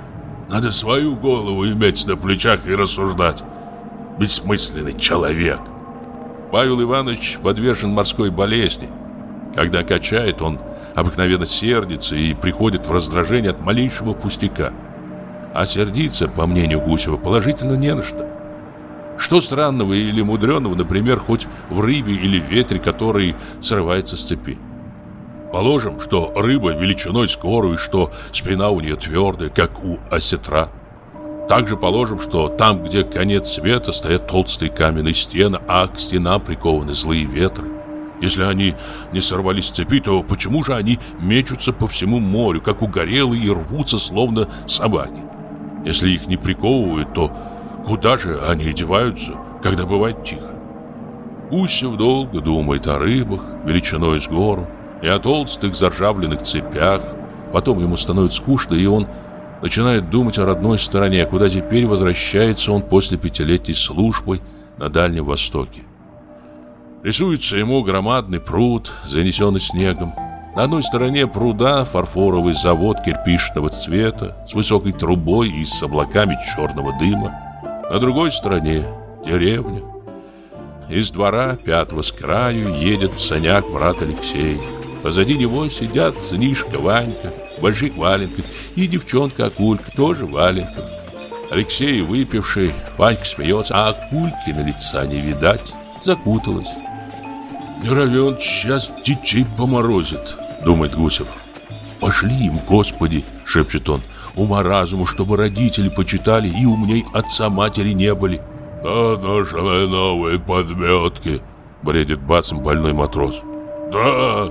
Надо свою голову иметь на плечах и рассуждать. Бессмысленный человек. Павел Иванович подвержен морской болезни. Когда качает, он обыкновенно сердится и приходит в раздражение от малейшего пустяка. А сердиться, по мнению Гусева, положительно не на что. Что странного или мудреного, например, хоть в рыбе или ветре, который срывается с цепи? Положим, что рыба величиной скорую, что спина у нее твердая, как у осетра. Также положим, что там, где конец света, стоят толстые каменные стены, а к стенам прикованы злые ветры. Если они не сорвались с цепи, то почему же они мечутся по всему морю, как угорелые, и рвутся, словно собаки? Если их не приковывают, то куда же они деваются, когда бывает тихо? Гусев долго думает о рыбах, величиной с гору, и о толстых заржавленных цепях. Потом ему становится скучно, и он начинает думать о родной стороне, куда теперь возвращается он после пятилетней службы на Дальнем Востоке. Рисуется ему громадный пруд, занесенный снегом. На одной стороне пруда фарфоровый завод кирпичного цвета с высокой трубой и с облаками черного дыма. На другой стороне деревня. Из двора пятого с краю едет саняк брат Алексей. Позади него сидят сынишка Ванька в больших валенках и девчонка Акулька тоже в валенках. Алексей выпивший, Ванька смеется, а Акульки на лица не видать, закуталась. «Не сейчас детей поморозит», — думает Гусев. «Пошли им, Господи!» — шепчет он. «Ума разуму, чтобы родители почитали и умней отца-матери не были». «Да, наши новые подметки», — бредит басом больной матрос. «Да,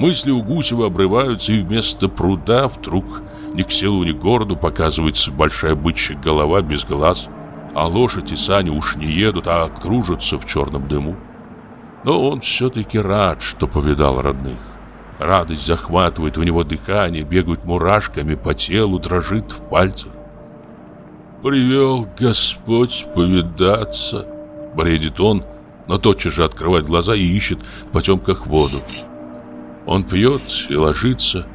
Мысли у Гусева обрываются, и вместо пруда вдруг ни к селу, ни к городу показывается большая бычья голова без глаз, а лошадь и сани уж не едут, а кружатся в черном дыму. Но он все-таки рад, что повидал родных. Радость захватывает у него дыхание, бегают мурашками по телу, дрожит в пальцах. «Привел Господь повидаться», — бредит он, но тотчас же открывает глаза и ищет в потемках воду. Он пьет и ложится,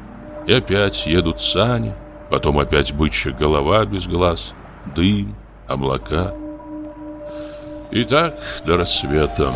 и опять едут сани, потом опять бычья голова без глаз, дым, облака. И так до рассвета.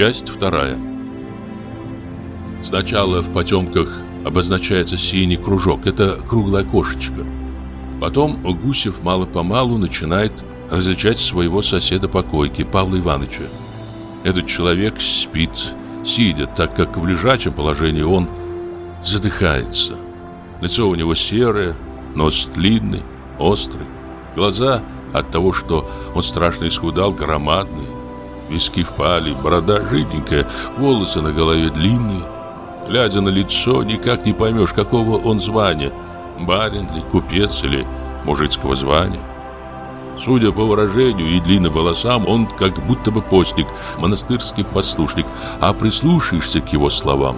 Часть вторая. Сначала в потемках обозначается синий кружок. Это круглая кошечка. Потом Гусев мало-помалу начинает различать своего соседа по койке, Павла Ивановича. Этот человек спит, сидя, так как в лежачем положении он задыхается. Лицо у него серое, нос длинный, острый. Глаза от того, что он страшно исхудал, громадные. Виски впали, борода жиденькая, волосы на голове длинные. Глядя на лицо, никак не поймешь, какого он звания. Барин ли, купец или мужицкого звания. Судя по выражению и длинным волосам, он как будто бы постник, монастырский послушник, а прислушаешься к его словам,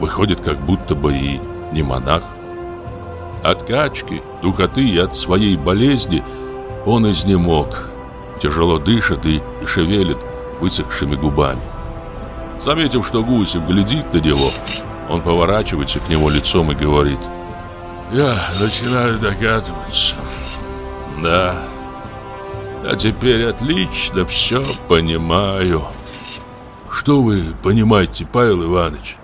выходит как будто бы и не монах. От качки, духоты и от своей болезни он изнемог, тяжело дышит и шевелит высохшими губами. Заметив, что Гусев глядит на него, он поворачивается к нему лицом и говорит «Я начинаю догадываться. Да, а теперь отлично все понимаю. Что вы понимаете, Павел Иванович?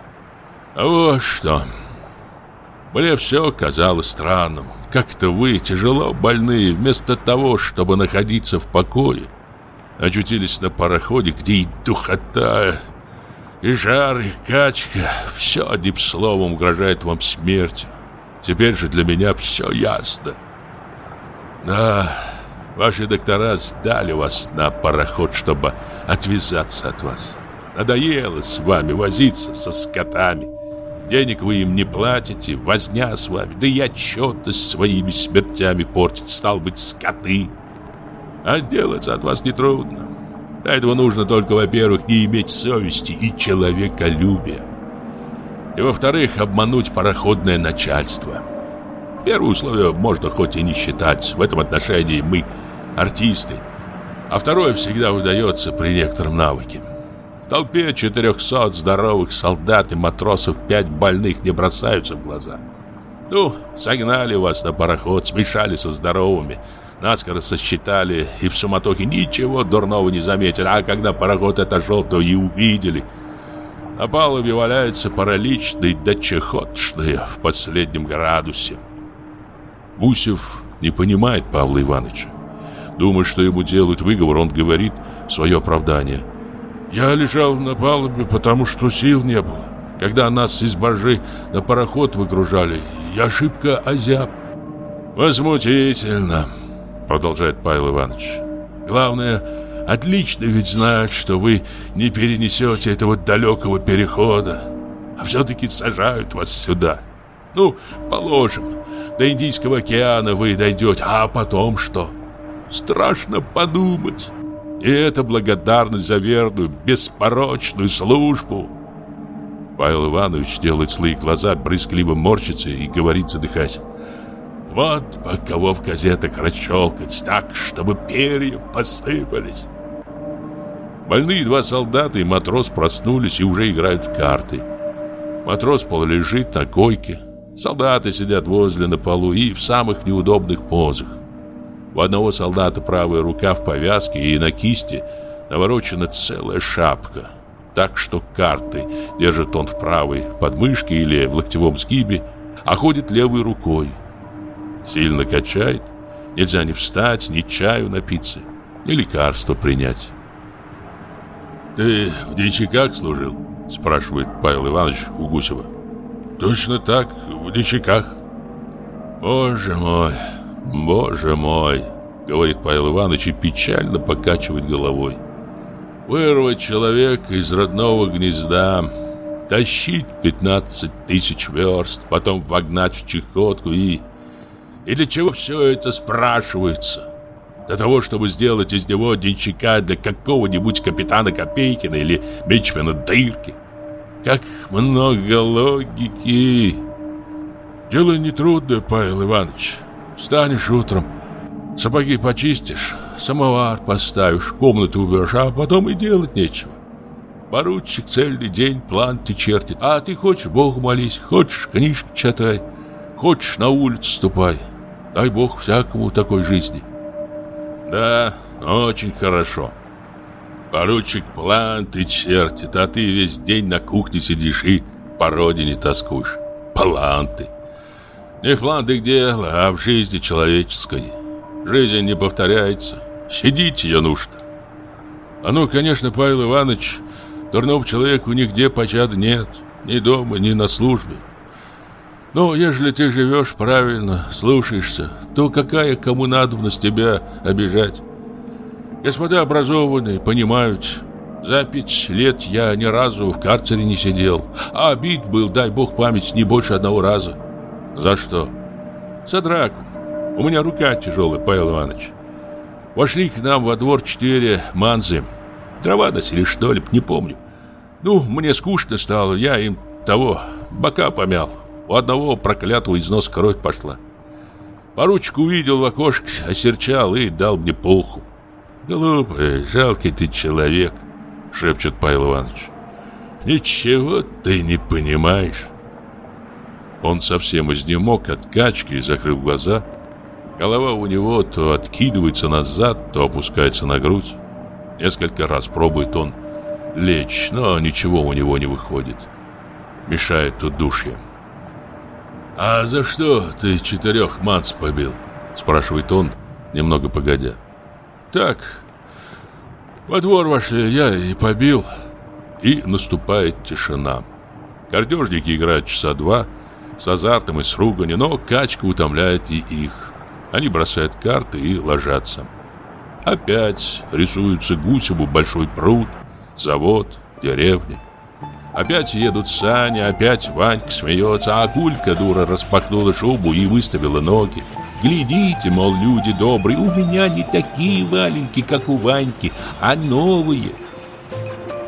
А вот что. Мне все казалось странным. Как-то вы, тяжело больные, вместо того, чтобы находиться в покое, очутились на пароходе, где и духота, и жар, и качка. Все одним словом угрожает вам смертью. Теперь же для меня все ясно. Да, Ваши доктора сдали вас на пароход, чтобы отвязаться от вас. Надоело с вами возиться со скотами. Денег вы им не платите, возня с вами, да и отчетность своими смертями портить, стал быть, скоты. А делаться от вас нетрудно. Для этого нужно только, во-первых, не иметь совести и человеколюбия. И, во-вторых, обмануть пароходное начальство. Первое условие можно хоть и не считать. В этом отношении мы артисты. А второе всегда удается при некотором навыке. В толпе 400 здоровых солдат и матросов пять больных не бросаются в глаза. Ну, согнали вас на пароход, смешали со здоровыми, наскоро сосчитали и в суматохе ничего дурного не заметили. А когда пароход отошел, то и увидели. На палубе валяются параличные да чехотшные в последнем градусе. Гусев не понимает Павла Ивановича. Думая, что ему делают выговор, он говорит свое оправдание. «Я лежал на палубе, потому что сил не было. Когда нас из баржи на пароход выгружали, я шибко озяб». «Возмутительно», — продолжает Павел Иванович. «Главное, отлично ведь знают, что вы не перенесете этого далекого перехода, а все-таки сажают вас сюда. Ну, положим, до Индийского океана вы дойдете, а потом что? Страшно подумать. И это благодарность за верную, беспорочную службу. Павел Иванович делает злые глаза, брызгливо морщится и говорит, задыхаясь. Вот по кого в газетах расщелкать так, чтобы перья посыпались. Больные два солдата и матрос проснулись и уже играют в карты. Матрос полулежит на койке, Солдаты сидят возле на полу и в самых неудобных позах. У одного солдата правая рука в повязке и на кисти наворочена целая шапка. Так что карты держит он в правой подмышке или в локтевом сгибе, а ходит левой рукой. Сильно качает, нельзя ни встать, ни чаю напиться, ни лекарства принять. «Ты в дичиках служил?» – спрашивает Павел Иванович у Гусева. Точно так, в дичаках. Боже мой, боже мой, говорит Павел Иванович и печально покачивает головой. Вырвать человека из родного гнезда, тащить 15 тысяч верст, потом вогнать в чехотку и... И для чего все это спрашивается? Для того, чтобы сделать из него денщика для какого-нибудь капитана Копейкина или мичмена Дырки. Как много логики. Дело нетрудное, Павел Иванович. Встанешь утром, сапоги почистишь, самовар поставишь, комнату уберешь, а потом и делать нечего. Поручик целый день план ты чертит. А ты хочешь Богу молись, хочешь книжки читай, хочешь на улицу ступай. Дай Бог всякому такой жизни. Да, очень хорошо. Поручик планты чертит, а ты весь день на кухне сидишь и по родине тоскуешь. Планты. Не в плантах дело, а в жизни человеческой. Жизнь не повторяется. Щадить ее нужно. А ну, конечно, Павел Иванович, дурного человеку нигде пощады нет. Ни дома, ни на службе. Но ежели ты живешь правильно, слушаешься, то какая кому надобность тебя обижать? Господа образованные, понимают. За пять лет я ни разу в карцере не сидел, а бит был, дай бог память, не больше одного раза. За что? За драку. У меня рука тяжелая, Павел Иванович. Вошли к нам во двор четыре манзы. Дрова носили, что ли, не помню. Ну, мне скучно стало, я им того, бока помял. У одного проклятого из носа кровь пошла. Поручик увидел в окошке, осерчал и дал мне полху. «Глупый, жалкий ты человек», — шепчет Павел Иванович. «Ничего ты не понимаешь». Он совсем изнемог от качки и закрыл глаза. Голова у него то откидывается назад, то опускается на грудь. Несколько раз пробует он лечь, но ничего у него не выходит. Мешает тут душья. «А за что ты четырех манс побил?» Спрашивает он, немного погодя. «Так, во двор вошли, я и побил». И наступает тишина. Картежники играют часа два с азартом и с руганью, но качка утомляет и их. Они бросают карты и ложатся. Опять рисуются Гусеву большой пруд, завод, деревня. Опять едут сани, опять Ванька смеется, а Кулька, дура, распахнула шубу и выставила ноги. Глядите, мол, люди добрые, у меня не такие валенки, как у Ваньки, а новые.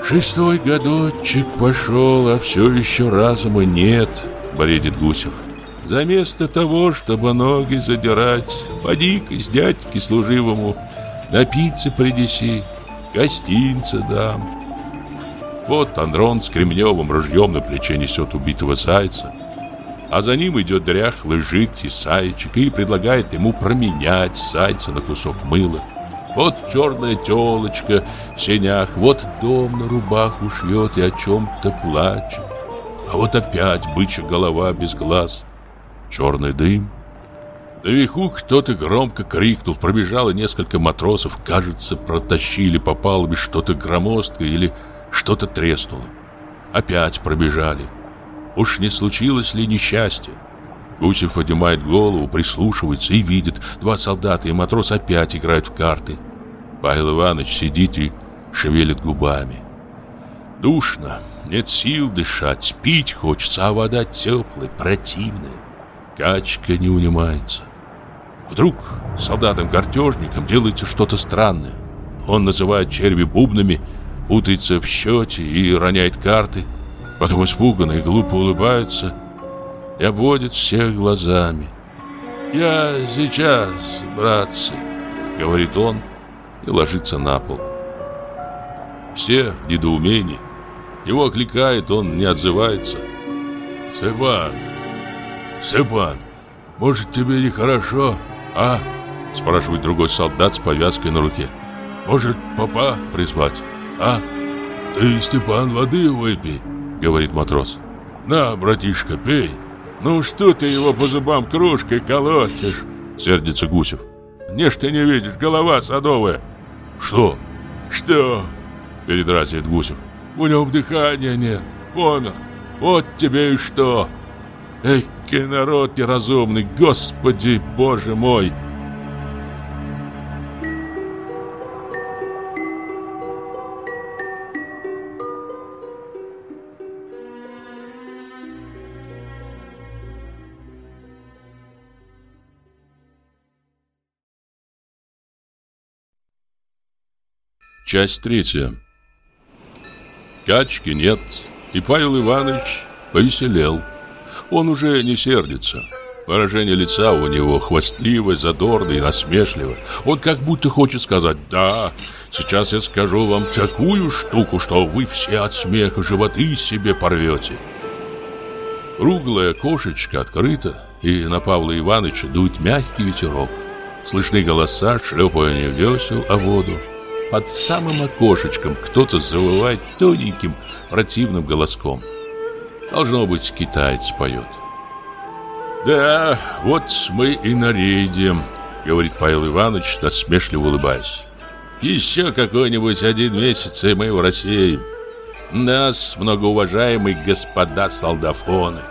Шестой годочек пошел, а все еще разума нет, бредит Гусев. Заместо того, чтобы ноги задирать, поди-ка с дядьки служивому, напиться принеси, гостинца дам. Вот Андрон с кремневым ружьем на плече несет убитого зайца. А за ним идет дряхлый жид Исаичек и предлагает ему променять зайца на кусок мыла. Вот черная телочка в сенях, вот дом на рубаху шьет и о чем-то плачет. А вот опять бычья голова без глаз, черный дым. Наверху кто-то громко крикнул, пробежало несколько матросов, кажется, протащили по палубе что-то громоздкое или что-то треснуло. Опять пробежали. Уж не случилось ли несчастье? Гусев поднимает голову, прислушивается и видит, два солдата и матрос опять играют в карты. Павел Иванович сидит и шевелит губами. Душно, нет сил дышать, пить хочется, а вода теплая, противная. Качка не унимается. Вдруг солдатам-картежникам делается что-то странное. Он называет черви бубнами путается в счете и роняет карты, потом испуганно и глупо улыбается и обводит всех глазами. «Я сейчас, братцы», — говорит он и ложится на пол. Все в недоумении. Его окликает, он не отзывается. «Степан! Степан, может, тебе нехорошо, а?» Спрашивает другой солдат с повязкой на руке. «Может, папа призвать?» А? Ты, Степан, воды выпей, говорит матрос. На, братишка, пей. Ну что ты его по зубам кружкой колотишь? Сердится Гусев. Не ж ты не видишь, голова садовая. Что? Что? Передразнивает Гусев. У него дыхания нет, помер. Вот тебе и что. Эх, народ неразумный, господи, боже мой. Часть третья. Качки нет, и Павел Иванович повеселел. Он уже не сердится. Выражение лица у него хвастливое, задорное и насмешливое. Он как будто хочет сказать «Да, сейчас я скажу вам такую штуку, что вы все от смеха животы себе порвете». Круглая кошечка открыта, и на Павла Ивановича дует мягкий ветерок. Слышны голоса, шлепание весел о воду. Под самым окошечком кто-то завывает тоненьким противным голоском. Должно быть, китаец поет. «Да, вот мы и на рейде», — говорит Павел Иванович, насмешливо улыбаясь. «Еще какой-нибудь один месяц, и мы в России. Нас, многоуважаемые господа солдафоны.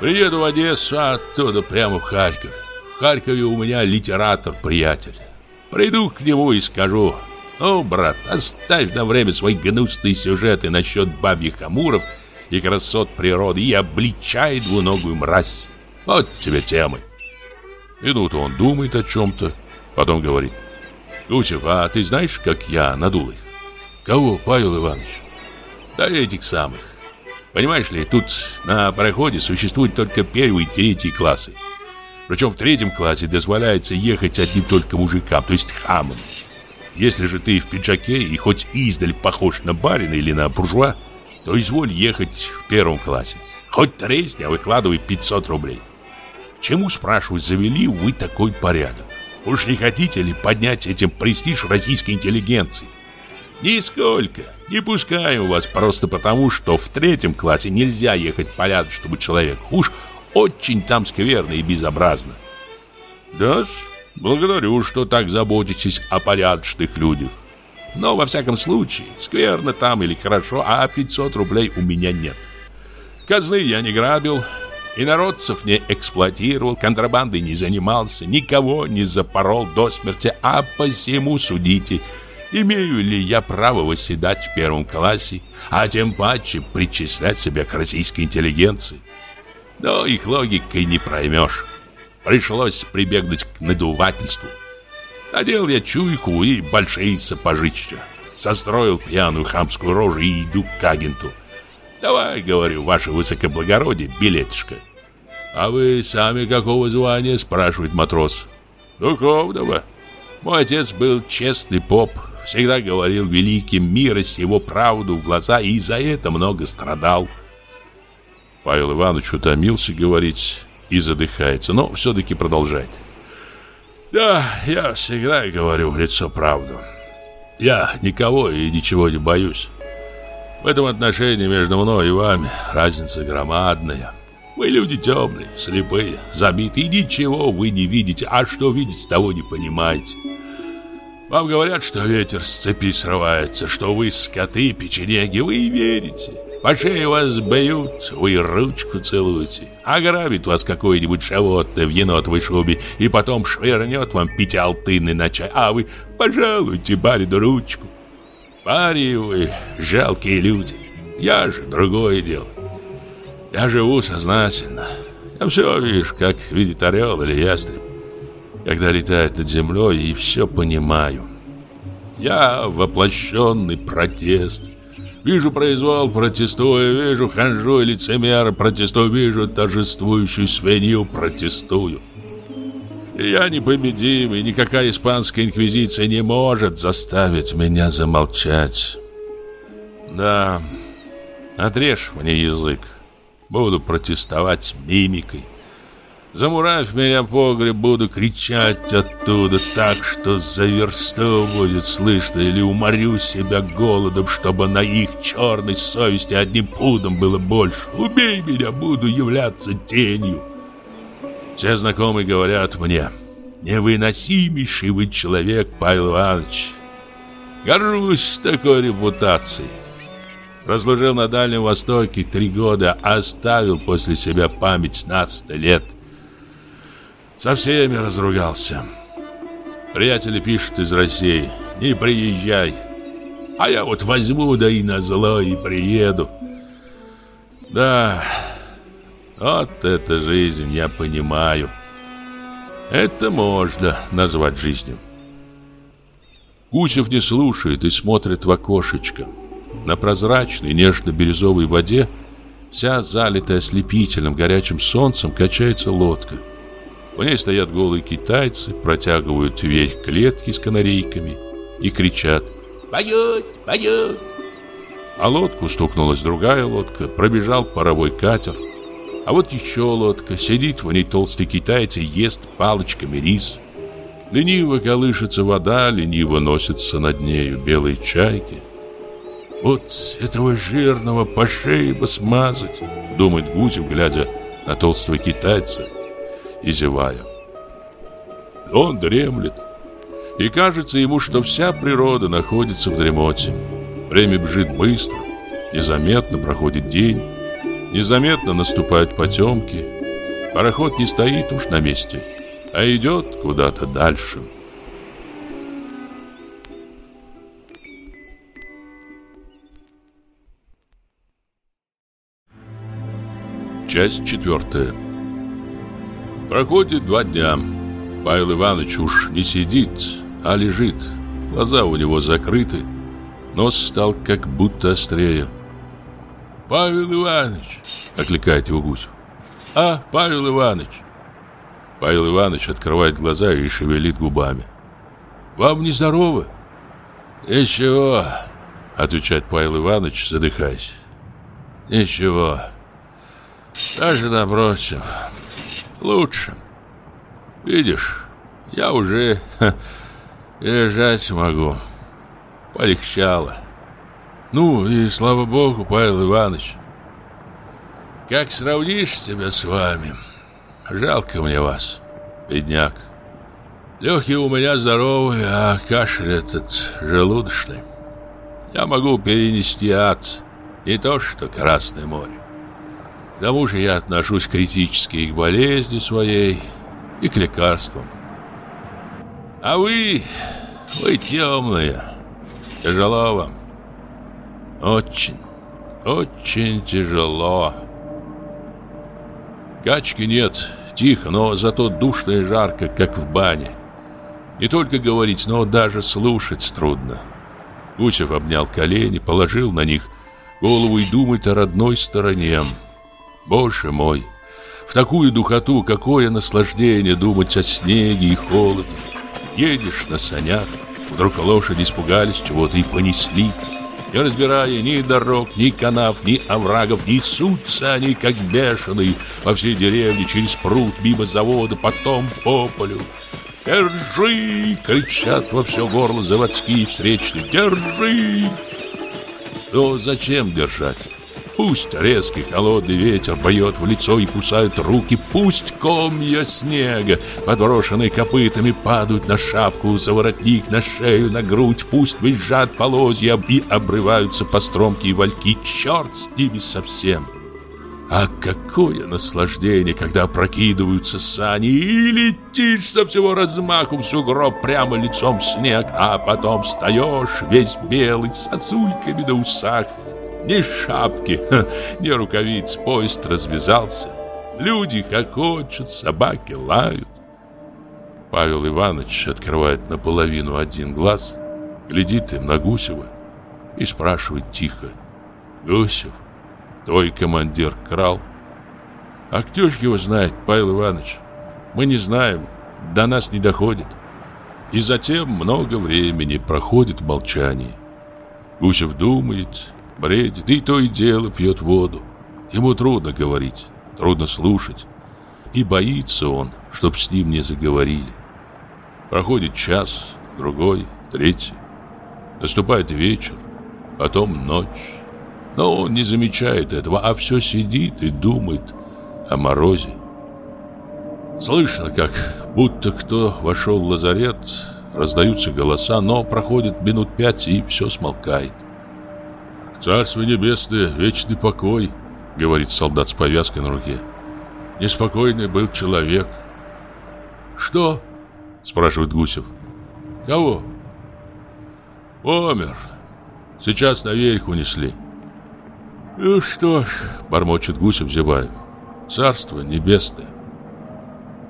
Приеду в Одессу, а оттуда прямо в Харьков. В Харькове у меня литератор-приятель. Приду к нему и скажу, ну, брат, оставь на время свои гнусные сюжеты насчет бабьих амуров и красот природы и обличай двуногую мразь. Вот тебе темы. Минуту он думает о чем-то, потом говорит, Гусев, а ты знаешь, как я надул их? Кого, Павел Иванович? Да этих самых. Понимаешь ли, тут на пароходе существует только первый и третий классы. Причем в третьем классе дозволяется ехать одним только мужикам, то есть хамам. Если же ты в пиджаке и хоть издаль похож на барина или на буржуа, то изволь ехать в первом классе. Хоть тресни, а выкладывай 500 рублей. К чему, спрашиваю, завели вы такой порядок? Уж не хотите ли поднять этим престиж российской интеллигенции? Нисколько. Не пускаем вас просто потому, что в третьем классе нельзя ехать порядочному человеку. Уж очень там скверно и безобразно. да благодарю, что так заботитесь о порядочных людях. Но, во всяком случае, скверно там или хорошо, а 500 рублей у меня нет. Казны я не грабил, и народцев не эксплуатировал, контрабандой не занимался, никого не запорол до смерти, а посему судите – Имею ли я право восседать в первом классе, а тем паче причислять себя к российской интеллигенции? Но их логикой не проймешь. Пришлось прибегнуть к надувательству. Надел я чуйку и большие сапожища. Состроил пьяную хамскую рожу и иду к агенту. «Давай, — говорю, — ваше высокоблагородие, билетишко». «А вы сами какого звания?» — спрашивает матрос. «Духовного. Мой отец был честный поп, всегда говорил великим мира сего правду в глаза и за это много страдал. Павел Иванович утомился говорить и задыхается, но все-таки продолжает. Да, я всегда говорю в лицо правду. Я никого и ничего не боюсь. В этом отношении между мной и вами разница громадная. Вы люди темные, слепые, забитые, и ничего вы не видите, а что видите, того не понимаете. Вам говорят, что ветер с цепи срывается, что вы скоты, печенеги, вы верите. По шее вас бьют, вы ручку целуете. Ограбит вас какое-нибудь животное в енотовой шубе и потом швырнет вам пятиалтынный на чай, а вы пожалуйте барину ручку. Пари вы, жалкие люди. Я же другое дело. Я живу сознательно. Я все вижу, как видит орел или ястреб когда летает над землей, и все понимаю. Я воплощенный протест. Вижу произвол, протестую, вижу ханжу и лицемера, протестую, вижу торжествующую свинью, протестую. Я непобедим, и никакая испанская инквизиция не может заставить меня замолчать. Да, отрежь мне язык. Буду протестовать мимикой. Замуравь меня в погреб, буду кричать оттуда так, что за версту будет слышно, или уморю себя голодом, чтобы на их черной совести одним пудом было больше. Убей меня, буду являться тенью. Все знакомые говорят мне, невыносимейший вы человек, Павел Иванович. Горжусь такой репутацией. Прослужил на Дальнем Востоке три года, оставил после себя память на сто лет – со всеми разругался. Приятели пишут из России, не приезжай. А я вот возьму, да и на зло и приеду. Да, вот эта жизнь, я понимаю. Это можно назвать жизнью. Гусев не слушает и смотрит в окошечко. На прозрачной нежно-бирюзовой воде, вся залитая ослепительным горячим солнцем, качается лодка. В ней стоят голые китайцы, протягивают вверх клетки с канарейками и кричат «Поет! Поет!». А лодку стукнулась другая лодка, пробежал паровой катер. А вот еще лодка, сидит в ней толстый китаец и ест палочками рис. Лениво колышется вода, лениво носятся над нею белые чайки. Вот этого жирного по шее бы смазать, думает Гусев, глядя на толстого китайца и зевая. Он дремлет, и кажется ему, что вся природа находится в дремоте. Время бежит быстро, незаметно проходит день, незаметно наступают потемки. Пароход не стоит уж на месте, а идет куда-то дальше. Часть четвертая Проходит два дня. Павел Иванович уж не сидит, а лежит. Глаза у него закрыты. Нос стал как будто острее. «Павел Иванович!» — окликает его гусь. «А, Павел Иванович!» Павел Иванович открывает глаза и шевелит губами. «Вам не здорово?» «Ничего», — отвечает Павел Иванович, задыхаясь. «Ничего. Даже напротив. Лучше. Видишь, я уже ха, лежать могу. Полегчало. Ну и слава богу, Павел Иванович. Как сравнишь себя с вами, жалко мне вас, бедняк. Легкие у меня здоровые, а кашель этот желудочный. Я могу перенести ад, не то что Красное море. Тому же я отношусь критически и к болезни своей, и к лекарствам. А вы, вы темные, тяжело вам. Очень, очень тяжело. Качки нет, тихо, но зато душно и жарко, как в бане. Не только говорить, но даже слушать трудно. Гусев обнял колени, положил на них голову и думает о родной стороне. Боже мой, в такую духоту какое наслаждение думать о снеге и холоде. Едешь на санях, вдруг лошади испугались чего-то и понесли не разбирая ни дорог, ни канав, ни оврагов, несутся они, как бешеные, во всей деревне, через пруд, мимо завода, потом по полю. «Держи!» — кричат во все горло заводские встречные. «Держи!» Но зачем держать? Пусть резкий холодный ветер бьет в лицо и кусают руки, пусть комья снега, подброшенные копытами, падают на шапку, за воротник, на шею, на грудь, пусть визжат полозья и обрываются по стромке и вальки, черт с ними совсем. А какое наслаждение, когда прокидываются сани и летишь со всего размаху в сугроб прямо лицом в снег, а потом встаешь весь белый, сосульками на усах, ни шапки, ни рукавиц, поезд развязался. Люди хохочут, собаки лают. Павел Иванович открывает наполовину один глаз, глядит им на Гусева и спрашивает тихо. «Гусев, твой командир крал?» «А кто ж его знает, Павел Иванович? Мы не знаем, до нас не доходит». И затем много времени проходит в молчании. Гусев думает, бредит и то и дело пьет воду. Ему трудно говорить, трудно слушать. И боится он, чтоб с ним не заговорили. Проходит час, другой, третий. Наступает вечер, потом ночь. Но он не замечает этого, а все сидит и думает о морозе. Слышно, как будто кто вошел в лазарет, раздаются голоса, но проходит минут пять и все смолкает. «Царство небесное, вечный покой», — говорит солдат с повязкой на руке. «Неспокойный был человек». «Что?» — спрашивает Гусев. «Кого?» «Умер. Сейчас наверх унесли». «Ну что ж», — бормочет Гусев, зевая, — «царство небесное».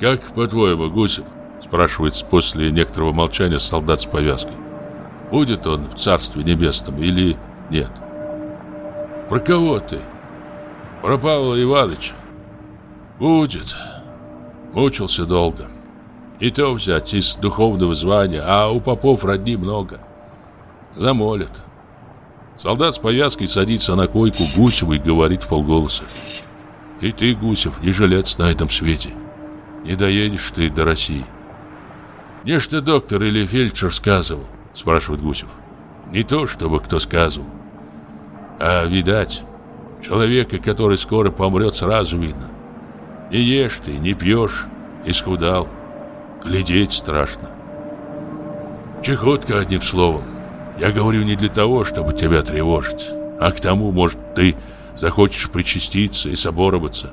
«Как, по-твоему, Гусев?» — спрашивает после некоторого молчания солдат с повязкой. «Будет он в царстве небесном или нет?» Про кого ты? Про Павла Ивановича. Будет. Мучился долго. И то взять из духовного звания, а у попов родни много. Замолят. Солдат с повязкой садится на койку Гусева и говорит в полголоса. И ты, Гусев, не жилец на этом свете. Не доедешь ты до России. «Не что доктор или фельдшер сказывал?» Спрашивает Гусев. «Не то, чтобы кто сказывал. А, видать, человека, который скоро помрет, сразу видно. Не ешь ты, не пьешь, исхудал. Глядеть страшно. Чехотка, одним словом. Я говорю не для того, чтобы тебя тревожить, а к тому, может, ты захочешь причаститься и собороваться.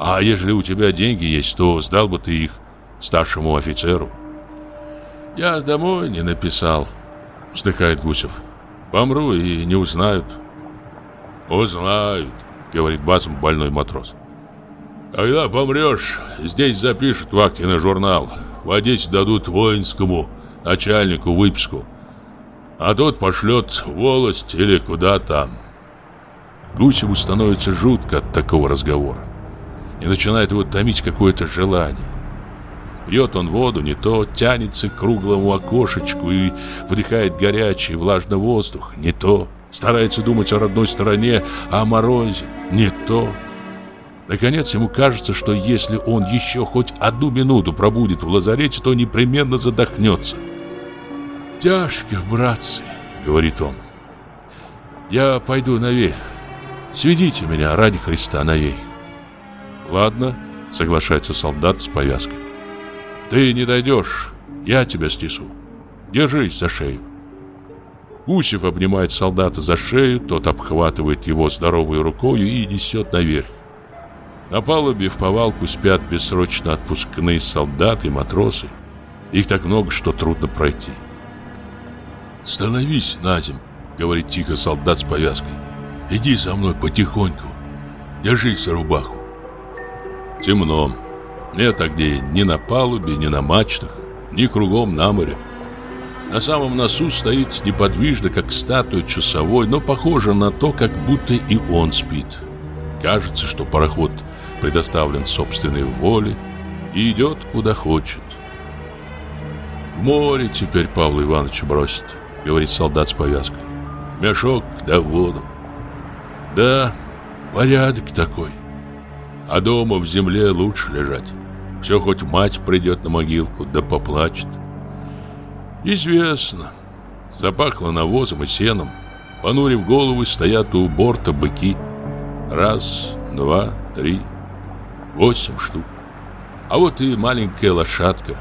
А ежели у тебя деньги есть, то сдал бы ты их старшему офицеру. Я домой не написал, вздыхает Гусев. Помру и не узнают. Узнают, говорит басом больной матрос. Когда помрешь, здесь запишут в акте журнал. В Одессе дадут воинскому начальнику выписку. А тот пошлет волость или куда там. Гусеву становится жутко от такого разговора. И начинает его томить какое-то желание. Пьет он воду, не то тянется к круглому окошечку и вдыхает горячий влажный воздух, не то. Старается думать о родной стороне, о морозе, не то. Наконец ему кажется, что если он еще хоть одну минуту пробудет в лазарете, то непременно задохнется. «Тяжко, братцы», — говорит он. «Я пойду наверх. Сведите меня ради Христа наверх». «Ладно», — соглашается солдат с повязкой. «Ты не дойдешь, я тебя снесу. Держись за шею». Гусев обнимает солдата за шею, тот обхватывает его здоровой рукой и несет наверх. На палубе в повалку спят бессрочно отпускные солдаты и матросы. Их так много, что трудно пройти. «Становись на земь», — говорит тихо солдат с повязкой. «Иди со мной потихоньку. Держись за рубаху». Темно. Нет огней ни на палубе, ни на мачтах, ни кругом на море. На самом носу стоит неподвижно, как статуя часовой, но похоже на то, как будто и он спит. Кажется, что пароход предоставлен собственной воле и идет куда хочет. В море теперь Павла Ивановича бросит говорит солдат с повязкой. Мешок да воду. Да, порядок такой. А дома в земле лучше лежать. Все хоть мать придет на могилку, да поплачет. Известно. Запахло навозом и сеном. Понурив головы, стоят у борта быки. Раз, два, три, восемь штук. А вот и маленькая лошадка.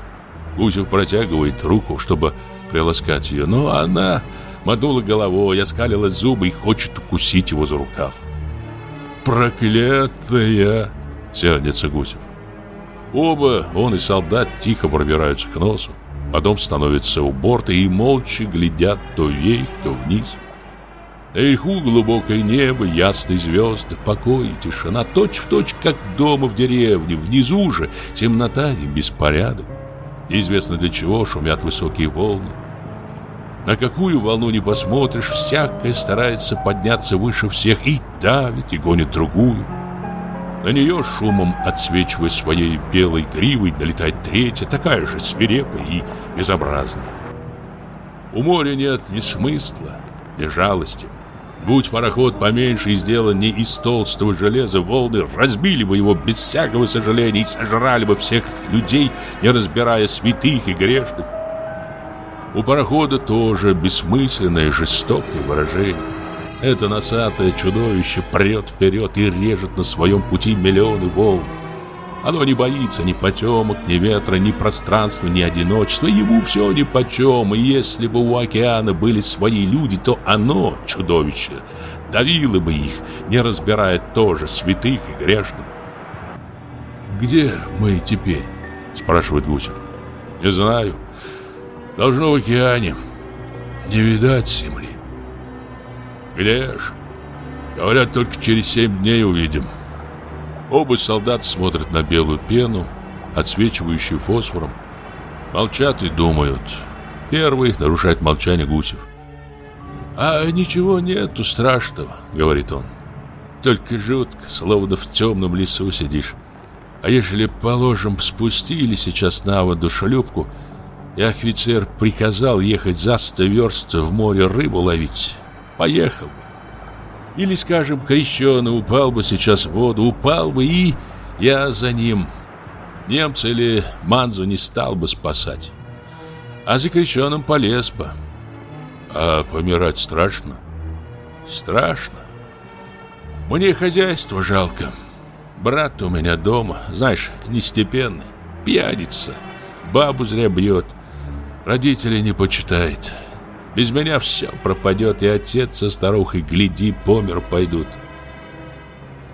Гусев протягивает руку, чтобы приласкать ее, но она мотнула головой, оскалила зубы и хочет укусить его за рукав. «Проклятая!» — сердится Гусев. Оба, он и солдат, тихо пробираются к носу. Потом становятся у борта и молча глядят то вверх, то вниз. Наверху глубокое небо, ясные звезды, покой и тишина, точь-в-точь, точь, как дома в деревне. Внизу же темнота и беспорядок. Неизвестно для чего шумят высокие волны. На какую волну не посмотришь, всякая старается подняться выше всех и давит, и гонит другую. На нее шумом отсвечивая своей белой гривой налетает третья, такая же свирепая и безобразная. У моря нет ни смысла, ни жалости. Будь пароход поменьше и сделан не из толстого железа, волны разбили бы его без всякого сожаления и сожрали бы всех людей, не разбирая святых и грешных. У парохода тоже бессмысленное жестокое выражение. Это носатое чудовище прет вперед и режет на своем пути миллионы волн. Оно не боится ни потемок, ни ветра, ни пространства, ни одиночества. Ему все нипочем. И если бы у океана были свои люди, то оно, чудовище, давило бы их, не разбирая тоже святых и грешных. «Где мы теперь?» – спрашивает Гусев. «Не знаю. Должно в океане. Не видать земли». «Где? Говорят, только через семь дней увидим». Оба солдата смотрят на белую пену, отсвечивающую фосфором. Молчат и думают. Первый нарушает молчание Гусев. «А ничего нету страшного», — говорит он. «Только жутко, словно в темном лесу сидишь. А если, положим, спустили сейчас на воду шлюпку, и офицер приказал ехать за сто верст в море рыбу ловить, поехал бы. Или, скажем, крещеный упал бы сейчас в воду, упал бы и я за ним. Немца или Манзу не стал бы спасать. А за крещеным полез бы. А помирать страшно? Страшно. Мне хозяйство жалко. Брат у меня дома, знаешь, нестепенный, пьяница, бабу зря бьет, родителей не почитает. Без меня все пропадет, и отец со старухой, гляди, по пойдут.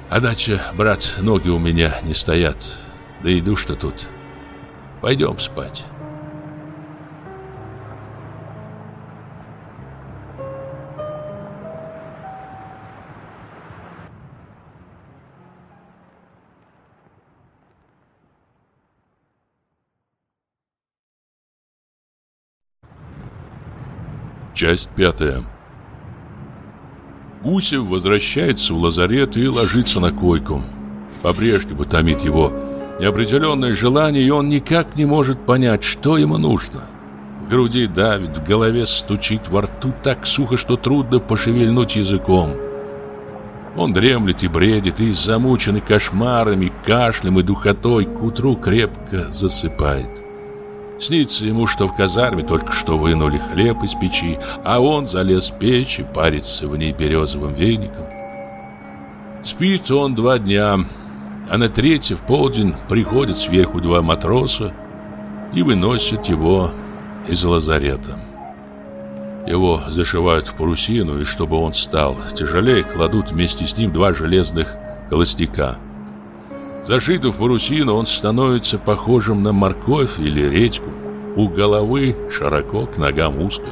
А дача, брат, ноги у меня не стоят, да и душ-то тут. Пойдем спать. Часть пятая. Гусев возвращается в лазарет и ложится на койку. По-прежнему томит его неопределенное желание, и он никак не может понять, что ему нужно. В груди давит, в голове стучит, во рту так сухо, что трудно пошевельнуть языком. Он дремлет и бредит, и, замученный кошмарами, кашлем и духотой, к утру крепко засыпает. Снится ему, что в казарме только что вынули хлеб из печи, а он залез в печь и парится в ней березовым веником. Спит он два дня, а на третий в полдень приходят сверху два матроса и выносят его из лазарета. Его зашивают в парусину, и чтобы он стал тяжелее, кладут вместе с ним два железных холостяка – Зашитый в парусину, он становится похожим на морковь или редьку. У головы широко, к ногам узко.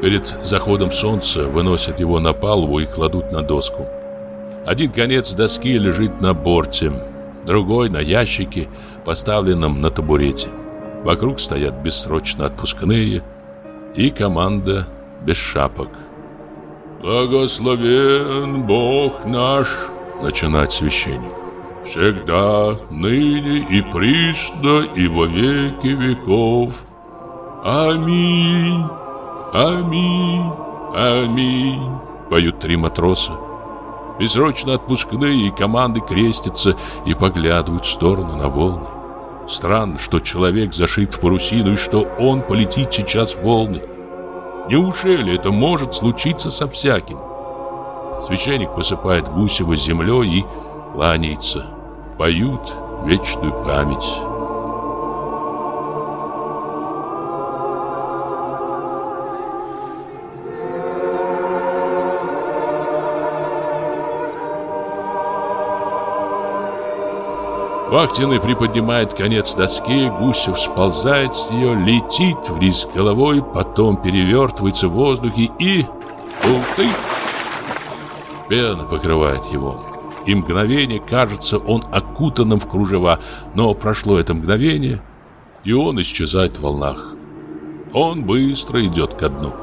Перед заходом солнца выносят его на палубу и кладут на доску. Один конец доски лежит на борте, другой на ящике, поставленном на табурете. Вокруг стоят бессрочно отпускные и команда без шапок. «Благословен Бог наш!» — начинает священник всегда, ныне и присно, и во веки веков. Аминь, аминь, аминь, поют три матроса. Бессрочно отпускные и команды крестятся и поглядывают в сторону на волны. Странно, что человек зашит в парусину и что он полетит сейчас в волны. Неужели это может случиться со всяким? Священник посыпает Гусева землей и кланяется поют вечную память. Вахтенный приподнимает конец доски, Гусев сползает с нее, летит вниз головой, потом перевертывается в воздухе и... Ултых! Пена покрывает его. И мгновение кажется он окутанным в кружева, но прошло это мгновение, и он исчезает в волнах. Он быстро идет ко дну.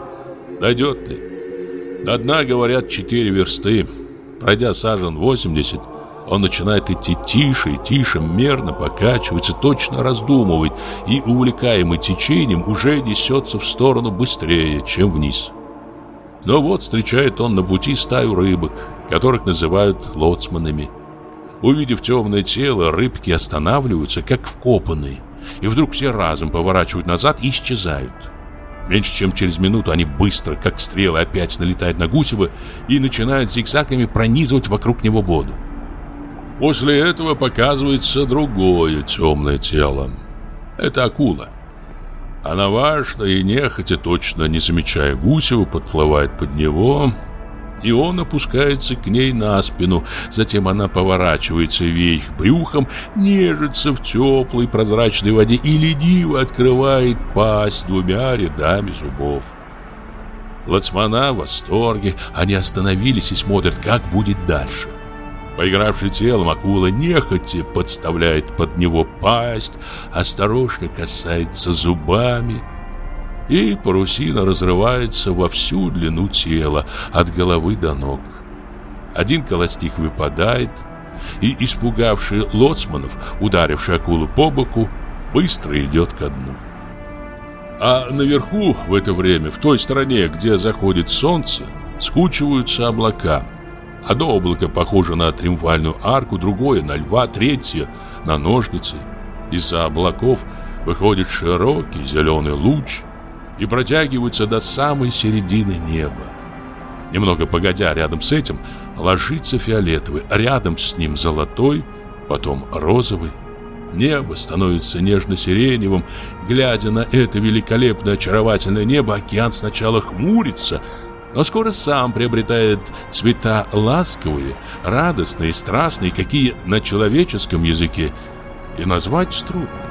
Дойдет ли? До дна, говорят, четыре версты. Пройдя сажен 80, он начинает идти тише и тише, мерно покачивается, точно раздумывает и, увлекаемый течением, уже несется в сторону быстрее, чем вниз. Но вот встречает он на пути стаю рыбок, которых называют лоцманами. Увидев темное тело, рыбки останавливаются, как вкопанные, и вдруг все разом поворачивают назад и исчезают. Меньше чем через минуту они быстро, как стрелы, опять налетают на Гусева и начинают зигзагами пронизывать вокруг него воду. После этого показывается другое темное тело. Это акула. Она важно и нехотя, точно не замечая Гусева, подплывает под него, и он опускается к ней на спину. Затем она поворачивается вверх брюхом, нежится в теплой прозрачной воде и лениво открывает пасть двумя рядами зубов. Лацмана в восторге, они остановились и смотрят, как будет дальше. Поигравший телом, акула нехотя подставляет под него пасть, осторожно касается зубами, и парусина разрывается во всю длину тела, от головы до ног. Один колостик выпадает, и испугавший лоцманов, ударивший акулу по боку, быстро идет ко дну. А наверху в это время, в той стороне, где заходит солнце, скучиваются облака – Одно облако похоже на триумфальную арку, другое на льва, третье на ножницы. Из-за облаков выходит широкий зеленый луч и протягивается до самой середины неба. Немного погодя, рядом с этим ложится фиолетовый, а рядом с ним золотой, потом розовый. Небо становится нежно-сиреневым. Глядя на это великолепное очаровательное небо, океан сначала хмурится, но скоро сам приобретает цвета ласковые, радостные, страстные, какие на человеческом языке и назвать трудно.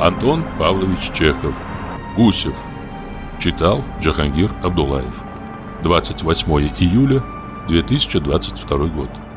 Антон Павлович Чехов. Гусев. Читал Джахангир Абдулаев. 28 июля 2022 год